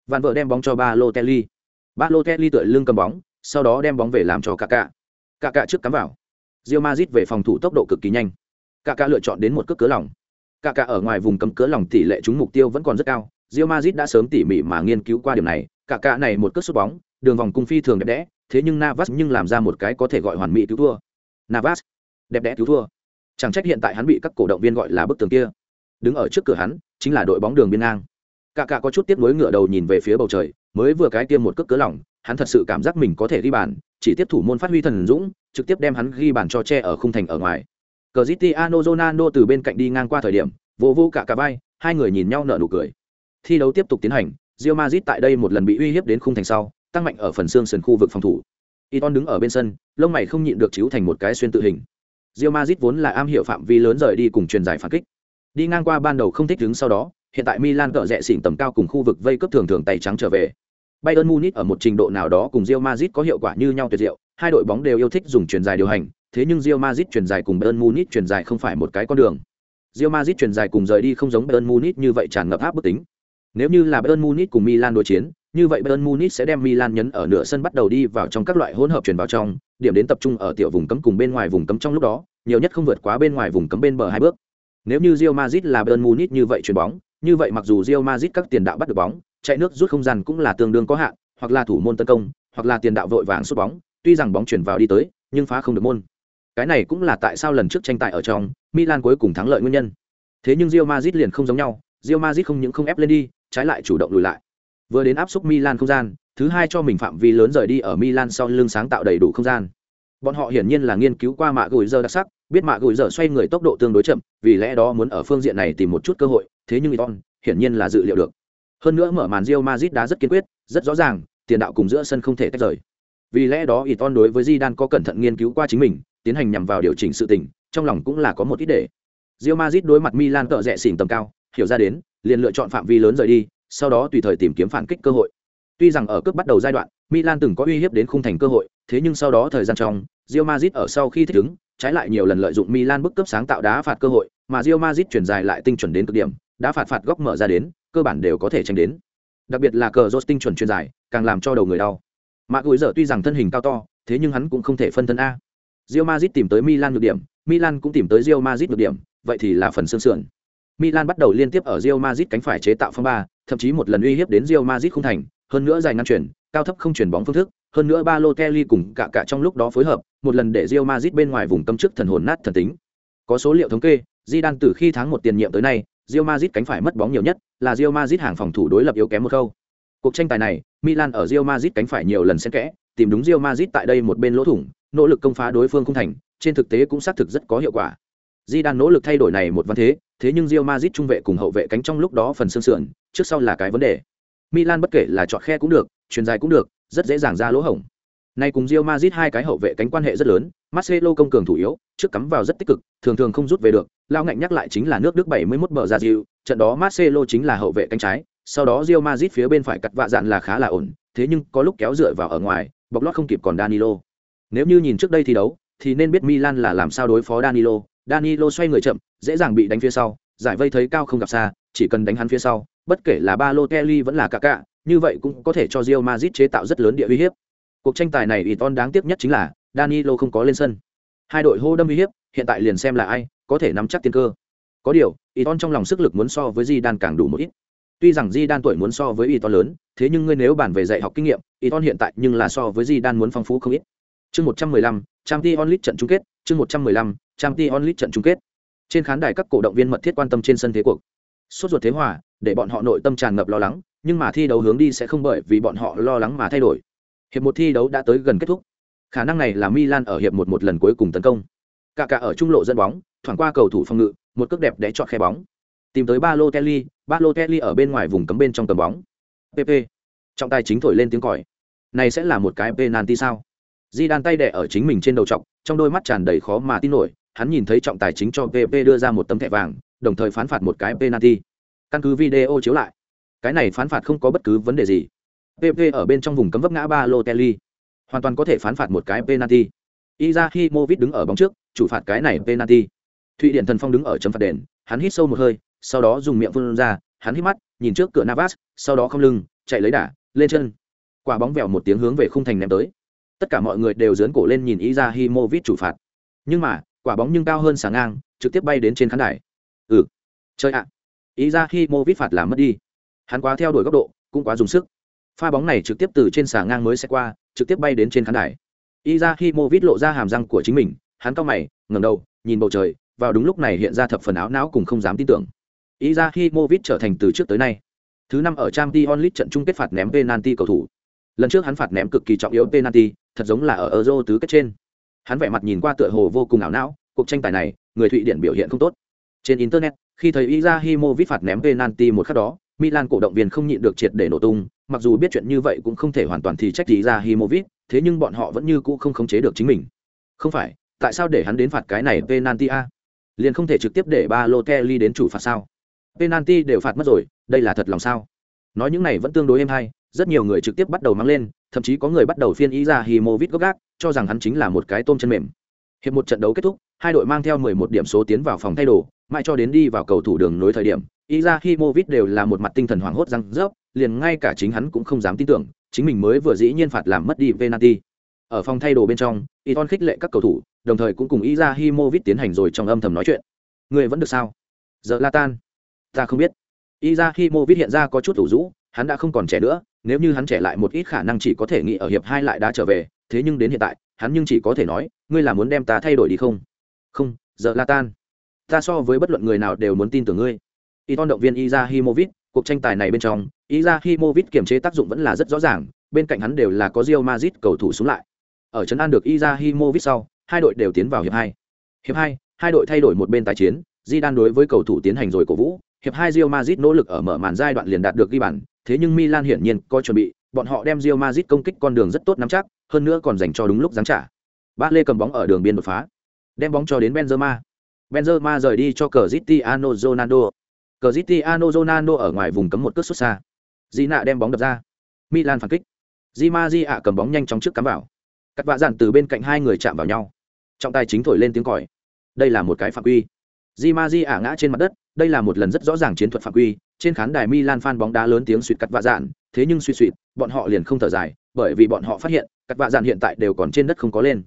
Vạn vợ đem bóng cho Balotelli. Balotelli tựa lưng cầm bóng, sau đó đem bóng về làm cho Kaká. Kaká trước cắm vào. Real Madrid về phòng thủ tốc độ cực kỳ nhanh. Kaká lựa chọn đến một cước cứa lòng. Kaká ở ngoài vùng cấm cứa lòng tỷ lệ trúng mục tiêu vẫn còn rất cao. Real Madrid đã sớm tỉ mỉ mà nghiên cứu qua điểm này. Kaká này một cước sút bóng, đường vòng cung phi thường đẹp đẽ, thế nhưng Navas nhưng làm ra một cái có thể gọi hoàn mỹ cứu thua. Navas, đẹp đẽ cứu thua. Chẳng trách hiện tại hắn bị các cổ động viên gọi là bức tường kia. Đứng ở trước cửa hắn, chính là đội bóng đường biên ngang. Cả cả có chút tiếp nối ngựa đầu nhìn về phía bầu trời mới vừa cái tiêm một cước cớ lỏng hắn thật sự cảm giác mình có thể ghi bàn chỉ tiếp thủ môn phát huy thần dũng trực tiếp đem hắn ghi bàn cho che ở khung thành ở ngoài. Cờ zitiano ronaldo từ bên cạnh đi ngang qua thời điểm vô vô cả cả vai hai người nhìn nhau nở nụ cười. Thi đấu tiếp tục tiến hành rio mazit tại đây một lần bị uy hiếp đến khung thành sau tăng mạnh ở phần xương sườn khu vực phòng thủ. Iton đứng ở bên sân lông mày không nhịn được chiếu thành một cái xuyên tự hình. Real Madrid vốn là am hiểu phạm vi lớn rời đi cùng truyền giải phản kích đi ngang qua ban đầu không thích đứng sau đó hiện tại Milan cỡ rẻ xỉn tầm cao cùng khu vực vây cấp thường thường tay trắng trở về. Bayern Munich ở một trình độ nào đó cùng Real Madrid có hiệu quả như nhau tuyệt diệu, hai đội bóng đều yêu thích dùng truyền dài điều hành, thế nhưng Real Madrid truyền dài cùng Bayern Munich truyền dài không phải một cái con đường. Real Madrid truyền dài cùng rời đi không giống Bayern Munich như vậy tràn ngập áp bức tính. Nếu như là Bayern Munich cùng Milan đối chiến, như vậy Bayern Munich sẽ đem Milan nhấn ở nửa sân bắt đầu đi vào trong các loại hỗn hợp truyền vào trong, điểm đến tập trung ở tiểu vùng cấm cùng bên ngoài vùng cấm trong lúc đó, nhiều nhất không vượt quá bên ngoài vùng cấm bên bờ hai bước. Nếu như Real Madrid là Bayern Munich như vậy chuyền bóng, như vậy mặc dù Real Madrid các tiền đạo bắt được bóng, chạy nước rút không gian cũng là tương đương có hạn, hoặc là thủ môn tấn công, hoặc là tiền đạo vội vàng sút bóng, tuy rằng bóng chuyển vào đi tới, nhưng phá không được môn. Cái này cũng là tại sao lần trước tranh tài ở trong, Milan cuối cùng thắng lợi nguyên nhân. Thế nhưng Real Madrid liền không giống nhau, Real Madrid không những không ép lên đi, trái lại chủ động lùi lại. Vừa đến áp xúc Milan không gian, thứ hai cho mình phạm vi lớn rời đi ở Milan sau lưng sáng tạo đầy đủ không gian. Bọn họ hiển nhiên là nghiên cứu qua mạ gùi giờ đặc sắc, biết mạ gùi giờ xoay người tốc độ tương đối chậm, vì lẽ đó muốn ở phương diện này tìm một chút cơ hội, thế nhưng Iton hiển nhiên là dự liệu được. Hơn nữa mở màn Real Madrid đá rất kiên quyết, rất rõ ràng, tiền đạo cùng giữa sân không thể tách rời. Vì lẽ đó Iton đối với Zidane có cẩn thận nghiên cứu qua chính mình, tiến hành nhằm vào điều chỉnh sự tình, trong lòng cũng là có một ít để. Real Madrid đối mặt Milan cỡ rẻ xỉn tầm cao, hiểu ra đến, liền lựa chọn phạm vi lớn rời đi, sau đó tùy thời tìm kiếm phản kích cơ hội. Tuy rằng ở cướp bắt đầu giai đoạn, Milan từng có uy hiếp đến khung thành cơ hội, thế nhưng sau đó thời gian trong, Real Madrid ở sau khi thích ứng, trái lại nhiều lần lợi dụng Milan bức cướp sáng tạo đá phạt cơ hội, mà Real Madrid chuyển dài lại tinh chuẩn đến cực điểm, đá phạt phạt góc mở ra đến, cơ bản đều có thể tranh đến. Đặc biệt là cờ tinh chuẩn chuyên dài, càng làm cho đầu người đau. Mạc Gùi giờ tuy rằng thân hình cao to, thế nhưng hắn cũng không thể phân thân a. Real Madrid tìm tới Milan nhược điểm, Milan cũng tìm tới Real Madrid nhược điểm, vậy thì là phần xương sườn. Milan bắt đầu liên tiếp ở Real Madrid cánh phải chế tạo phong ba, thậm chí một lần uy hiếp đến Real Madrid không thành, hơn nữa dài ngăn chuyển, cao thấp không chuyển bóng phương thức, hơn nữa Balotelli cùng cả cả trong lúc đó phối hợp, một lần để Real Madrid bên ngoài vùng cấm trước thần hồn nát thần tính. Có số liệu thống kê, Zidane từ khi tháng một tiền nhiệm tới nay, Real Madrid cánh phải mất bóng nhiều nhất, là Real Madrid hàng phòng thủ đối lập yếu kém một khâu. Cuộc tranh tài này, Milan ở Real Madrid cánh phải nhiều lần xen kẽ, tìm đúng Real Madrid tại đây một bên lỗ thủng, nỗ lực công phá đối phương không thành, trên thực tế cũng xác thực rất có hiệu quả. Zidane nỗ lực thay đổi này một văn thế, thế nhưng Real Madrid trung vệ cùng hậu vệ cánh trong lúc đó phần xương sườn, trước sau là cái vấn đề. Milan bất kể là chọn khe cũng được, truyền dài cũng được, rất dễ dàng ra lỗ hổng. Nay cùng Real Madrid hai cái hậu vệ cánh quan hệ rất lớn, Marcelo công cường thủ yếu, trước cắm vào rất tích cực, thường thường không rút về được, lao ngạnh nhắc lại chính là nước Đức 71 bờ ra dịu, trận đó Marcelo chính là hậu vệ cánh trái, sau đó Real Madrid phía bên phải cật vạ dạn là khá là ổn, thế nhưng có lúc kéo dựa vào ở ngoài, bọc lót không kịp còn Danilo. Nếu như nhìn trước đây thi đấu, thì nên biết Milan là làm sao đối phó Danilo. Danilo xoay người chậm, dễ dàng bị đánh phía sau, giải vây thấy cao không gặp xa, chỉ cần đánh hắn phía sau, bất kể là Balotelli vẫn là Kaká, như vậy cũng có thể cho Real Madrid chế tạo rất lớn địa uy hiếp. Cuộc tranh tài này Iton đáng tiếc nhất chính là Danilo không có lên sân. Hai đội hô đâm uy hiếp, hiện tại liền xem là ai có thể nắm chắc tiên cơ. Có điều, Iton trong lòng sức lực muốn so với Zidane càng đủ một ít. Tuy rằng Zidane tuổi muốn so với Iton lớn, thế nhưng ngươi nếu bàn về dạy học kinh nghiệm, Iton hiện tại nhưng là so với Zidane muốn phong phú không ít. Chương 115, Champions League trận chung kết, chương 115, Champions League trận chung kết. Trên khán đài các cổ động viên mật thiết quan tâm trên sân thế cuộc. Sốt ruột thế hòa, để bọn họ nội tâm tràn ngập lo lắng, nhưng mà thi đấu hướng đi sẽ không bởi vì bọn họ lo lắng mà thay đổi. Hiệp một thi đấu đã tới gần kết thúc. Khả năng này là Milan ở hiệp một một lần cuối cùng tấn công. Cả cả ở trung lộ dẫn bóng, thoảng qua cầu thủ phòng ngự, một cước đẹp đẽ chọn khe bóng. Tìm tới ba lô telly ba lô telly ở bên ngoài vùng cấm bên trong tầm bóng. PP. Trọng tài chính thổi lên tiếng còi. Này sẽ là một cái penalty sao? Di đan tay đẻ ở chính mình trên đầu trọng, trong đôi mắt tràn đầy khó mà tin nổi, hắn nhìn thấy trọng tài chính cho PP đưa ra một tấm thẻ vàng, đồng thời phán phạt một cái penalty. Căn cứ video chiếu lại, cái này phán phạt không có bất cứ vấn đề gì. PP ở bên trong vùng cấm vấp ngã ba lô telly hoàn toàn có thể phán phạt một cái penalty. Izahimovic đứng ở bóng trước, chủ phạt cái này penalty. Thụy Điển Thần Phong đứng ở chấm phạt đền, hắn hít sâu một hơi, sau đó dùng miệng phun ra, hắn hít mắt, nhìn trước cửa Navas, sau đó không lưng, chạy lấy đà, lên chân. Quả bóng vèo một tiếng hướng về khung thành ném tới tất cả mọi người đều dướn cổ lên nhìn Izahimovic chủ phạt nhưng mà quả bóng nhưng cao hơn sáng ngang trực tiếp bay đến trên khán đài ừ chơi ạ à. Izahimovic phạt làm mất đi. Hắn quá theo đuổi góc độ, cũng quá dùng sức. Pha bóng này trực tiếp từ trên xà ngang mới xe qua, trực tiếp bay đến trên khán đài. Izahimovic lộ ra hàm răng của chính mình, hắn cao mày, ngẩng đầu, nhìn bầu trời, vào đúng lúc này hiện ra thập phần áo não cùng không dám tin tưởng. Izahimovic trở thành từ trước tới nay, thứ năm ở trang t onlit trận chung kết phạt ném penalty cầu thủ. Lần trước hắn phạt ném cực kỳ trọng yếu penalty, thật giống là ở euro tứ kết trên. Hắn vẻ mặt nhìn qua tựa hồ vô cùng ảo não, cuộc tranh tài này, người thụy điển biểu hiện không tốt. Trên internet khi thấy Izahimovic phạt ném penalty một khắc đó, Milan cổ động viên không nhịn được triệt để nổ tung. Mặc dù biết chuyện như vậy cũng không thể hoàn toàn thì trách Izahimovic thế nhưng bọn họ vẫn như cũ không khống chế được chính mình. Không phải, tại sao để hắn đến phạt cái này penalty a? Liền không thể trực tiếp để Balotelli đến chủ phạt sao? Penalty đều phạt mất rồi, đây là thật lòng sao? Nói những này vẫn tương đối êm hay, rất nhiều người trực tiếp bắt đầu mang lên, thậm chí có người bắt đầu phiên ý ra gốc gác cho rằng hắn chính là một cái tôm chân mềm. Hiệp một trận đấu kết thúc, hai đội mang theo 11 điểm số tiến vào phòng thay đồ mãi cho đến đi vào cầu thủ đường nối thời điểm Izahimovic đều là một mặt tinh thần hoảng hốt răng rớp, liền ngay cả chính hắn cũng không dám tin tưởng, chính mình mới vừa dĩ nhiên phạt làm mất đi penalty. Ở phòng thay đồ bên trong, Iton khích lệ các cầu thủ, đồng thời cũng cùng Izahimovic tiến hành rồi trong âm thầm nói chuyện. Người vẫn được sao? Giờ Latan. Ta không biết. Izahimovic hiện ra có chút ủ rũ, hắn đã không còn trẻ nữa, nếu như hắn trẻ lại một ít khả năng chỉ có thể nghĩ ở hiệp hai lại đã trở về thế nhưng đến hiện tại hắn nhưng chỉ có thể nói ngươi là muốn đem ta thay đổi đi không không giờ la tan ta so với bất luận người nào đều muốn tin tưởng ngươi y ton động viên izahimovic cuộc tranh tài này bên trong izahimovic kiểm chế tác dụng vẫn là rất rõ ràng bên cạnh hắn đều là có rio mazit cầu thủ xuống lại ở trấn an được izahimovic sau hai đội đều tiến vào hiệp hai hiệp hai hai đội thay đổi một bên tái chiến di đan đối với cầu thủ tiến hành rồi cổ vũ hiệp hai rio mazit nỗ lực ở mở màn giai đoạn liền đạt được ghi bàn thế nhưng Milan hiển nhiên có chuẩn bị, bọn họ đem Real Madrid công kích con đường rất tốt nắm chắc, hơn nữa còn dành cho đúng lúc giáng trả. Ba Lê cầm bóng ở đường biên đột phá, đem bóng cho đến Benzema. Benzema rời đi cho Cristiano Ronaldo. Cristiano Ronaldo ở ngoài vùng cấm một cước xuất xa. Gina đem bóng đập ra. Milan phản kích. Di Maria cầm bóng nhanh chóng trước cắm vào. Cắt vạ dạn từ bên cạnh hai người chạm vào nhau. Trọng tài chính thổi lên tiếng còi. Đây là một cái phạm quy. Di Maria ngã trên mặt đất, đây là một lần rất rõ ràng chiến thuật phạm quy, trên khán đài Milan fan bóng đá lớn tiếng suýt cắt vạ dạn, thế nhưng suy suýt, bọn họ liền không thở dài, bởi vì bọn họ phát hiện, cắt vạ dạn hiện tại đều còn trên đất không có lên.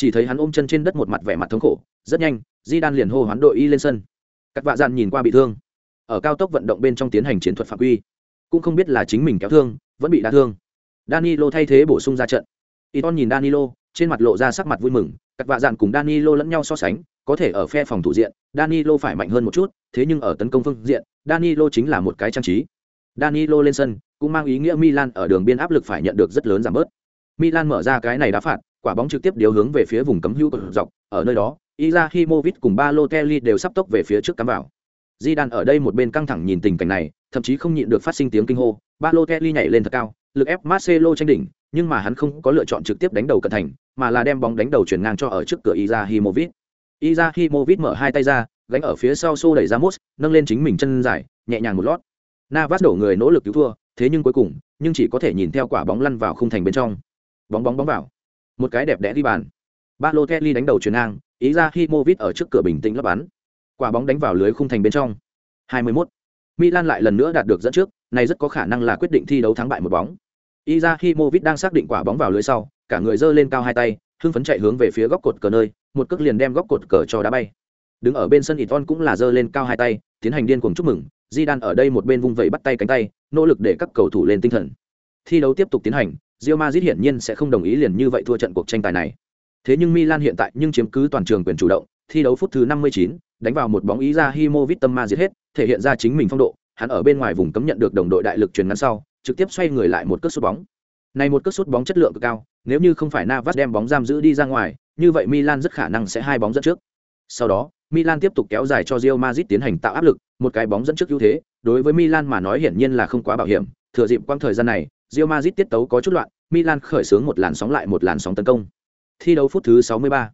Chỉ thấy hắn ôm chân trên đất một mặt vẻ mặt thống khổ, rất nhanh, Di Đan liền hô hoán đội y lên sân. Cắt vạ dạn nhìn qua bị thương, ở cao tốc vận động bên trong tiến hành chiến thuật phạm quy, cũng không biết là chính mình kéo thương, vẫn bị đả thương. Danilo thay thế bổ sung ra trận. Iton nhìn Danilo, trên mặt lộ ra sắc mặt vui mừng, cắt vạ dạn cùng Danilo lẫn nhau so sánh, có thể ở phe phòng thủ diện, Danilo phải mạnh hơn một chút, thế nhưng ở tấn công phương diện, Danilo chính là một cái trang trí. Danilo lên sân, cũng mang ý nghĩa Milan ở đường biên áp lực phải nhận được rất lớn giảm bớt. Milan mở ra cái này đá phạt, quả bóng trực tiếp điều hướng về phía vùng cấm hữu dọc, ở nơi đó, Izahimovic cùng Balotelli đều sắp tốc về phía trước cắm vào. Zidane ở đây một bên căng thẳng nhìn tình cảnh này, thậm chí không nhịn được phát sinh tiếng kinh hô. Balotelli nhảy lên thật cao, lực ép Marcelo tranh đỉnh, nhưng mà hắn không có lựa chọn trực tiếp đánh đầu cận thành, mà là đem bóng đánh đầu chuyển ngang cho ở trước cửa Izahimovic. Izahimovic mở hai tay ra, gánh ở phía sau xô đẩy ra Mos, nâng lên chính mình chân dài, nhẹ nhàng một lót. Navas đổ người nỗ lực cứu thua, thế nhưng cuối cùng, nhưng chỉ có thể nhìn theo quả bóng lăn vào khung thành bên trong. Bóng bóng bóng vào. Một cái đẹp đẽ đi bàn. Balotelli đánh đầu chuyền ngang, Izahimovic ở trước cửa bình tĩnh lấp bắn. Quả bóng đánh vào lưới khung thành bên trong. 21. Milan lại lần nữa đạt được dẫn trước, này rất có khả năng là quyết định thi đấu thắng bại một bóng. Izahimovic đang xác định quả bóng vào lưới sau, cả người giơ lên cao hai tay, hưng phấn chạy hướng về phía góc cột cờ nơi, một cước liền đem góc cột cờ cho đá bay. Đứng ở bên sân Iton cũng là giơ lên cao hai tay, tiến hành điên cuồng chúc mừng, Zidane ở đây một bên vung vẩy bắt tay cánh tay, nỗ lực để các cầu thủ lên tinh thần. Thi đấu tiếp tục tiến hành, Real Madrid hiển nhiên sẽ không đồng ý liền như vậy thua trận cuộc tranh tài này. Thế nhưng Milan hiện tại nhưng chiếm cứ toàn trường quyền chủ động, thi đấu phút thứ 59, đánh vào một bóng ý ra Himovic tâm ma giết hết, thể hiện ra chính mình phong độ, hắn ở bên ngoài vùng cấm nhận được đồng đội đại lực truyền ngắn sau, trực tiếp xoay người lại một cước sút bóng. Này một cước sút bóng chất lượng cực cao, nếu như không phải Navas đem bóng giam giữ đi ra ngoài, như vậy Milan rất khả năng sẽ hai bóng dẫn trước. Sau đó, Milan tiếp tục kéo dài cho Real Madrid tiến hành tạo áp lực, một cái bóng dẫn trước ưu thế, đối với Milan mà nói hiển nhiên là không quá bảo hiểm, thừa dịp quãng thời gian này, Real Madrid tiết tấu có chút loạn, Milan khởi xướng một làn sóng lại một làn sóng tấn công. Thi đấu phút thứ 63.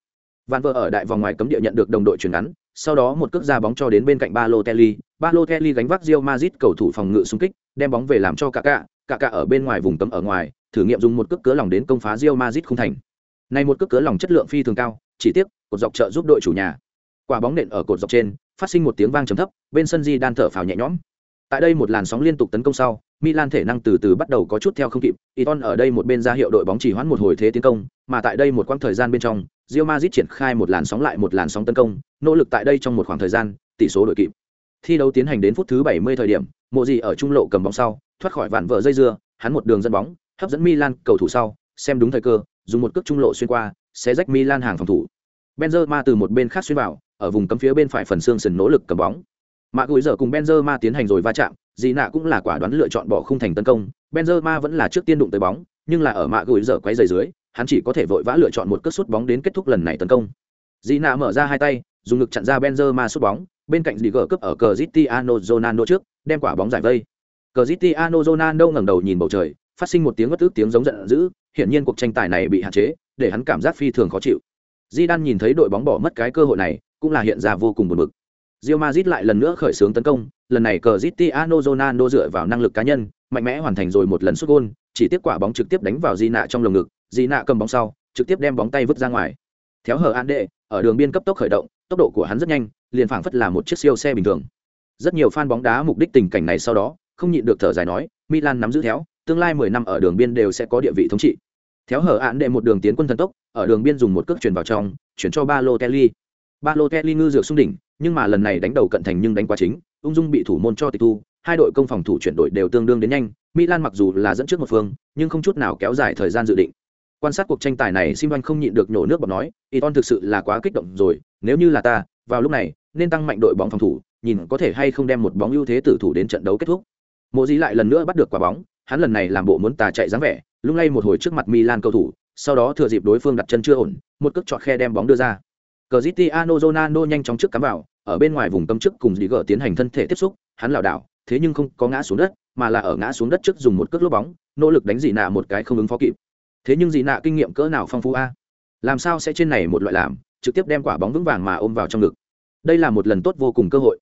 Van vợ ở đại vòng ngoài cấm địa nhận được đồng đội chuyển ngắn, sau đó một cước ra bóng cho đến bên cạnh Balotelli, Balotelli gánh vác Real Madrid cầu thủ phòng ngự xung kích, đem bóng về làm cho Kaká, Kaká ở bên ngoài vùng cấm ở ngoài, thử nghiệm dùng một cước cứa lòng đến công phá Real Madrid không thành. Này một cước cứa lòng chất lượng phi thường cao, chỉ tiếc, cột dọc trợ giúp đội chủ nhà. Quả bóng nện ở cột dọc trên, phát sinh một tiếng vang trầm thấp, bên sân Di đan thở phào nhẹ nhõm. Tại đây một làn sóng liên tục tấn công sau, Milan thể năng từ từ bắt đầu có chút theo không kịp, Iton ở đây một bên ra hiệu đội bóng chỉ hoãn một hồi thế tiến công, mà tại đây một quãng thời gian bên trong, Real Madrid triển khai một làn sóng lại một làn sóng tấn công, nỗ lực tại đây trong một khoảng thời gian, tỷ số đội kịp. Thi đấu tiến hành đến phút thứ 70 thời điểm, Mộ gì ở trung lộ cầm bóng sau, thoát khỏi vạn vợ dây dưa, hắn một đường dẫn bóng, hấp dẫn Milan cầu thủ sau, xem đúng thời cơ, dùng một cước trung lộ xuyên qua, sẽ rách Milan hàng phòng thủ. Benzema từ một bên khác xuyên vào, ở vùng cấm phía bên phải phần xương sườn nỗ lực cầm bóng. Mạ Gùi giờ cùng Benzema tiến hành rồi va chạm, Dì nạ cũng là quả đoán lựa chọn bỏ khung thành tấn công, Benzema vẫn là trước tiên đụng tới bóng, nhưng là ở Mạ Gùi giờ quay dày dưới, hắn chỉ có thể vội vã lựa chọn một cước sút bóng đến kết thúc lần này tấn công. Dì nạ mở ra hai tay, dùng lực chặn ra Benzema sút bóng, bên cạnh Dì gỡ cướp ở Cristiano Ronaldo trước, đem quả bóng giải vây. Cristiano Ronaldo ngẩng đầu nhìn bầu trời, phát sinh một tiếng ngất tức tiếng giống giận dữ, hiển nhiên cuộc tranh tài này bị hạn chế, để hắn cảm giác phi thường khó chịu. Zidane nhìn thấy đội bóng bỏ mất cái cơ hội này, cũng là hiện ra vô cùng buồn bực. Real Madrid lại lần nữa khởi xướng tấn công, lần này Cristiano Ronaldo dựa vào năng lực cá nhân, mạnh mẽ hoàn thành rồi một lần sút gol, chỉ tiếp quả bóng trực tiếp đánh vào Di Nạ trong lồng ngực, Di Nạ cầm bóng sau, trực tiếp đem bóng tay vứt ra ngoài. Theo hở đệ ở đường biên cấp tốc khởi động, tốc độ của hắn rất nhanh, liền phảng phất là một chiếc siêu xe bình thường. Rất nhiều fan bóng đá mục đích tình cảnh này sau đó, không nhịn được thở dài nói, Milan nắm giữ theo, tương lai 10 năm ở đường biên đều sẽ có địa vị thống trị. Theo hở án đệ một đường tiến quân thần tốc, ở đường biên dùng một cước chuyển vào trong, chuyển cho Balotelli. Balotelli ngư dược xung đỉnh, nhưng mà lần này đánh đầu cận thành nhưng đánh quá chính, ung dung bị thủ môn cho tịch thu, hai đội công phòng thủ chuyển đổi đều tương đương đến nhanh, Milan mặc dù là dẫn trước một phương, nhưng không chút nào kéo dài thời gian dự định. Quan sát cuộc tranh tài này, Simon không nhịn được nhổ nước bọt nói, Iton thực sự là quá kích động rồi, nếu như là ta, vào lúc này, nên tăng mạnh đội bóng phòng thủ, nhìn có thể hay không đem một bóng ưu thế tử thủ đến trận đấu kết thúc. Mộ Dĩ lại lần nữa bắt được quả bóng, hắn lần này làm bộ muốn tà chạy dáng vẻ, lung lay một hồi trước mặt Milan cầu thủ, sau đó thừa dịp đối phương đặt chân chưa ổn, một cước chọt khe đem bóng đưa ra. Cristiano Ronaldo nhanh chóng trước cắm vào, ở bên ngoài vùng tâm trước cùng Digger tiến hành thân thể tiếp xúc, hắn lảo đảo, thế nhưng không có ngã xuống đất, mà là ở ngã xuống đất trước dùng một cước lốp bóng, nỗ lực đánh dị nạ một cái không ứng phó kịp. Thế nhưng dị nạ kinh nghiệm cỡ nào phong phú a? Làm sao sẽ trên này một loại làm, trực tiếp đem quả bóng vững vàng mà ôm vào trong ngực. Đây là một lần tốt vô cùng cơ hội.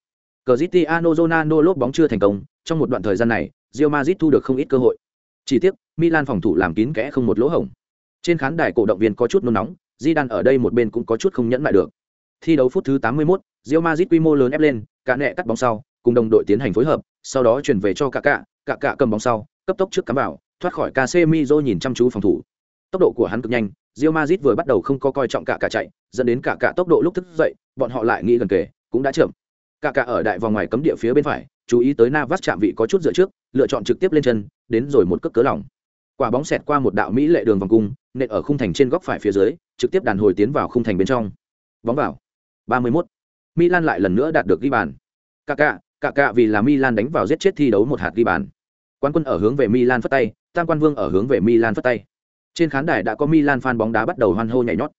Cristiano Ronaldo lốp bóng chưa thành công, trong một đoạn thời gian này, Real Madrid thu được không ít cơ hội. Chỉ tiếc, Milan phòng thủ làm kín kẽ không một lỗ hổng. Trên khán đài cổ động viên có chút nôn nóng, di đan ở đây một bên cũng có chút không nhẫn lại được. Thi đấu phút thứ 81, Real Madrid quy mô lớn ép lên, cả nẹ cắt bóng sau, cùng đồng đội tiến hành phối hợp, sau đó chuyển về cho Cả Cả, Cả Cả cầm bóng sau, cấp tốc trước cắm vào, thoát khỏi Casemiro nhìn chăm chú phòng thủ. Tốc độ của hắn cực nhanh, Real Madrid vừa bắt đầu không có coi trọng cả cả chạy, dẫn đến cả cả tốc độ lúc thức dậy, bọn họ lại nghĩ gần kề, cũng đã chậm. Cả cả ở đại vòng ngoài cấm địa phía bên phải, chú ý tới Navas chạm vị có chút dựa trước, lựa chọn trực tiếp lên chân, đến rồi một cước cớ lòng. Quả bóng xẹt qua một đạo mỹ lệ đường vòng cung, nện ở khung thành trên góc phải phía dưới, trực tiếp đàn hồi tiến vào khung thành bên trong. Bóng vào. 31. Milan lại lần nữa đạt được ghi bàn. Kaká, Kaká vì là Milan đánh vào giết chết thi đấu một hạt ghi bàn. Quán quân ở hướng về Milan phất tay, Tam Quan Vương ở hướng về Milan phất tay. Trên khán đài đã có Milan fan bóng đá bắt đầu hoan hô nhảy nhót.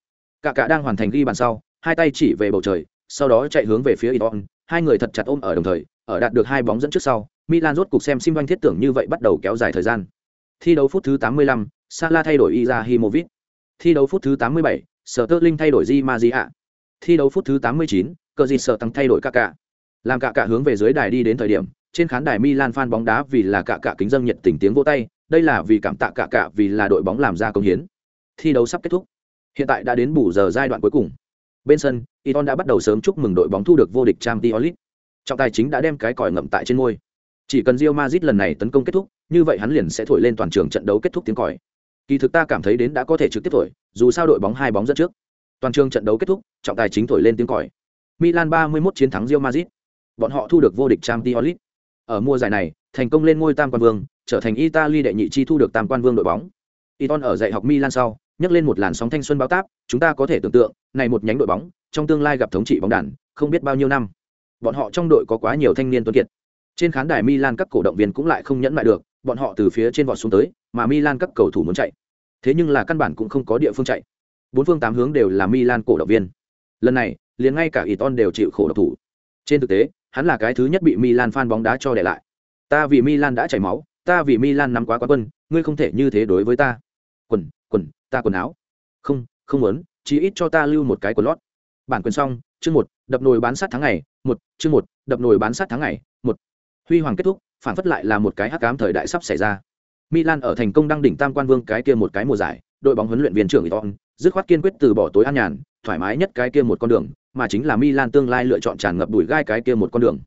Kaká đang hoàn thành ghi bàn sau, hai tay chỉ về bầu trời, sau đó chạy hướng về phía Iton, hai người thật chặt ôm ở đồng thời, ở đạt được hai bóng dẫn trước sau, Milan rốt cục xem sim thiết tưởng như vậy bắt đầu kéo dài thời gian. Thi đấu phút thứ 85, Salah thay đổi Izahimovic. Thi đấu phút thứ 87, Sterling thay đổi Di Maria. Thi đấu phút thứ 89, cờ gì sợ tăng thay đổi cả. Làm cả cả hướng về dưới đài đi đến thời điểm, trên khán đài Milan fan bóng đá vì là cả cả kính dâng nhiệt tình tiếng vỗ tay, đây là vì cảm tạ cả cả vì là đội bóng làm ra công hiến. Thi đấu sắp kết thúc. Hiện tại đã đến bù giờ giai đoạn cuối cùng. Bên sân, Iton đã bắt đầu sớm chúc mừng đội bóng thu được vô địch Champions League. Trọng tài chính đã đem cái còi ngậm tại trên môi. Chỉ cần Real Madrid lần này tấn công kết thúc, như vậy hắn liền sẽ thổi lên toàn trường trận đấu kết thúc tiếng còi. Kỳ thực ta cảm thấy đến đã có thể trực tiếp thổi, dù sao đội bóng hai bóng dẫn trước. Toàn trường trận đấu kết thúc, trọng tài chính thổi lên tiếng còi. Milan 31 chiến thắng Real Madrid. Bọn họ thu được vô địch Champions League. Ở mùa giải này, thành công lên ngôi tam quan vương, trở thành Italy đệ nhị chi thu được tam quan vương đội bóng. Iton ở dạy học Milan sau, nhấc lên một làn sóng thanh xuân báo táp, chúng ta có thể tưởng tượng, này một nhánh đội bóng, trong tương lai gặp thống trị bóng đàn, không biết bao nhiêu năm. Bọn họ trong đội có quá nhiều thanh niên tuấn kiệt. Trên khán đài Milan các cổ động viên cũng lại không nhẫn lại được, bọn họ từ phía trên vọt xuống tới, mà Milan các cầu thủ muốn chạy. Thế nhưng là căn bản cũng không có địa phương chạy. Bốn phương tám hướng đều là Milan cổ động viên. Lần này, liền ngay cả Iton đều chịu khổ độc thủ. Trên thực tế, hắn là cái thứ nhất bị Milan fan bóng đá cho để lại. Ta vì Milan đã chảy máu, ta vì Milan nắm quá quá quân, ngươi không thể như thế đối với ta. Quần, quần, ta quần áo. Không, không muốn, chỉ ít cho ta lưu một cái quần lót. Bản quyền xong, chương một, đập nồi bán sát tháng ngày, một, chương một, đập nồi bán sát tháng ngày, một. Huy hoàng kết thúc, phản phất lại là một cái hắc ám thời đại sắp xảy ra. Milan ở thành công đăng đỉnh tam quan vương cái kia một cái mùa giải, đội bóng huấn luyện viên trưởng Iton, dứt khoát kiên quyết từ bỏ tối an nhàn, thoải mái nhất cái kia một con đường, mà chính là Milan tương lai lựa chọn tràn ngập đuổi gai cái kia một con đường.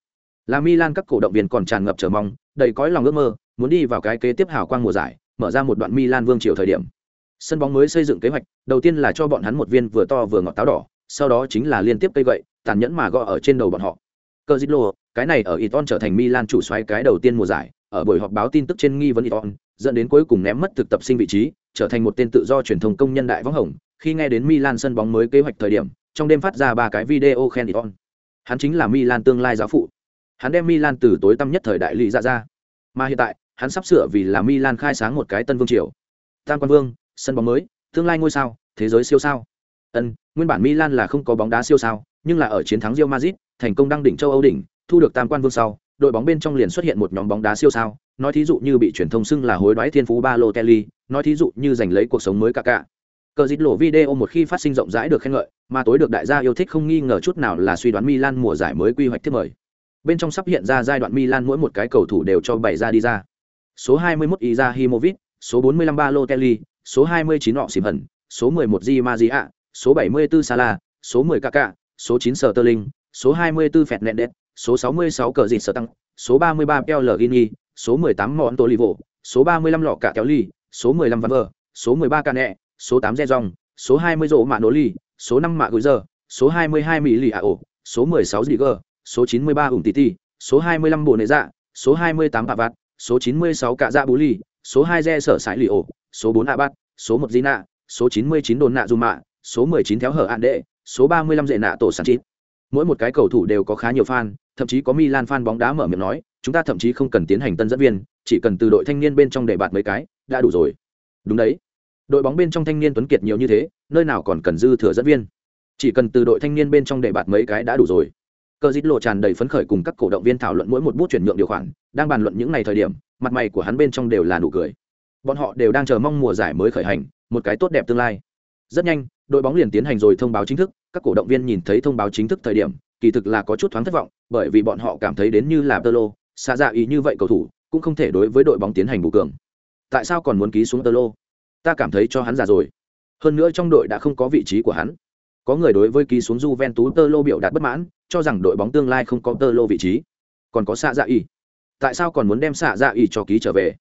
Là Milan các cổ động viên còn tràn ngập chờ mong, đầy cõi lòng ước mơ, muốn đi vào cái kế tiếp hào quang mùa giải, mở ra một đoạn Milan vương triều thời điểm. Sân bóng mới xây dựng kế hoạch, đầu tiên là cho bọn hắn một viên vừa to vừa ngọt táo đỏ, sau đó chính là liên tiếp cây gậy, tàn nhẫn mà gõ ở trên đầu bọn họ. Cờ lô cái này ở Iton trở thành Milan chủ soái cái đầu tiên mùa giải, ở buổi họp báo tin tức trên nghi vấn Iton, dẫn đến cuối cùng ném mất thực tập sinh vị trí, trở thành một tên tự do truyền thông công nhân đại võng hồng. Khi nghe đến Milan sân bóng mới kế hoạch thời điểm, trong đêm phát ra ba cái video khen Iton. Hắn chính là Milan tương lai giáo phụ. Hắn đem Milan từ tối tăm nhất thời đại lý ra ra. Mà hiện tại, hắn sắp sửa vì là Milan khai sáng một cái tân vương triều. Tam quan vương, sân bóng mới, tương lai ngôi sao, thế giới siêu sao. Ân, nguyên bản Milan là không có bóng đá siêu sao, nhưng là ở chiến thắng Real Madrid, thành công đăng đỉnh châu Âu đỉnh, thu được tam quan vương sau, đội bóng bên trong liền xuất hiện một nhóm bóng đá siêu sao, nói thí dụ như bị truyền thông xưng là hối đoái thiên phú Balotelli, nói thí dụ như giành lấy cuộc sống mới cả cả. Cờ dít lộ video một khi phát sinh rộng rãi được khen ngợi, mà tối được đại gia yêu thích không nghi ngờ chút nào là suy đoán Milan mùa giải mới quy hoạch thiết mời. Bên trong sắp hiện ra giai đoạn Milan mỗi một cái cầu thủ đều cho bày ra đi ra. Số 21 Izahimovic, số 45 Balotelli, số 29 Nọ Xỉm Hẩn, số 11 Di Maria, số 74 Salah, số 10 Kaká, số 9 Sterling, số 24 Fernandes, số 66 Cờ Dịt Sở Tăng, số 33 Pellegrini, số 18 Mọn Vộ, số 35 Lọ Cả Kéo Ly, số 15 Văn Vờ, số 13 Cane, số 8 Zezong, số 20 Rộ Mạ Nỗ Ly, số 5 Mạ Gửi Giờ, số 22 Mỹ Lì Ảo, số 16 Ziger, số 93 Ủng Tì, số 25 Bộ Nệ Dạ, số 28 Bạ Vạt, số 96 Cạ Dạ Bú Ly, số 2 Dè Sở Sải Lì Ổ, số 4 Abat, số 1 Gina, số 99 Đồn Nạ Dù Mạ, số 19 Theo Hở Ản Đệ, số 35 Dệ Nạ Tổ Sản Chít. Mỗi một cái cầu thủ đều có khá nhiều fan, thậm chí có Milan fan bóng đá mở miệng nói, chúng ta thậm chí không cần tiến hành tân dẫn viên, chỉ cần từ đội thanh niên bên trong để bạt mấy cái, đã đủ rồi. Đúng đấy. Đội bóng bên trong thanh niên tuấn kiệt nhiều như thế, nơi nào còn cần dư thừa dẫn viên. Chỉ cần từ đội thanh niên bên trong để bạt mấy cái đã đủ rồi. Cờ Dít lộ tràn đầy phấn khởi cùng các cổ động viên thảo luận mỗi một bút chuyển nhượng điều khoản, đang bàn luận những ngày thời điểm, mặt mày của hắn bên trong đều là nụ cười. Bọn họ đều đang chờ mong mùa giải mới khởi hành, một cái tốt đẹp tương lai. Rất nhanh, đội bóng liền tiến hành rồi thông báo chính thức, các cổ động viên nhìn thấy thông báo chính thức thời điểm, kỳ thực là có chút thoáng thất vọng, bởi vì bọn họ cảm thấy đến như là Tolo, xa dạ ý như vậy cầu thủ, cũng không thể đối với đội bóng tiến hành bù cường. Tại sao còn muốn ký xuống Tolo? Ta cảm thấy cho hắn già rồi. Hơn nữa trong đội đã không có vị trí của hắn. Có người đối với ký xuống Juventus Tolo biểu đạt bất mãn, cho rằng đội bóng tương lai không có Tolo vị trí. Còn có xạ dạ ý. Tại sao còn muốn đem xạ dạ ý cho ký trở về?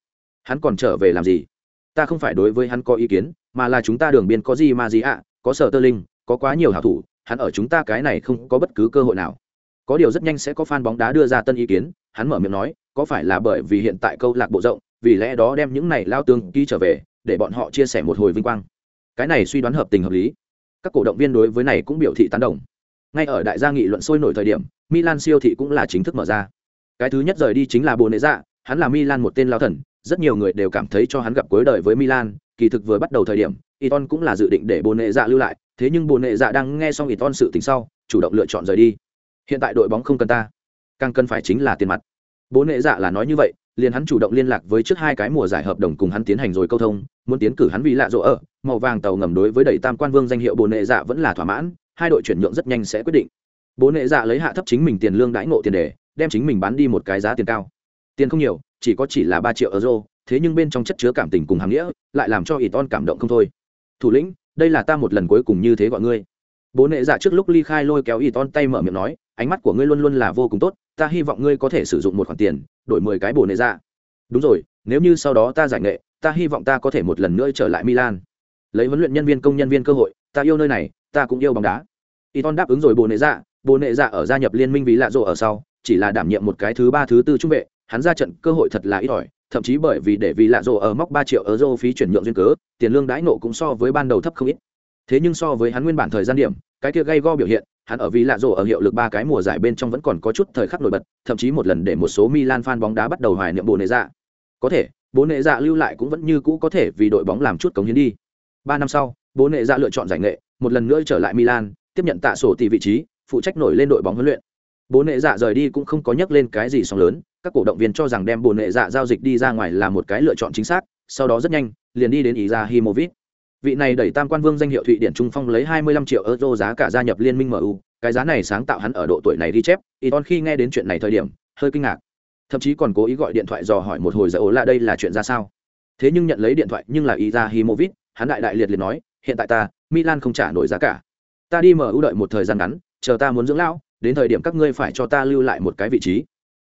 Hắn còn trở về làm gì? Ta không phải đối với hắn có ý kiến, mà là chúng ta đường biên có gì mà gì ạ, có sở tơ linh, có quá nhiều hảo thủ, hắn ở chúng ta cái này không có bất cứ cơ hội nào. Có điều rất nhanh sẽ có fan bóng đá đưa ra tân ý kiến, hắn mở miệng nói, có phải là bởi vì hiện tại câu lạc bộ rộng, vì lẽ đó đem những này lao tương ký trở về, để bọn họ chia sẻ một hồi vinh quang. Cái này suy đoán hợp tình hợp lý. Các cổ động viên đối với này cũng biểu thị tán đồng. Ngay ở đại gia nghị luận sôi nổi thời điểm, Milan siêu thị cũng là chính thức mở ra. Cái thứ nhất rời đi chính là Bồ Nệ Dạ, hắn là Milan một tên lao thần, rất nhiều người đều cảm thấy cho hắn gặp cuối đời với Milan, kỳ thực vừa bắt đầu thời điểm, Iton cũng là dự định để Bồ Nệ Dạ lưu lại, thế nhưng Bồ Nệ Dạ đang nghe xong Iton sự tình sau, chủ động lựa chọn rời đi. Hiện tại đội bóng không cần ta, càng cần phải chính là tiền mặt. Bồ Nệ Dạ là nói như vậy, liền hắn chủ động liên lạc với trước hai cái mùa giải hợp đồng cùng hắn tiến hành rồi câu thông, muốn tiến cử hắn vì lạ rộ ở, màu vàng tàu ngầm đối với đầy tam quan vương danh hiệu Bồ Nệ Dạ vẫn là thỏa mãn, hai đội chuyển nhượng rất nhanh sẽ quyết định. Bồ Nệ Dạ lấy hạ thấp chính mình tiền lương đãi ngộ tiền đề, đem chính mình bán đi một cái giá tiền cao. Tiền không nhiều, chỉ có chỉ là ba triệu euro, thế nhưng bên trong chất chứa cảm tình cùng hàm nghĩa lại làm cho ỷ ton cảm động không thôi. Thủ lĩnh, đây là ta một lần cuối cùng như thế gọi ngươi. Bố nệ dạ trước lúc ly khai lôi kéo y ton tay mở miệng nói, ánh mắt của ngươi luôn luôn là vô cùng tốt, ta hy vọng ngươi có thể sử dụng một khoản tiền, đổi mười cái bồ nệ dạ. Đúng rồi, nếu như sau đó ta giải nghệ, ta hy vọng ta có thể một lần nữa trở lại milan. Lấy huấn luyện nhân viên công nhân viên cơ hội, ta yêu nơi này, ta cũng yêu bóng đá. Y ton đáp ứng rồi bồ nệ dạ bồ nệ dạ ở gia nhập liên minh vì lạ rộ ở sau, chỉ là đảm nhiệm một cái thứ ba, thứ tư trung vệ, hắn ra trận cơ hội thật là ít ỏi thậm chí bởi vì để vì lạ rồ ở móc ba triệu euro phí chuyển nhượng duyên cớ, tiền lương đãi nộ cũng so với ban đầu thấp không ít. Thế nhưng so với hắn nguyên bản thời gian điểm, cái kia gây go biểu hiện, hắn ở vì lạ rồ ở hiệu lực ba cái mùa giải bên trong vẫn còn có chút thời khắc nổi bật, thậm chí một lần để một số milan fan bóng đá bắt đầu hoài niệm bồ nệ dạ có thể bố nệ dạ lưu lại cũng vẫn như cũ có thể vì đội bóng làm chút cống hiến đi. Ba năm sau bố nệ dạ lựa chọn giải nghệ, một lần nữa trở lại milan, tiếp nhận tạ sổ tỷ vị trí, phụ trách nổi lên đội bóng huấn luyện bố nệ dạ rời đi cũng không có nhắc lên cái gì sóng lớn, các cổ động viên cho rằng đem bố nệ dạ giao dịch đi ra ngoài là một cái lựa chọn chính xác, sau đó rất nhanh, liền đi đến ý ra himovic vị này đẩy tam quan vương danh hiệu thụy điển trung phong lấy 25 triệu euro giá cả gia nhập liên minh mu cái giá này sáng tạo hắn ở độ tuổi này đi chép, Iton khi nghe đến chuyện này thời điểm, hơi kinh ngạc. Thậm chí còn cố ý gọi điện thoại dò hỏi một hồi giờ ố là đây là chuyện ra sao. Thế nhưng nhận lấy điện thoại nhưng là ý ra himovic hắn đại đại liệt liệt nói, hiện tại ta, milan không trả nổi giá cả. Ta đi mu đợi một thời gian ngắn, chờ ta muốn dưỡng lão đến thời điểm các ngươi phải cho ta lưu lại một cái vị trí.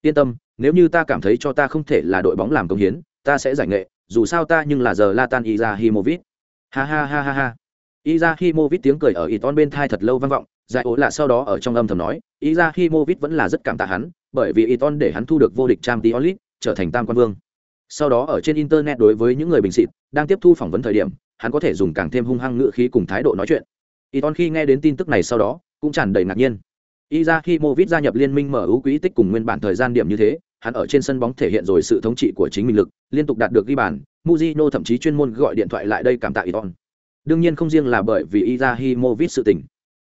Yên tâm, nếu như ta cảm thấy cho ta không thể là đội bóng làm công hiến, ta sẽ giải nghệ, dù sao ta nhưng là giờ latan izahimovic ha ha ha ha ha. Izahimovic tiếng cười ở iton bên thai thật lâu vang vọng, giải ố là sau đó ở trong âm thầm nói izahimovic vẫn là rất cảm tạ hắn, bởi vì iton để hắn thu được vô địch trang t trở thành tam quan vương. Sau đó ở trên internet đối với những người bình xịt, đang tiếp thu phỏng vấn thời điểm, hắn có thể dùng càng thêm hung hăng ngữ khí cùng thái độ nói chuyện. Iton khi nghe đến tin tức này sau đó, cũng tràn đầy ngạc nhiên. Izahimovic gia nhập liên minh mở ưu quỹ tích cùng nguyên bản thời gian điểm như thế, hắn ở trên sân bóng thể hiện rồi sự thống trị của chính mình lực, liên tục đạt được ghi bàn, Mujino thậm chí chuyên môn gọi điện thoại lại đây cảm tạ Iton. Đương nhiên không riêng là bởi vì Izahimovic sự tình.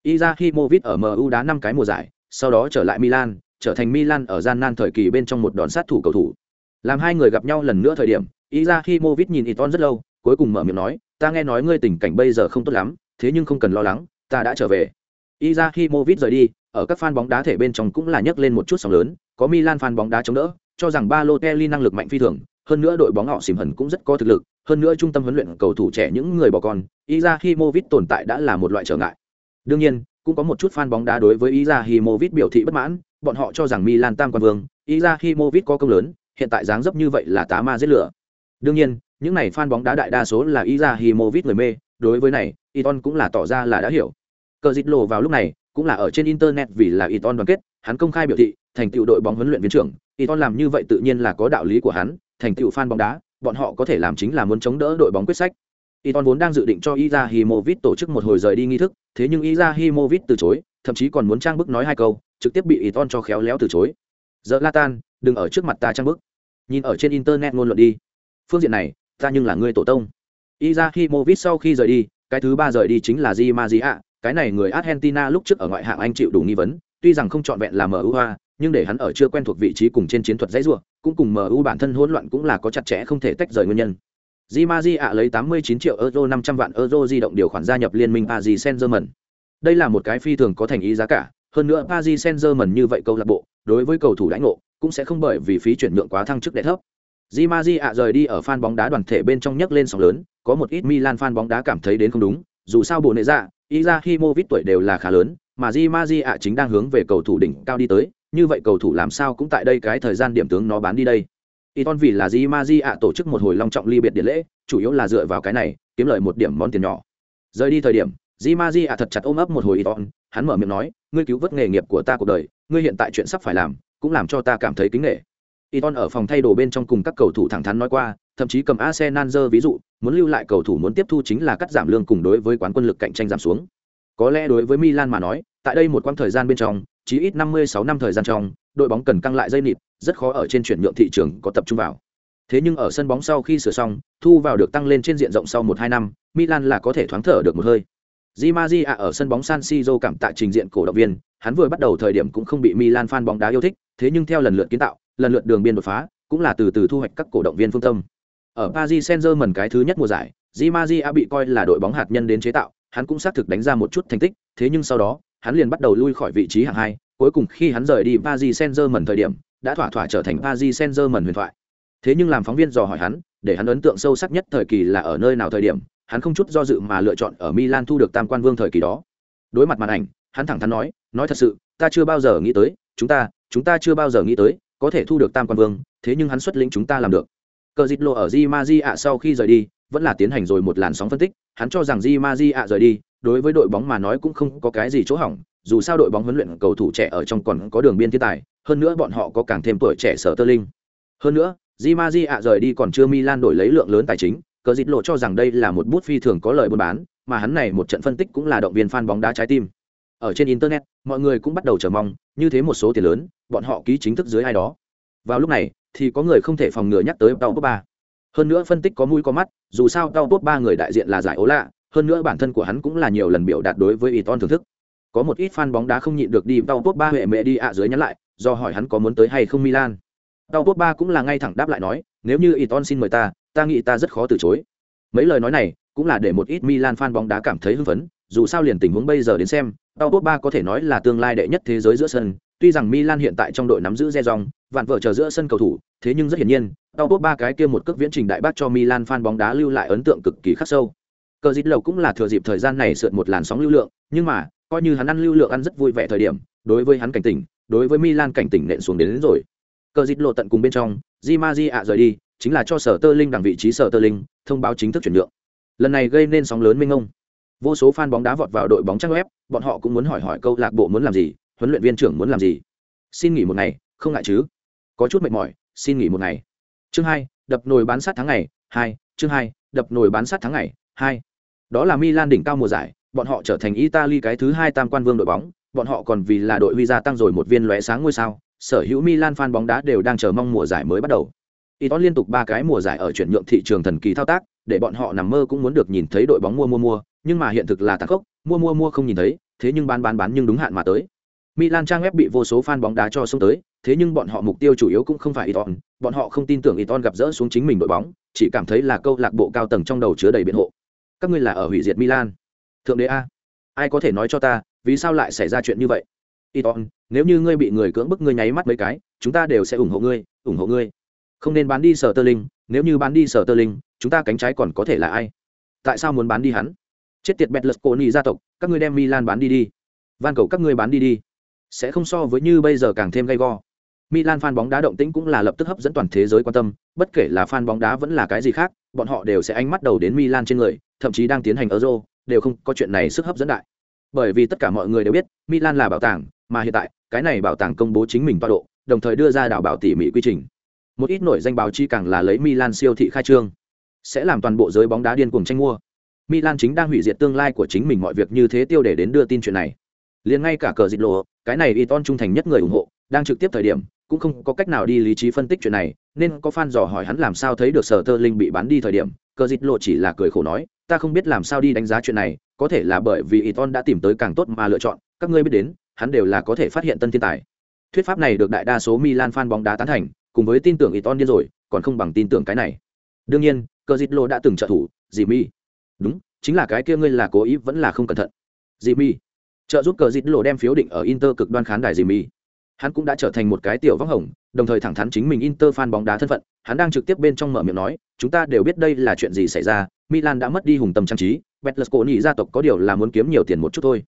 Izahimovic ở MU đá năm cái mùa giải, sau đó trở lại Milan, trở thành Milan ở gian nan thời kỳ bên trong một đòn sát thủ cầu thủ. Làm hai người gặp nhau lần nữa thời điểm, Izahimovic nhìn Iton rất lâu, cuối cùng mở miệng nói, "Ta nghe nói ngươi tình cảnh bây giờ không tốt lắm, thế nhưng không cần lo lắng, ta đã trở về." Izahimovic rời đi, ở các fan bóng đá thể bên trong cũng là nhấc lên một chút sóng lớn, có Milan fan bóng đá chống đỡ, cho rằng Balotelli năng lực mạnh phi thường, hơn nữa đội bóng họ xỉm hẩn cũng rất có thực lực, hơn nữa trung tâm huấn luyện cầu thủ trẻ những người bỏ con, Izahimovic tồn tại đã là một loại trở ngại. Đương nhiên, cũng có một chút fan bóng đá đối với Izahimovic biểu thị bất mãn, bọn họ cho rằng Milan tam quan vương, Izahimovic có công lớn, hiện tại dáng dấp như vậy là tá ma giết lửa. Đương nhiên, những này fan bóng đá đại đa số là Izahimovic người mê, đối với này, Iton cũng là tỏ ra là đã hiểu. Cờ dịch lộ vào lúc này, cũng là ở trên internet vì là Iton đoàn kết, hắn công khai biểu thị, thành tựu đội bóng huấn luyện viên trưởng, Iton làm như vậy tự nhiên là có đạo lý của hắn, thành tựu fan bóng đá, bọn họ có thể làm chính là muốn chống đỡ đội bóng quyết sách. Iton vốn đang dự định cho Izahimovic tổ chức một hồi rời đi nghi thức, thế nhưng Izahimovic từ chối, thậm chí còn muốn trang bức nói hai câu, trực tiếp bị Iton cho khéo léo từ chối. Giờ Latan, đừng ở trước mặt ta trang bức. Nhìn ở trên internet ngôn luận đi. Phương diện này, ta nhưng là người tổ tông. Izahimovic sau khi rời đi, cái thứ ba rời đi chính là Di Maria, cái này người Argentina lúc trước ở ngoại hạng Anh chịu đủ nghi vấn, tuy rằng không chọn vẹn là MU hoa, nhưng để hắn ở chưa quen thuộc vị trí cùng trên chiến thuật dãy rùa, cũng cùng MU bản thân hỗn loạn cũng là có chặt chẽ không thể tách rời nguyên nhân. Di Maria lấy 89 triệu euro 500 vạn euro di động điều khoản gia nhập liên minh Paris Saint-Germain. Đây là một cái phi thường có thành ý giá cả, hơn nữa Paris Saint-Germain như vậy câu lạc bộ, đối với cầu thủ đánh ngộ, cũng sẽ không bởi vì phí chuyển nhượng quá thăng chức đệ thấp. Di Maria rời đi ở fan bóng đá đoàn thể bên trong nhấc lên sóng lớn, có một ít Milan fan bóng đá cảm thấy đến không đúng, dù sao bộ nệ dạ, Izahimovic tuổi đều là khá lớn, mà Di ạ chính đang hướng về cầu thủ đỉnh cao đi tới, như vậy cầu thủ làm sao cũng tại đây cái thời gian điểm tướng nó bán đi đây. Iton vì là Di ạ tổ chức một hồi long trọng ly biệt điện lễ, chủ yếu là dựa vào cái này, kiếm lợi một điểm món tiền nhỏ. Rời đi thời điểm, Di ạ thật chặt ôm ấp một hồi Iton, hắn mở miệng nói, ngươi cứu vớt nghề nghiệp của ta cuộc đời, ngươi hiện tại chuyện sắp phải làm, cũng làm cho ta cảm thấy kính nể. Iton ở phòng thay đồ bên trong cùng các cầu thủ thẳng thắn nói qua, thậm chí cầm Arsenal giơ ví dụ, muốn lưu lại cầu thủ muốn tiếp thu chính là cắt giảm lương cùng đối với quán quân lực cạnh tranh giảm xuống. Có lẽ đối với Milan mà nói, tại đây một quãng thời gian bên trong, chỉ ít 56 năm thời gian trong, đội bóng cần căng lại dây nịt, rất khó ở trên chuyển nhượng thị trường có tập trung vào. Thế nhưng ở sân bóng sau khi sửa xong, thu vào được tăng lên trên diện rộng sau 1-2 năm, Milan là có thể thoáng thở được một hơi. Di Maria ở sân bóng San Siro cảm tạ trình diện cổ động viên, hắn vừa bắt đầu thời điểm cũng không bị Milan fan bóng đá yêu thích, thế nhưng theo lần lượt kiến tạo, lần lượt đường biên đột phá, cũng là từ từ thu hoạch các cổ động viên phương tâm. Ở Paris Saint-Germain cái thứ nhất mùa giải, Di Maria bị coi là đội bóng hạt nhân đến chế tạo, hắn cũng xác thực đánh ra một chút thành tích, thế nhưng sau đó, hắn liền bắt đầu lui khỏi vị trí hạng hai, cuối cùng khi hắn rời đi Paris Saint-Germain thời điểm, đã thỏa thỏa trở thành Paris Saint-Germain huyền thoại. Thế nhưng làm phóng viên dò hỏi hắn, để hắn ấn tượng sâu sắc nhất thời kỳ là ở nơi nào thời điểm, hắn không chút do dự mà lựa chọn ở Milan thu được tam quan vương thời kỳ đó. Đối mặt màn ảnh, hắn thẳng thắn nói, nói thật sự, ta chưa bao giờ nghĩ tới, chúng ta, chúng ta chưa bao giờ nghĩ tới, có thể thu được tam quan vương, thế nhưng hắn xuất lĩnh chúng ta làm được. Cờ dịch lộ ở Di Maji sau khi rời đi, vẫn là tiến hành rồi một làn sóng phân tích, hắn cho rằng Di Maji rời đi, đối với đội bóng mà nói cũng không có cái gì chỗ hỏng, dù sao đội bóng huấn luyện cầu thủ trẻ ở trong còn có đường biên thiên tài, hơn nữa bọn họ có càng thêm tuổi trẻ sở tơ linh. Hơn nữa, Di Maji rời đi còn chưa Milan đổi lấy lượng lớn tài chính, cờ dịch lộ cho rằng đây là một bút phi thường có lợi buôn bán mà hắn này một trận phân tích cũng là động viên fan bóng đá trái tim. Ở trên internet mọi người cũng bắt đầu chờ mong như thế một số tiền lớn bọn họ ký chính thức dưới ai đó. Vào lúc này thì có người không thể phòng ngừa nhắc tới tàu top ba. Hơn nữa phân tích có mũi có mắt, dù sao tàu top ba người đại diện là giải ố lạ, hơn nữa bản thân của hắn cũng là nhiều lần biểu đạt đối với Iton thưởng thức. Có một ít fan bóng đá không nhịn được đi tàu top ba huệ mẹ đi ạ dưới nhắn lại, do hỏi hắn có muốn tới hay không Milan. Tàu top ba cũng là ngay thẳng đáp lại nói, nếu như Iton xin mời ta ta nghĩ ta rất khó từ chối. Mấy lời nói này cũng là để một ít Milan fan bóng đá cảm thấy hưng phấn, dù sao liền tình huống bây giờ đến xem tàu top ba có thể nói là tương lai đệ nhất thế giới giữa sân tuy rằng Milan hiện tại trong đội nắm giữ Rejong, vạn vợ chờ giữa sân cầu thủ, thế nhưng rất hiển nhiên, tao top ba cái kia một cước viễn trình đại bác cho Milan fan bóng đá lưu lại ấn tượng cực kỳ khắc sâu. Cờ dít lầu cũng là thừa dịp thời gian này sượt một làn sóng lưu lượng, nhưng mà, coi như hắn ăn lưu lượng ăn rất vui vẻ thời điểm, đối với hắn cảnh tỉnh, đối với Milan cảnh tỉnh nện xuống đến, đến rồi. Cờ dít lộ tận cùng bên trong, Di ạ rời đi, chính là cho sở tơ linh đằng vị trí sở tơ linh thông báo chính thức chuyển nhượng lần này gây nên sóng lớn minh ông vô số fan bóng đá vọt vào đội bóng trang web bọn họ cũng muốn hỏi hỏi câu lạc bộ muốn làm gì huấn luyện viên trưởng muốn làm gì? Xin nghỉ một ngày, không ngại chứ? Có chút mệt mỏi, xin nghỉ một ngày. Chương hai, đập nồi bán sát tháng ngày, hai, chương hai, đập nồi bán sát tháng ngày, hai. Đó là milan đỉnh cao mùa giải, bọn họ trở thành italy cái thứ hai tam quan vương đội bóng, bọn họ còn vì là đội huy gia tăng rồi một viên lóe sáng ngôi sao, sở hữu milan fan bóng đá đều đang chờ mong mùa giải mới bắt đầu. Y liên tục ba cái mùa giải ở chuyển nhượng thị trường thần kỳ thao tác, để bọn họ nằm mơ cũng muốn được nhìn thấy đội bóng mua mua mua, nhưng mà hiện thực là tàn khốc, mua mua mua không nhìn thấy, thế nhưng bán bán bán nhưng đúng hạn mà tới. Milan trang web bị vô số fan bóng đá cho xông tới, thế nhưng bọn họ mục tiêu chủ yếu cũng không phải Iton, bọn họ không tin tưởng Iton gặp rỡ xuống chính mình đội bóng, chỉ cảm thấy là câu lạc bộ cao tầng trong đầu chứa đầy biện hộ. Các ngươi là ở hủy diệt Milan. Thượng đế a, ai có thể nói cho ta, vì sao lại xảy ra chuyện như vậy? Iton, nếu như ngươi bị người cưỡng bức ngươi nháy mắt mấy cái, chúng ta đều sẽ ủng hộ ngươi, ủng hộ ngươi không nên bán đi sở tơ linh nếu như bán đi sở tơ linh chúng ta cánh trái còn có thể là ai tại sao muốn bán đi hắn chết tiệt bẹt lật gia tộc các ngươi đem milan bán đi đi van cầu các ngươi bán đi đi sẽ không so với như bây giờ càng thêm gay go milan fan bóng đá động tĩnh cũng là lập tức hấp dẫn toàn thế giới quan tâm bất kể là fan bóng đá vẫn là cái gì khác bọn họ đều sẽ ánh mắt đầu đến milan trên người thậm chí đang tiến hành euro đều không có chuyện này sức hấp dẫn đại bởi vì tất cả mọi người đều biết milan là bảo tàng mà hiện tại cái này bảo tàng công bố chính mình toa độ đồng thời đưa ra đảo bảo tỉ mỉ quy trình một ít nổi danh báo chí càng là lấy Milan siêu thị khai trương, sẽ làm toàn bộ giới bóng đá điên cuồng tranh mua. Milan chính đang hủy diệt tương lai của chính mình mọi việc như thế tiêu để đến đưa tin chuyện này. Liền ngay cả cờ dịch lộ, cái này Iton trung thành nhất người ủng hộ, đang trực tiếp thời điểm, cũng không có cách nào đi lý trí phân tích chuyện này, nên có fan dò hỏi hắn làm sao thấy được sở tơ linh bị bán đi thời điểm, cờ dịch lộ chỉ là cười khổ nói, ta không biết làm sao đi đánh giá chuyện này, có thể là bởi vì Iton đã tìm tới càng tốt mà lựa chọn, các ngươi biết đến, hắn đều là có thể phát hiện tân thiên tài. Thuyết pháp này được đại đa số Milan fan bóng đá tán thành, cùng với tin tưởng Iton điên rồi, còn không bằng tin tưởng cái này. Đương nhiên, Cờ Dịch lộ đã từng trợ thủ, Jimmy. Đúng, chính là cái kia ngươi là cố ý vẫn là không cẩn thận. Jimmy. Trợ giúp Cờ dịt lộ đem phiếu định ở Inter cực đoan khán đài Jimmy. Hắn cũng đã trở thành một cái tiểu vóc hồng, đồng thời thẳng thắn chính mình Inter fan bóng đá thân phận, hắn đang trực tiếp bên trong mở miệng nói, chúng ta đều biết đây là chuyện gì xảy ra, Milan đã mất đi hùng tâm trang trí, Betlesconi gia tộc có điều là muốn kiếm nhiều tiền một chút thôi.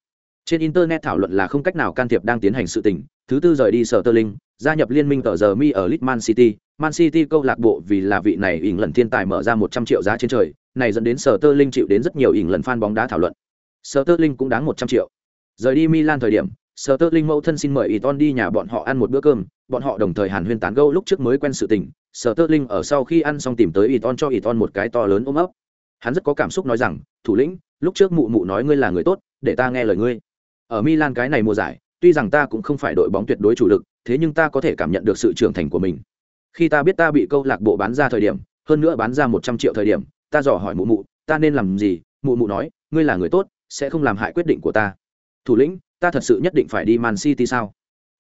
Trên internet thảo luận là không cách nào can thiệp đang tiến hành sự tình, thứ tư rời đi sở tơ linh gia nhập liên minh tờ giờ mi ở Litman City, Man City câu lạc bộ vì là vị này ỉng lần thiên tài mở ra 100 triệu giá trên trời, này dẫn đến sở tơ linh chịu đến rất nhiều ỉng lần fan bóng đá thảo luận. Sở tơ linh cũng đáng 100 triệu. Rời đi Milan thời điểm, Sterling tơ linh mẫu thân xin mời Iton đi nhà bọn họ ăn một bữa cơm, bọn họ đồng thời hàn huyên tán gẫu lúc trước mới quen sự tình. Sterling tơ linh ở sau khi ăn xong tìm tới Iton cho Iton một cái to lớn ôm ấp. Hắn rất có cảm xúc nói rằng, thủ lĩnh, lúc trước mụ mụ nói ngươi là người tốt, để ta nghe lời ngươi. Ở Milan cái này mùa giải, tuy rằng ta cũng không phải đội bóng tuyệt đối chủ lực thế nhưng ta có thể cảm nhận được sự trưởng thành của mình khi ta biết ta bị câu lạc bộ bán ra thời điểm hơn nữa bán ra một trăm triệu thời điểm ta dò hỏi mụ mụ ta nên làm gì mụ mụ nói ngươi là người tốt sẽ không làm hại quyết định của ta thủ lĩnh ta thật sự nhất định phải đi man city sao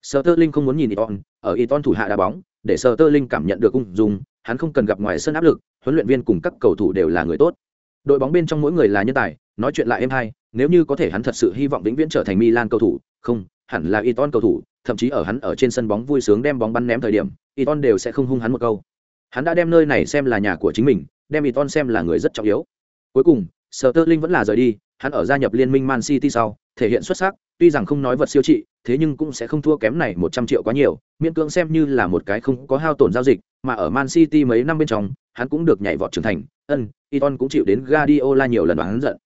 sơ tơ linh không muốn nhìn iton ở iton thủ hạ đá bóng để sơ tơ linh cảm nhận được ung dung hắn không cần gặp ngoài sân áp lực huấn luyện viên cùng các cầu thủ đều là người tốt đội bóng bên trong mỗi người là nhân tài nói chuyện lại êm hay nếu như có thể hắn thật sự hy vọng vĩnh viễn trở thành milan cầu thủ không hẳn là Iton cầu thủ, thậm chí ở hắn ở trên sân bóng vui sướng đem bóng bắn ném thời điểm, Iton đều sẽ không hung hắn một câu. Hắn đã đem nơi này xem là nhà của chính mình, đem Iton xem là người rất trọng yếu. Cuối cùng, Sở Tơ Linh vẫn là rời đi, hắn ở gia nhập liên minh Man City sau, thể hiện xuất sắc, tuy rằng không nói vật siêu trị, thế nhưng cũng sẽ không thua kém này một trăm triệu quá nhiều, miễn cưỡng xem như là một cái không có hao tổn giao dịch, mà ở Man City mấy năm bên trong, hắn cũng được nhảy vọt trưởng thành, ân, Iton cũng chịu đến Guardiola nhiều lần hắn giận.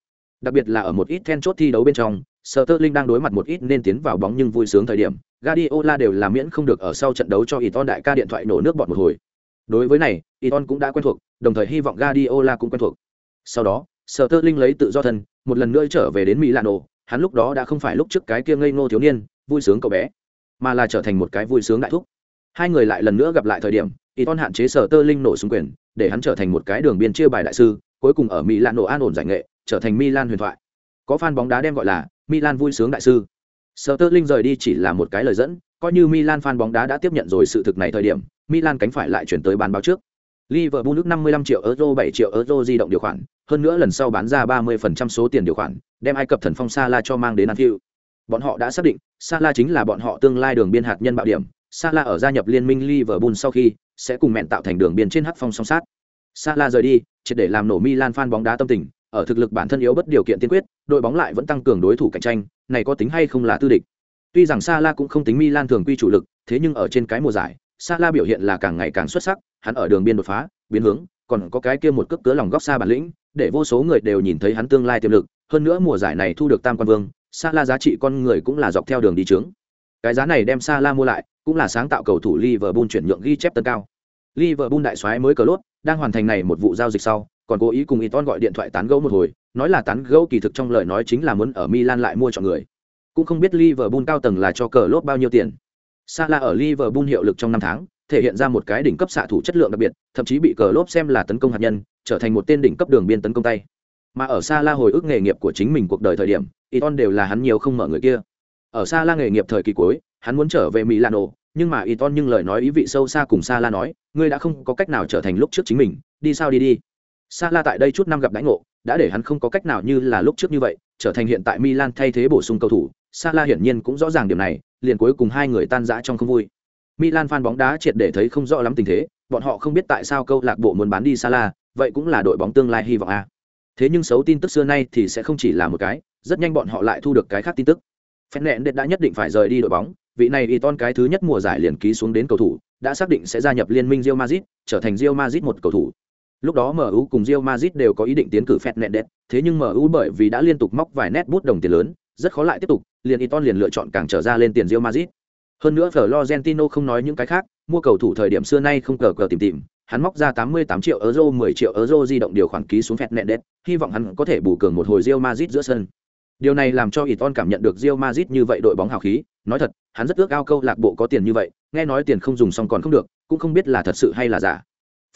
Đặc biệt là ở một ít then chốt thi đấu bên trong, Sterling đang đối mặt một ít nên tiến vào bóng nhưng vui sướng thời điểm, Guardiola đều là miễn không được ở sau trận đấu cho Iton đại ca điện thoại nổ nước bọt một hồi. Đối với này, Iton cũng đã quen thuộc, đồng thời hy vọng Guardiola cũng quen thuộc. Sau đó, Sterling lấy tự do thân, một lần nữa trở về đến Milano, hắn lúc đó đã không phải lúc trước cái kia ngây ngô thiếu niên, vui sướng cậu bé, mà là trở thành một cái vui sướng đại thúc. Hai người lại lần nữa gặp lại thời điểm, y Iton hạn chế sở tơ linh nổ súng quyền, để hắn trở thành một cái đường biên chia bài đại sư, cuối cùng ở Milano an ổn giải nghệ, trở thành Milan huyền thoại. Có fan bóng đá đem gọi là Milan vui sướng đại sư. sở tơ linh rời đi chỉ là một cái lời dẫn, coi như Milan fan bóng đá đã tiếp nhận rồi sự thực này thời điểm, Milan cánh phải lại chuyển tới bán báo trước. Liverpool nước 55 triệu euro 7 triệu euro di động điều khoản, hơn nữa lần sau bán ra 30% số tiền điều khoản, đem Ai Cập thần phong Salah cho mang đến Anfield. Bọn họ đã xác định, Salah chính là bọn họ tương lai đường biên hạt nhân bạo điểm, Salah ở gia nhập liên minh Liverpool sau khi sẽ cùng mẹn tạo thành đường biên trên hắc phong song sát. Salah rời đi, chỉ để làm nổ Milan fan bóng đá tâm tình, ở thực lực bản thân yếu bất điều kiện tiên quyết, đội bóng lại vẫn tăng cường đối thủ cạnh tranh, này có tính hay không là tư địch. Tuy rằng Salah cũng không tính Milan thường quy chủ lực, thế nhưng ở trên cái mùa giải, Salah biểu hiện là càng ngày càng xuất sắc, hắn ở đường biên đột phá, biến hướng, còn có cái kia một cước cứa lòng góc xa bản lĩnh, để vô số người đều nhìn thấy hắn tương lai tiềm lực, hơn nữa mùa giải này thu được tam quan vương, Salah giá trị con người cũng là dọc theo đường đi trướng. Cái giá này đem Salah mua lại, cũng là sáng tạo cầu thủ Liverpool chuyển nhượng ghi chép tân cao. Liverpool đại soái mới cờ lốt, đang hoàn thành này một vụ giao dịch sau, còn cố ý cùng Iton gọi điện thoại tán gẫu một hồi, nói là tán gẫu kỳ thực trong lời nói chính là muốn ở Milan lại mua cho người. Cũng không biết Liverpool cao tầng là cho cờ lốt bao nhiêu tiền. Salah ở Liverpool hiệu lực trong năm tháng, thể hiện ra một cái đỉnh cấp xạ thủ chất lượng đặc biệt, thậm chí bị cờ lốp xem là tấn công hạt nhân, trở thành một tên đỉnh cấp đường biên tấn công tay. Mà ở Salah hồi ức nghề nghiệp của chính mình cuộc đời thời điểm, Iton đều là hắn nhiều không mở người kia. Ở Salah nghề nghiệp thời kỳ cuối, hắn muốn trở về Milano, nhưng mà Iton nhưng lời nói ý vị sâu xa cùng Salah nói, ngươi đã không có cách nào trở thành lúc trước chính mình, đi sao đi đi. Salah tại đây chút năm gặp đánh ngộ, đã để hắn không có cách nào như là lúc trước như vậy, trở thành hiện tại Milan thay thế bổ sung cầu thủ. Salah hiển nhiên cũng rõ ràng điểm này, liền cuối cùng hai người tan rã trong không vui. Milan fan bóng đá triệt để thấy không rõ lắm tình thế, bọn họ không biết tại sao câu lạc bộ muốn bán đi Salah, vậy cũng là đội bóng tương lai hy vọng a. Thế nhưng xấu tin tức xưa nay thì sẽ không chỉ là một cái, rất nhanh bọn họ lại thu được cái khác tin tức. Fernandes đã nhất định phải rời đi đội bóng, vị này Iton cái thứ nhất mùa giải liền ký xuống đến cầu thủ, đã xác định sẽ gia nhập liên minh Real Madrid, trở thành Real Madrid một cầu thủ. Lúc đó MU cùng Real Madrid đều có ý định tiến cử Fernandes, thế nhưng MU bởi vì đã liên tục móc vài nét bút đồng tiền lớn, rất khó lại tiếp tục, liền Iton liền lựa chọn càng trở ra lên tiền Real Madrid. Hơn nữa Florentino không nói những cái khác, mua cầu thủ thời điểm xưa nay không cờ cờ tìm tìm, hắn móc ra 88 triệu euro 10 triệu euro di động điều khoản ký xuống Fernandes, hy vọng hắn có thể bù cường một hồi Real Madrid giữa sân. Điều này làm cho Iton cảm nhận được Real Madrid như vậy đội bóng hào khí, nói thật, hắn rất ước ao câu lạc bộ có tiền như vậy, nghe nói tiền không dùng xong còn không được, cũng không biết là thật sự hay là giả.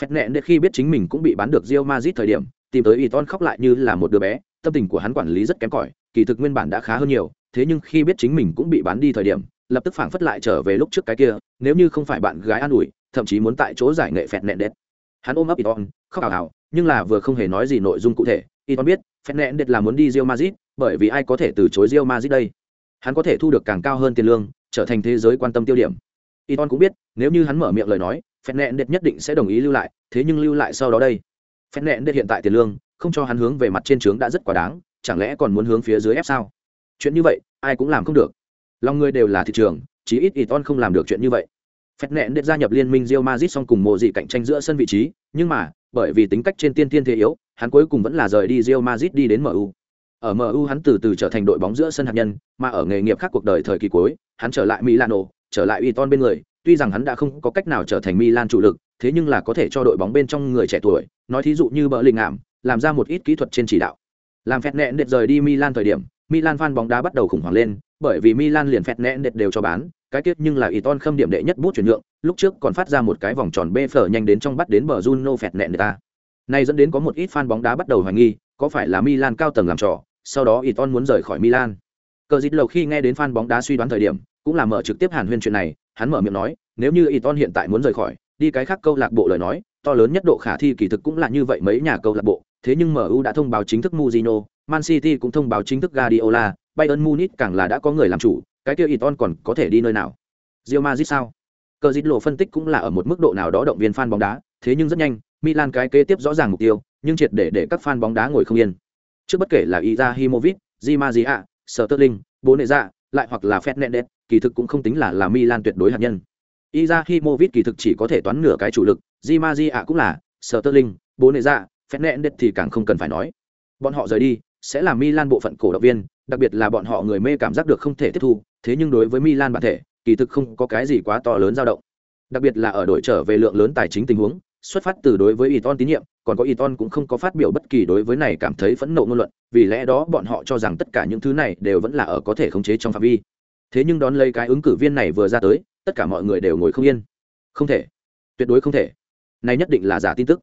Phét nẹn khi biết chính mình cũng bị bán được Real Madrid thời điểm, tìm tới Iton khóc lại như là một đứa bé, tâm tình của hắn quản lý rất kém cỏi, kỳ thực nguyên bản đã khá hơn nhiều, thế nhưng khi biết chính mình cũng bị bán đi thời điểm, lập tức phảng phất lại trở về lúc trước cái kia, nếu như không phải bạn gái an ủi, thậm chí muốn tại chỗ giải nghệ phẹt nẹn đệt. Hắn ôm ấp Iton, khóc ảo ảo, nhưng là vừa không hề nói gì nội dung cụ thể, Iton biết, phẹt nẹn đệt là muốn đi rio mazit bởi vì ai có thể từ chối rio mazit đây? Hắn có thể thu được càng cao hơn tiền lương, trở thành thế giới quan tâm tiêu điểm. Iton cũng biết, nếu như hắn mở miệng lời nói, phẹt nẹn đệt nhất định sẽ đồng ý lưu lại, thế nhưng lưu lại sau đó đây phẹt nẹn đến hiện tại tiền lương không cho hắn hướng về mặt trên trướng đã rất quá đáng chẳng lẽ còn muốn hướng phía dưới ép sao? Chuyện như vậy ai cũng làm không được. Lòng người đều là thị trường chí ít ít on không làm được chuyện như vậy. Phép nẹn đến gia nhập liên minh Real Madrid xong cùng mộ dị cạnh tranh giữa sân vị trí nhưng mà bởi vì tính cách trên tiên tiên thế yếu hắn cuối cùng vẫn là rời đi Real Madrid đi đến MU ở MU hắn từ từ trở thành đội bóng giữa sân hạt nhân mà ở nghề nghiệp khác cuộc đời thời kỳ cuối hắn trở lại Milano trở lại Iton bên người tuy rằng hắn đã không có cách nào trở thành Milan chủ lực thế nhưng là có thể cho đội bóng bên trong người trẻ tuổi, nói thí dụ như bờ Linh ảm, làm ra một ít kỹ thuật trên chỉ đạo. Làm phẹt nẹn đệt rời đi Milan thời điểm, Milan fan bóng đá bắt đầu khủng hoảng lên, bởi vì Milan liền phẹt nẹn đệt đều cho bán, cái tiết nhưng là Iton khâm điểm đệ nhất bút chuyển nhượng, lúc trước còn phát ra một cái vòng tròn bê phở nhanh đến trong bắt đến bờ Juno phẹt nẹn ta. nay dẫn đến có một ít fan bóng đá bắt đầu hoài nghi, có phải là Milan cao tầng làm trò, sau đó Iton muốn rời khỏi Milan. Cờ dít lầu khi nghe đến fan bóng đá suy đoán thời điểm, cũng là mở trực tiếp hàn huyên chuyện này, hắn mở miệng nói, nếu như Iton hiện tại muốn rời khỏi, đi cái khác câu lạc bộ lời nói, to lớn nhất độ khả thi kỳ thực cũng là như vậy mấy nhà câu lạc bộ, thế nhưng MU đã thông báo chính thức Mourinho, Man City cũng thông báo chính thức Guardiola, Bayern Munich càng là đã có người làm chủ, cái kia Iton còn có thể đi nơi nào? Real Madrid sao? Cờ dịch lộ phân tích cũng là ở một mức độ nào đó động viên fan bóng đá, thế nhưng rất nhanh, Milan cái kế tiếp rõ ràng mục tiêu, nhưng triệt để để các fan bóng đá ngồi không yên. trước bất kể là Izahimovic, Di Maria, Sterling, Boneza, lại hoặc là Fernandes, kỳ thực cũng không tính là là Milan tuyệt đối hạt nhân. Izahimovic kỳ thực chỉ có thể toán nửa cái chủ lực, Di Maria cũng là, Sterling, Boneza, Fernandes thì càng không cần phải nói. Bọn họ rời đi, sẽ là Milan bộ phận cổ động viên, đặc biệt là bọn họ người mê cảm giác được không thể tiếp thu, thế nhưng đối với Milan bản thể, kỳ thực không có cái gì quá to lớn dao động. Đặc biệt là ở đội trở về lượng lớn tài chính tình huống, xuất phát từ đối với Iton tín nhiệm, còn có Iton cũng không có phát biểu bất kỳ đối với này cảm thấy phẫn nộ ngôn luận, vì lẽ đó bọn họ cho rằng tất cả những thứ này đều vẫn là ở có thể khống chế trong phạm vi. Thế nhưng đón lấy cái ứng cử viên này vừa ra tới, tất cả mọi người đều ngồi không yên. Không thể, tuyệt đối không thể. Này nhất định là giả tin tức.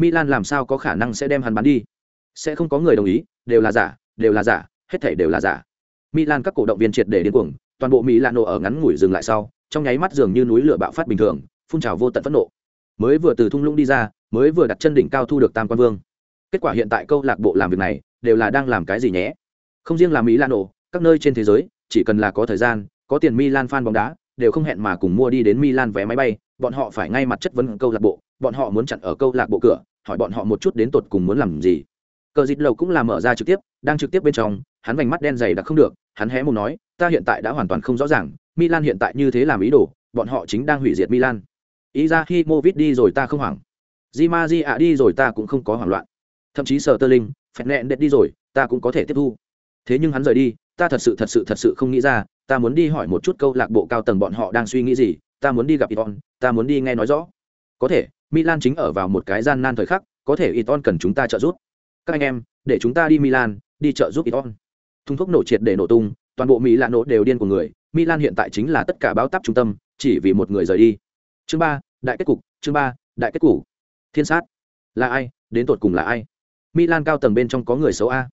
Milan làm sao có khả năng sẽ đem hắn bán đi? Sẽ không có người đồng ý, đều là giả, đều là giả, hết thảy đều là giả. Milan các cổ động viên triệt để điên cuồng, toàn bộ Milan Milano ở ngắn ngủi dừng lại sau, trong nháy mắt dường như núi lửa bạo phát bình thường, phun trào vô tận phẫn nộ mới vừa từ thung lũng đi ra mới vừa đặt chân đỉnh cao thu được tam quan vương kết quả hiện tại câu lạc bộ làm việc này đều là đang làm cái gì nhé không riêng là Milan nổ, các nơi trên thế giới chỉ cần là có thời gian có tiền milan fan bóng đá đều không hẹn mà cùng mua đi đến milan vé máy bay bọn họ phải ngay mặt chất vấn câu lạc bộ bọn họ muốn chặn ở câu lạc bộ cửa hỏi bọn họ một chút đến tột cùng muốn làm gì. Cờ dịt lầu cũng là mở ra trực tiếp, đang trực tiếp bên trong, hắn vành mắt đen dày đặc không được, hắn hé mồm nói, ta hiện tại đã hoàn toàn không rõ ràng, milan hiện tại như thế làm ý đồ, bọn họ chính đang hủy diệt milan. Ý ra khi Movit đi rồi ta không hoảng. Di ma di ạ đi rồi ta cũng không có hoảng loạn. Thậm chí sở tơ linh phẹt nẹn đệt đi rồi, ta cũng có thể tiếp thu. Thế nhưng hắn rời đi, ta thật sự thật sự thật sự không nghĩ ra, ta muốn đi hỏi một chút câu lạc bộ cao tầng bọn họ đang suy nghĩ gì, ta muốn đi gặp iton ta muốn đi nghe nói rõ. Có thể milan chính ở vào một cái gian nan thời khắc, có thể iton cần chúng ta trợ giúp. Các anh em, để chúng ta đi milan, đi trợ giúp iton. Thùng thuốc nổ triệt để nổ tung, toàn bộ mỹ nổ đều điên của người. Milan hiện tại chính là tất cả báo táp trung tâm, chỉ vì một người rời đi. Chương ba, đại kết cục, chương ba, đại kết cục. Thiên sát. Là ai, đến tột cùng là ai? Milan cao tầng bên trong có người xấu a.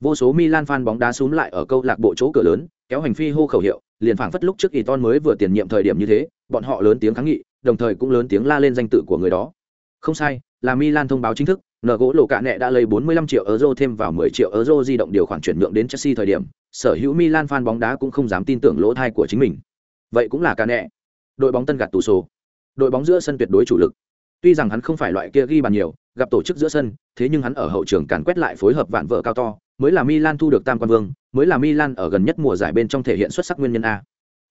Vô số milan fan bóng đá xuống lại ở câu lạc bộ chỗ cửa lớn, kéo hành phi hô khẩu hiệu, liền phảng phất lúc trước Iton mới vừa tiền nhiệm thời điểm như thế, bọn họ lớn tiếng kháng nghị đồng thời cũng lớn tiếng la lên danh tự của người đó. Không sai, là milan thông báo chính thức nợ gỗ lộ cả nẹ đã lấy 45 triệu euro thêm vào 10 triệu euro di động điều khoản chuyển nhượng đến chelsea thời điểm, sở hữu milan fan bóng đá cũng không dám tin tưởng lỗ thai của chính mình. Vậy cũng là cả nẹ. Đội bóng tân gạt tù sổ. Đội bóng giữa sân tuyệt đối chủ lực. Tuy rằng hắn không phải loại kia ghi bàn nhiều, gặp tổ chức giữa sân, thế nhưng hắn ở hậu trường càn quét lại phối hợp vạn vợ cao to, mới là milan thu được tam quan vương, mới là milan ở gần nhất mùa giải bên trong thể hiện xuất sắc nguyên nhân a.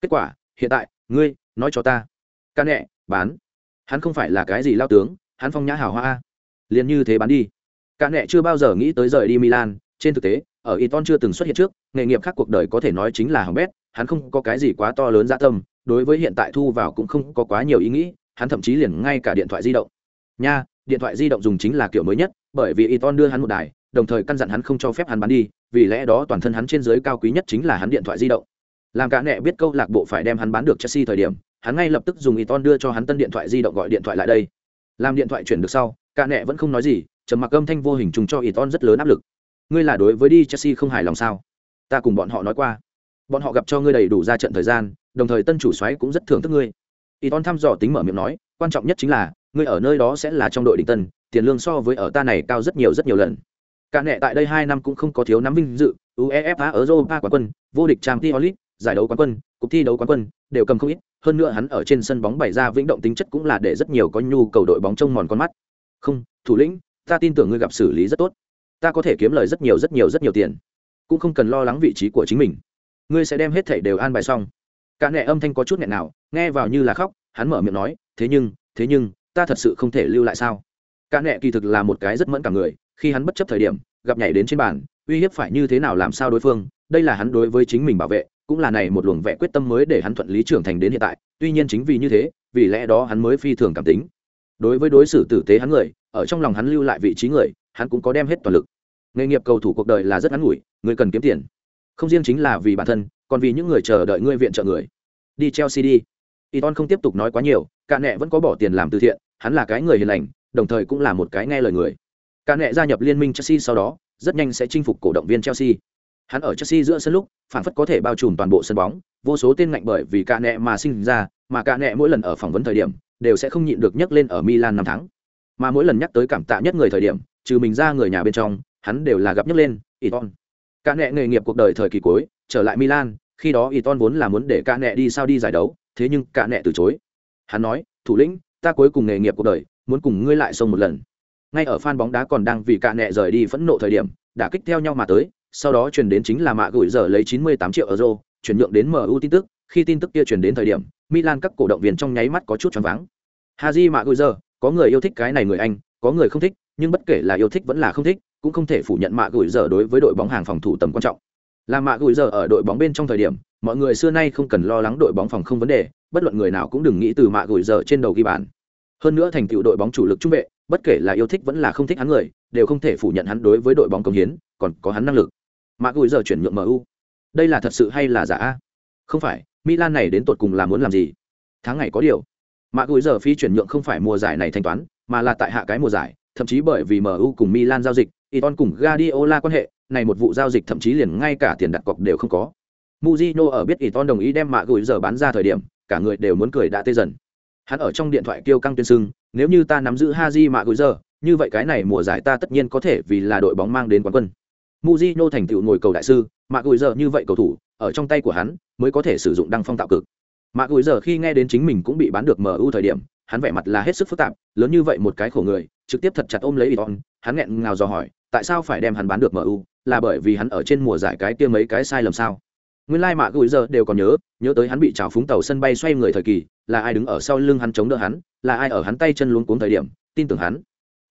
Kết quả, hiện tại, ngươi, nói cho ta. Cả nẹ bán hắn không phải là cái gì lao tướng hắn phong nhã hào hoa a liền như thế bán đi Cả nẹ chưa bao giờ nghĩ tới rời đi milan trên thực tế ở Iton chưa từng xuất hiện trước, nghề nghiệp khác cuộc đời có thể nói chính là hỏng bét, hắn không có cái gì quá to lớn gia tâm, đối với hiện tại thu vào cũng không có quá nhiều ý nghĩ, hắn thậm chí liền ngay cả điện thoại di động. Nha, điện thoại di động dùng chính là kiểu mới nhất, bởi vì Iton đưa hắn một đài, đồng thời căn dặn hắn không cho phép hắn bán đi, vì lẽ đó toàn thân hắn trên giới cao quý nhất chính là hắn điện thoại di động. Làm cả nẹ biết câu lạc bộ phải đem hắn bán được Chelsea thời điểm, hắn ngay lập tức dùng Iton đưa cho hắn tân điện thoại di động gọi điện thoại lại đây. Làm điện thoại chuyển được sau, cả nẹ vẫn không nói gì, trầm mặc âm thanh vô hình trùng cho Iton rất lớn áp lực. Ngươi là đối với đi chelsea không hài lòng sao? Ta cùng bọn họ nói qua. Bọn họ gặp cho ngươi đầy đủ ra trận thời gian đồng thời tân chủ xoáy cũng rất thưởng thức ngươi. Y ton thăm dò tính mở miệng nói quan trọng nhất chính là ngươi ở nơi đó sẽ là trong đội đỉnh tân tiền lương so với ở ta này cao rất nhiều rất nhiều lần. Cả nệ tại đây hai năm cũng không có thiếu nắm vinh dự uefa ở europa quán quân vô địch champions league giải đấu quán quân cuộc thi đấu quán quân, đều cầm không ít, hơn nữa hắn ở trên sân bóng bày ra vĩnh động tính chất cũng là để rất nhiều có nhu cầu đội bóng trông mòn con mắt. Không, thủ lĩnh, ta tin tưởng ngươi gặp xử lý rất tốt. Ta có thể kiếm lời rất nhiều rất nhiều rất nhiều tiền. Cũng không cần lo lắng vị trí của chính mình. Ngươi sẽ đem hết thảy đều an bài xong. Cả nẹ âm thanh có chút nghẹn nào, nghe vào như là khóc, hắn mở miệng nói, thế nhưng thế nhưng, ta thật sự không thể lưu lại sao? Cả nẹ kỳ thực là một cái rất mẫn cảm người, khi hắn bất chấp thời điểm, gặp nhảy đến trên bàn, uy hiếp phải như thế nào làm sao đối phương, đây là hắn đối với chính mình bảo vệ cũng là này một luồng vẽ quyết tâm mới để hắn thuận lý trưởng thành đến hiện tại, tuy nhiên chính vì như thế, vì lẽ đó hắn mới phi thường cảm tính. Đối với đối xử tử tế hắn người, ở trong lòng hắn lưu lại vị trí người, hắn cũng có đem hết toàn lực. Nghề nghiệp cầu thủ cuộc đời là rất ngắn ngủi, người cần kiếm tiền. Không riêng chính là vì bản thân, còn vì những người chờ đợi ngươi viện trợ người. Đi chelsea đi. Iton không tiếp tục nói quá nhiều, cả nẹ vẫn có bỏ tiền làm từ thiện, hắn là cái người hiền lành, đồng thời cũng là một cái nghe lời người. Cả nẹ gia nhập liên minh chelsea sau đó, rất nhanh sẽ chinh phục cổ động viên chelsea hắn ở chelsea giữa sân lúc phản phất có thể bao trùm toàn bộ sân bóng vô số tên ngạnh bởi vì cả nẹ mà sinh ra mà cả nẹ mỗi lần ở phỏng vấn thời điểm đều sẽ không nhịn được nhắc lên ở milan năm tháng mà mỗi lần nhắc tới cảm tạ nhất người thời điểm trừ mình ra người nhà bên trong hắn đều là gặp nhấc lên Iton. Cả nẹ nghề nghiệp cuộc đời thời kỳ cuối, trở lại Milan, khi đó Iton vốn là muốn để cả nẹ đi sao đi giải đấu, thế nhưng cả nẹ từ chối. Hắn nói, "Thủ lĩnh, ta cuối cùng nghề nghiệp cuộc đời, muốn cùng ngươi lại sông một lần." Ngay ở fan bóng đá còn đang vì cả nẹ rời đi phẫn nộ thời điểm, đã kích theo nhau mà tới sau đó chuyển đến chính là mạ gửi giờ lấy 98 triệu euro, chuyển nhượng đến MU tin tức. Khi tin tức kia chuyển đến thời điểm, Milan các cổ động viên trong nháy mắt có chút choáng váng. Haji mạ gửi giờ có người yêu thích cái này người anh, có người không thích, nhưng bất kể là yêu thích vẫn là không thích, cũng không thể phủ nhận mạ gửi giờ đối với đội bóng hàng phòng thủ tầm quan trọng. Là mạ gửi giờ ở đội bóng bên trong thời điểm, mọi người xưa nay không cần lo lắng đội bóng phòng không vấn đề, bất luận người nào cũng đừng nghĩ từ mạ gửi giờ trên đầu ghi bàn. Hơn nữa thành tựu đội bóng chủ lực trung vệ, bất kể là yêu thích vẫn là không thích hắn người, đều không thể phủ nhận hắn đối với đội bóng công hiến, còn có hắn năng lực mà gửi giờ chuyển nhượng mu đây là thật sự hay là giả không phải milan này đến tột cùng là muốn làm gì tháng ngày có điều mà gửi giờ phi chuyển nhượng không phải mùa giải này thanh toán mà là tại hạ cái mùa giải thậm chí bởi vì mu cùng milan giao dịch Iton cùng Guardiola quan hệ, này một vụ giao dịch thậm chí liền ngay cả tiền đặt cọc đều không có. Mujino ở biết Iton đồng ý đem mạ gửi giờ bán ra thời điểm, cả người đều muốn cười đã tê dần. Hắn ở trong điện thoại kêu căng tuyên sưng, nếu như ta nắm giữ Haji mạ gửi giờ, như vậy cái này mùa giải ta tất nhiên có thể vì là đội bóng mang đến quán quân. Mujino thành tựu ngồi cầu đại sư, mà gùi giờ như vậy cầu thủ, ở trong tay của hắn mới có thể sử dụng đăng phong tạo cực. Mà gùi giờ khi nghe đến chính mình cũng bị bán được MU thời điểm, hắn vẻ mặt là hết sức phức tạp, lớn như vậy một cái khổ người, trực tiếp thật chặt ôm lấy Iton, hắn nghẹn ngào dò hỏi, tại sao phải đem hắn bán được MU, là bởi vì hắn ở trên mùa giải cái kia mấy cái sai lầm sao? Nguyên lai like mạ gùi giờ đều còn nhớ, nhớ tới hắn bị trào phúng tàu sân bay xoay người thời kỳ, là ai đứng ở sau lưng hắn chống đỡ hắn, là ai ở hắn tay chân luống cuống thời điểm, tin tưởng hắn.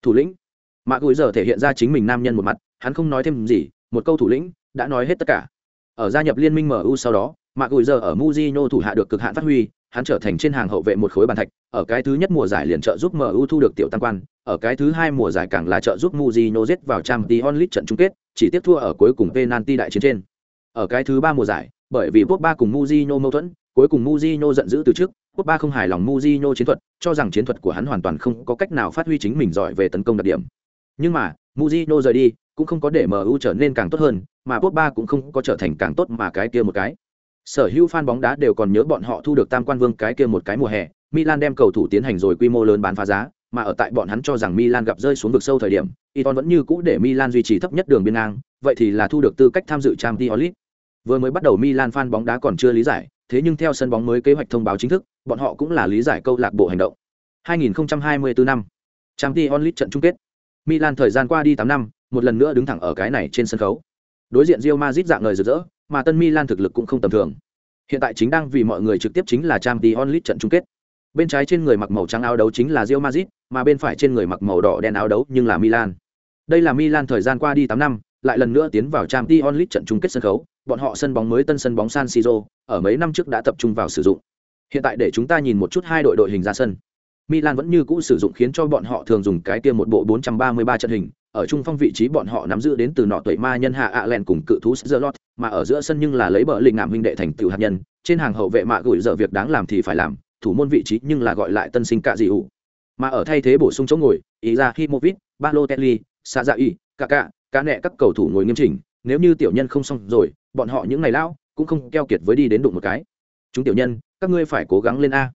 Thủ lĩnh. Mạ gùi giờ thể hiện ra chính mình nam nhân một mặt, hắn không nói thêm gì, một câu thủ lĩnh đã nói hết tất cả. Ở gia nhập liên minh MU sau đó, Mạ gửi giờ ở Mujino thủ hạ được cực hạn phát huy, hắn trở thành trên hàng hậu vệ một khối bàn thạch, ở cái thứ nhất mùa giải liền trợ giúp MU thu được tiểu tăng quan, ở cái thứ hai mùa giải càng là trợ giúp Mujino giết vào Champions League trận chung kết, chỉ tiếp thua ở cuối cùng penalty đại chiến trên. Ở cái thứ ba mùa giải, bởi vì Pogba cùng Mujino mâu thuẫn, cuối cùng Mujino giận dữ từ trước, Pogba không hài lòng Mujino chiến thuật, cho rằng chiến thuật của hắn hoàn toàn không có cách nào phát huy chính mình giỏi về tấn công đặc điểm. Nhưng mà, Mujino rời đi, cũng không có để MU trở nên càng tốt hơn, mà Pogba cũng không có trở thành càng tốt mà cái kia một cái. Sở hữu fan bóng đá đều còn nhớ bọn họ thu được tam quan vương cái kia một cái mùa hè, Milan đem cầu thủ tiến hành rồi quy mô lớn bán phá giá, mà ở tại bọn hắn cho rằng Milan gặp rơi xuống vực sâu thời điểm, Iton vẫn như cũ để Milan duy trì thấp nhất đường biên ngang, vậy thì là thu được tư cách tham dự Champions League. Vừa mới bắt đầu Milan fan bóng đá còn chưa lý giải, thế nhưng theo sân bóng mới kế hoạch thông báo chính thức, bọn họ cũng là lý giải câu lạc bộ hành động. 2024 năm, Champions League trận chung kết. Milan thời gian qua đi 8 năm, một lần nữa đứng thẳng ở cái này trên sân khấu. Đối diện Real Madrid dạng người rực rỡ, mà Tân Milan thực lực cũng không tầm thường. Hiện tại chính đang vì mọi người trực tiếp chính là Champions League trận chung kết. Bên trái trên người mặc màu trắng áo đấu chính là Real Madrid, mà bên phải trên người mặc màu đỏ đen áo đấu nhưng là Milan. Đây là Milan thời gian qua đi 8 năm, lại lần nữa tiến vào Champions League trận chung kết sân khấu, bọn họ sân bóng mới tân sân bóng San Siro, ở mấy năm trước đã tập trung vào sử dụng. Hiện tại để chúng ta nhìn một chút hai đội đội hình ra sân. Milan vẫn như cũ sử dụng khiến cho bọn họ thường dùng cái kia một bộ 433 trận hình, ở trung phong vị trí bọn họ nắm giữ đến từ nọ tuổi ma nhân hạ ạ len cùng cự thú Zerlot, mà ở giữa sân nhưng là lấy bờ linh ngạm huynh đệ thành tiểu hạt nhân, trên hàng hậu vệ mạ gửi giờ việc đáng làm thì phải làm, thủ môn vị trí nhưng là gọi lại tân sinh cạ dị ủ. Mà ở thay thế bổ sung chỗ ngồi, ý Himovic, Balotelli, Sazai, Kaká, cá nẹ các cầu thủ ngồi nghiêm chỉnh, nếu như tiểu nhân không xong rồi, bọn họ những ngày lão cũng không keo kiệt với đi đến đụng một cái. Chúng tiểu nhân, các ngươi phải cố gắng lên a.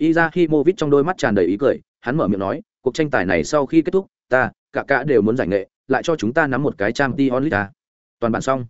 Izahimovic trong đôi mắt tràn đầy ý cười, hắn mở miệng nói, cuộc tranh tài này sau khi kết thúc, ta, cả cả đều muốn giải nghệ, lại cho chúng ta nắm một cái trang Dion Toàn bản xong.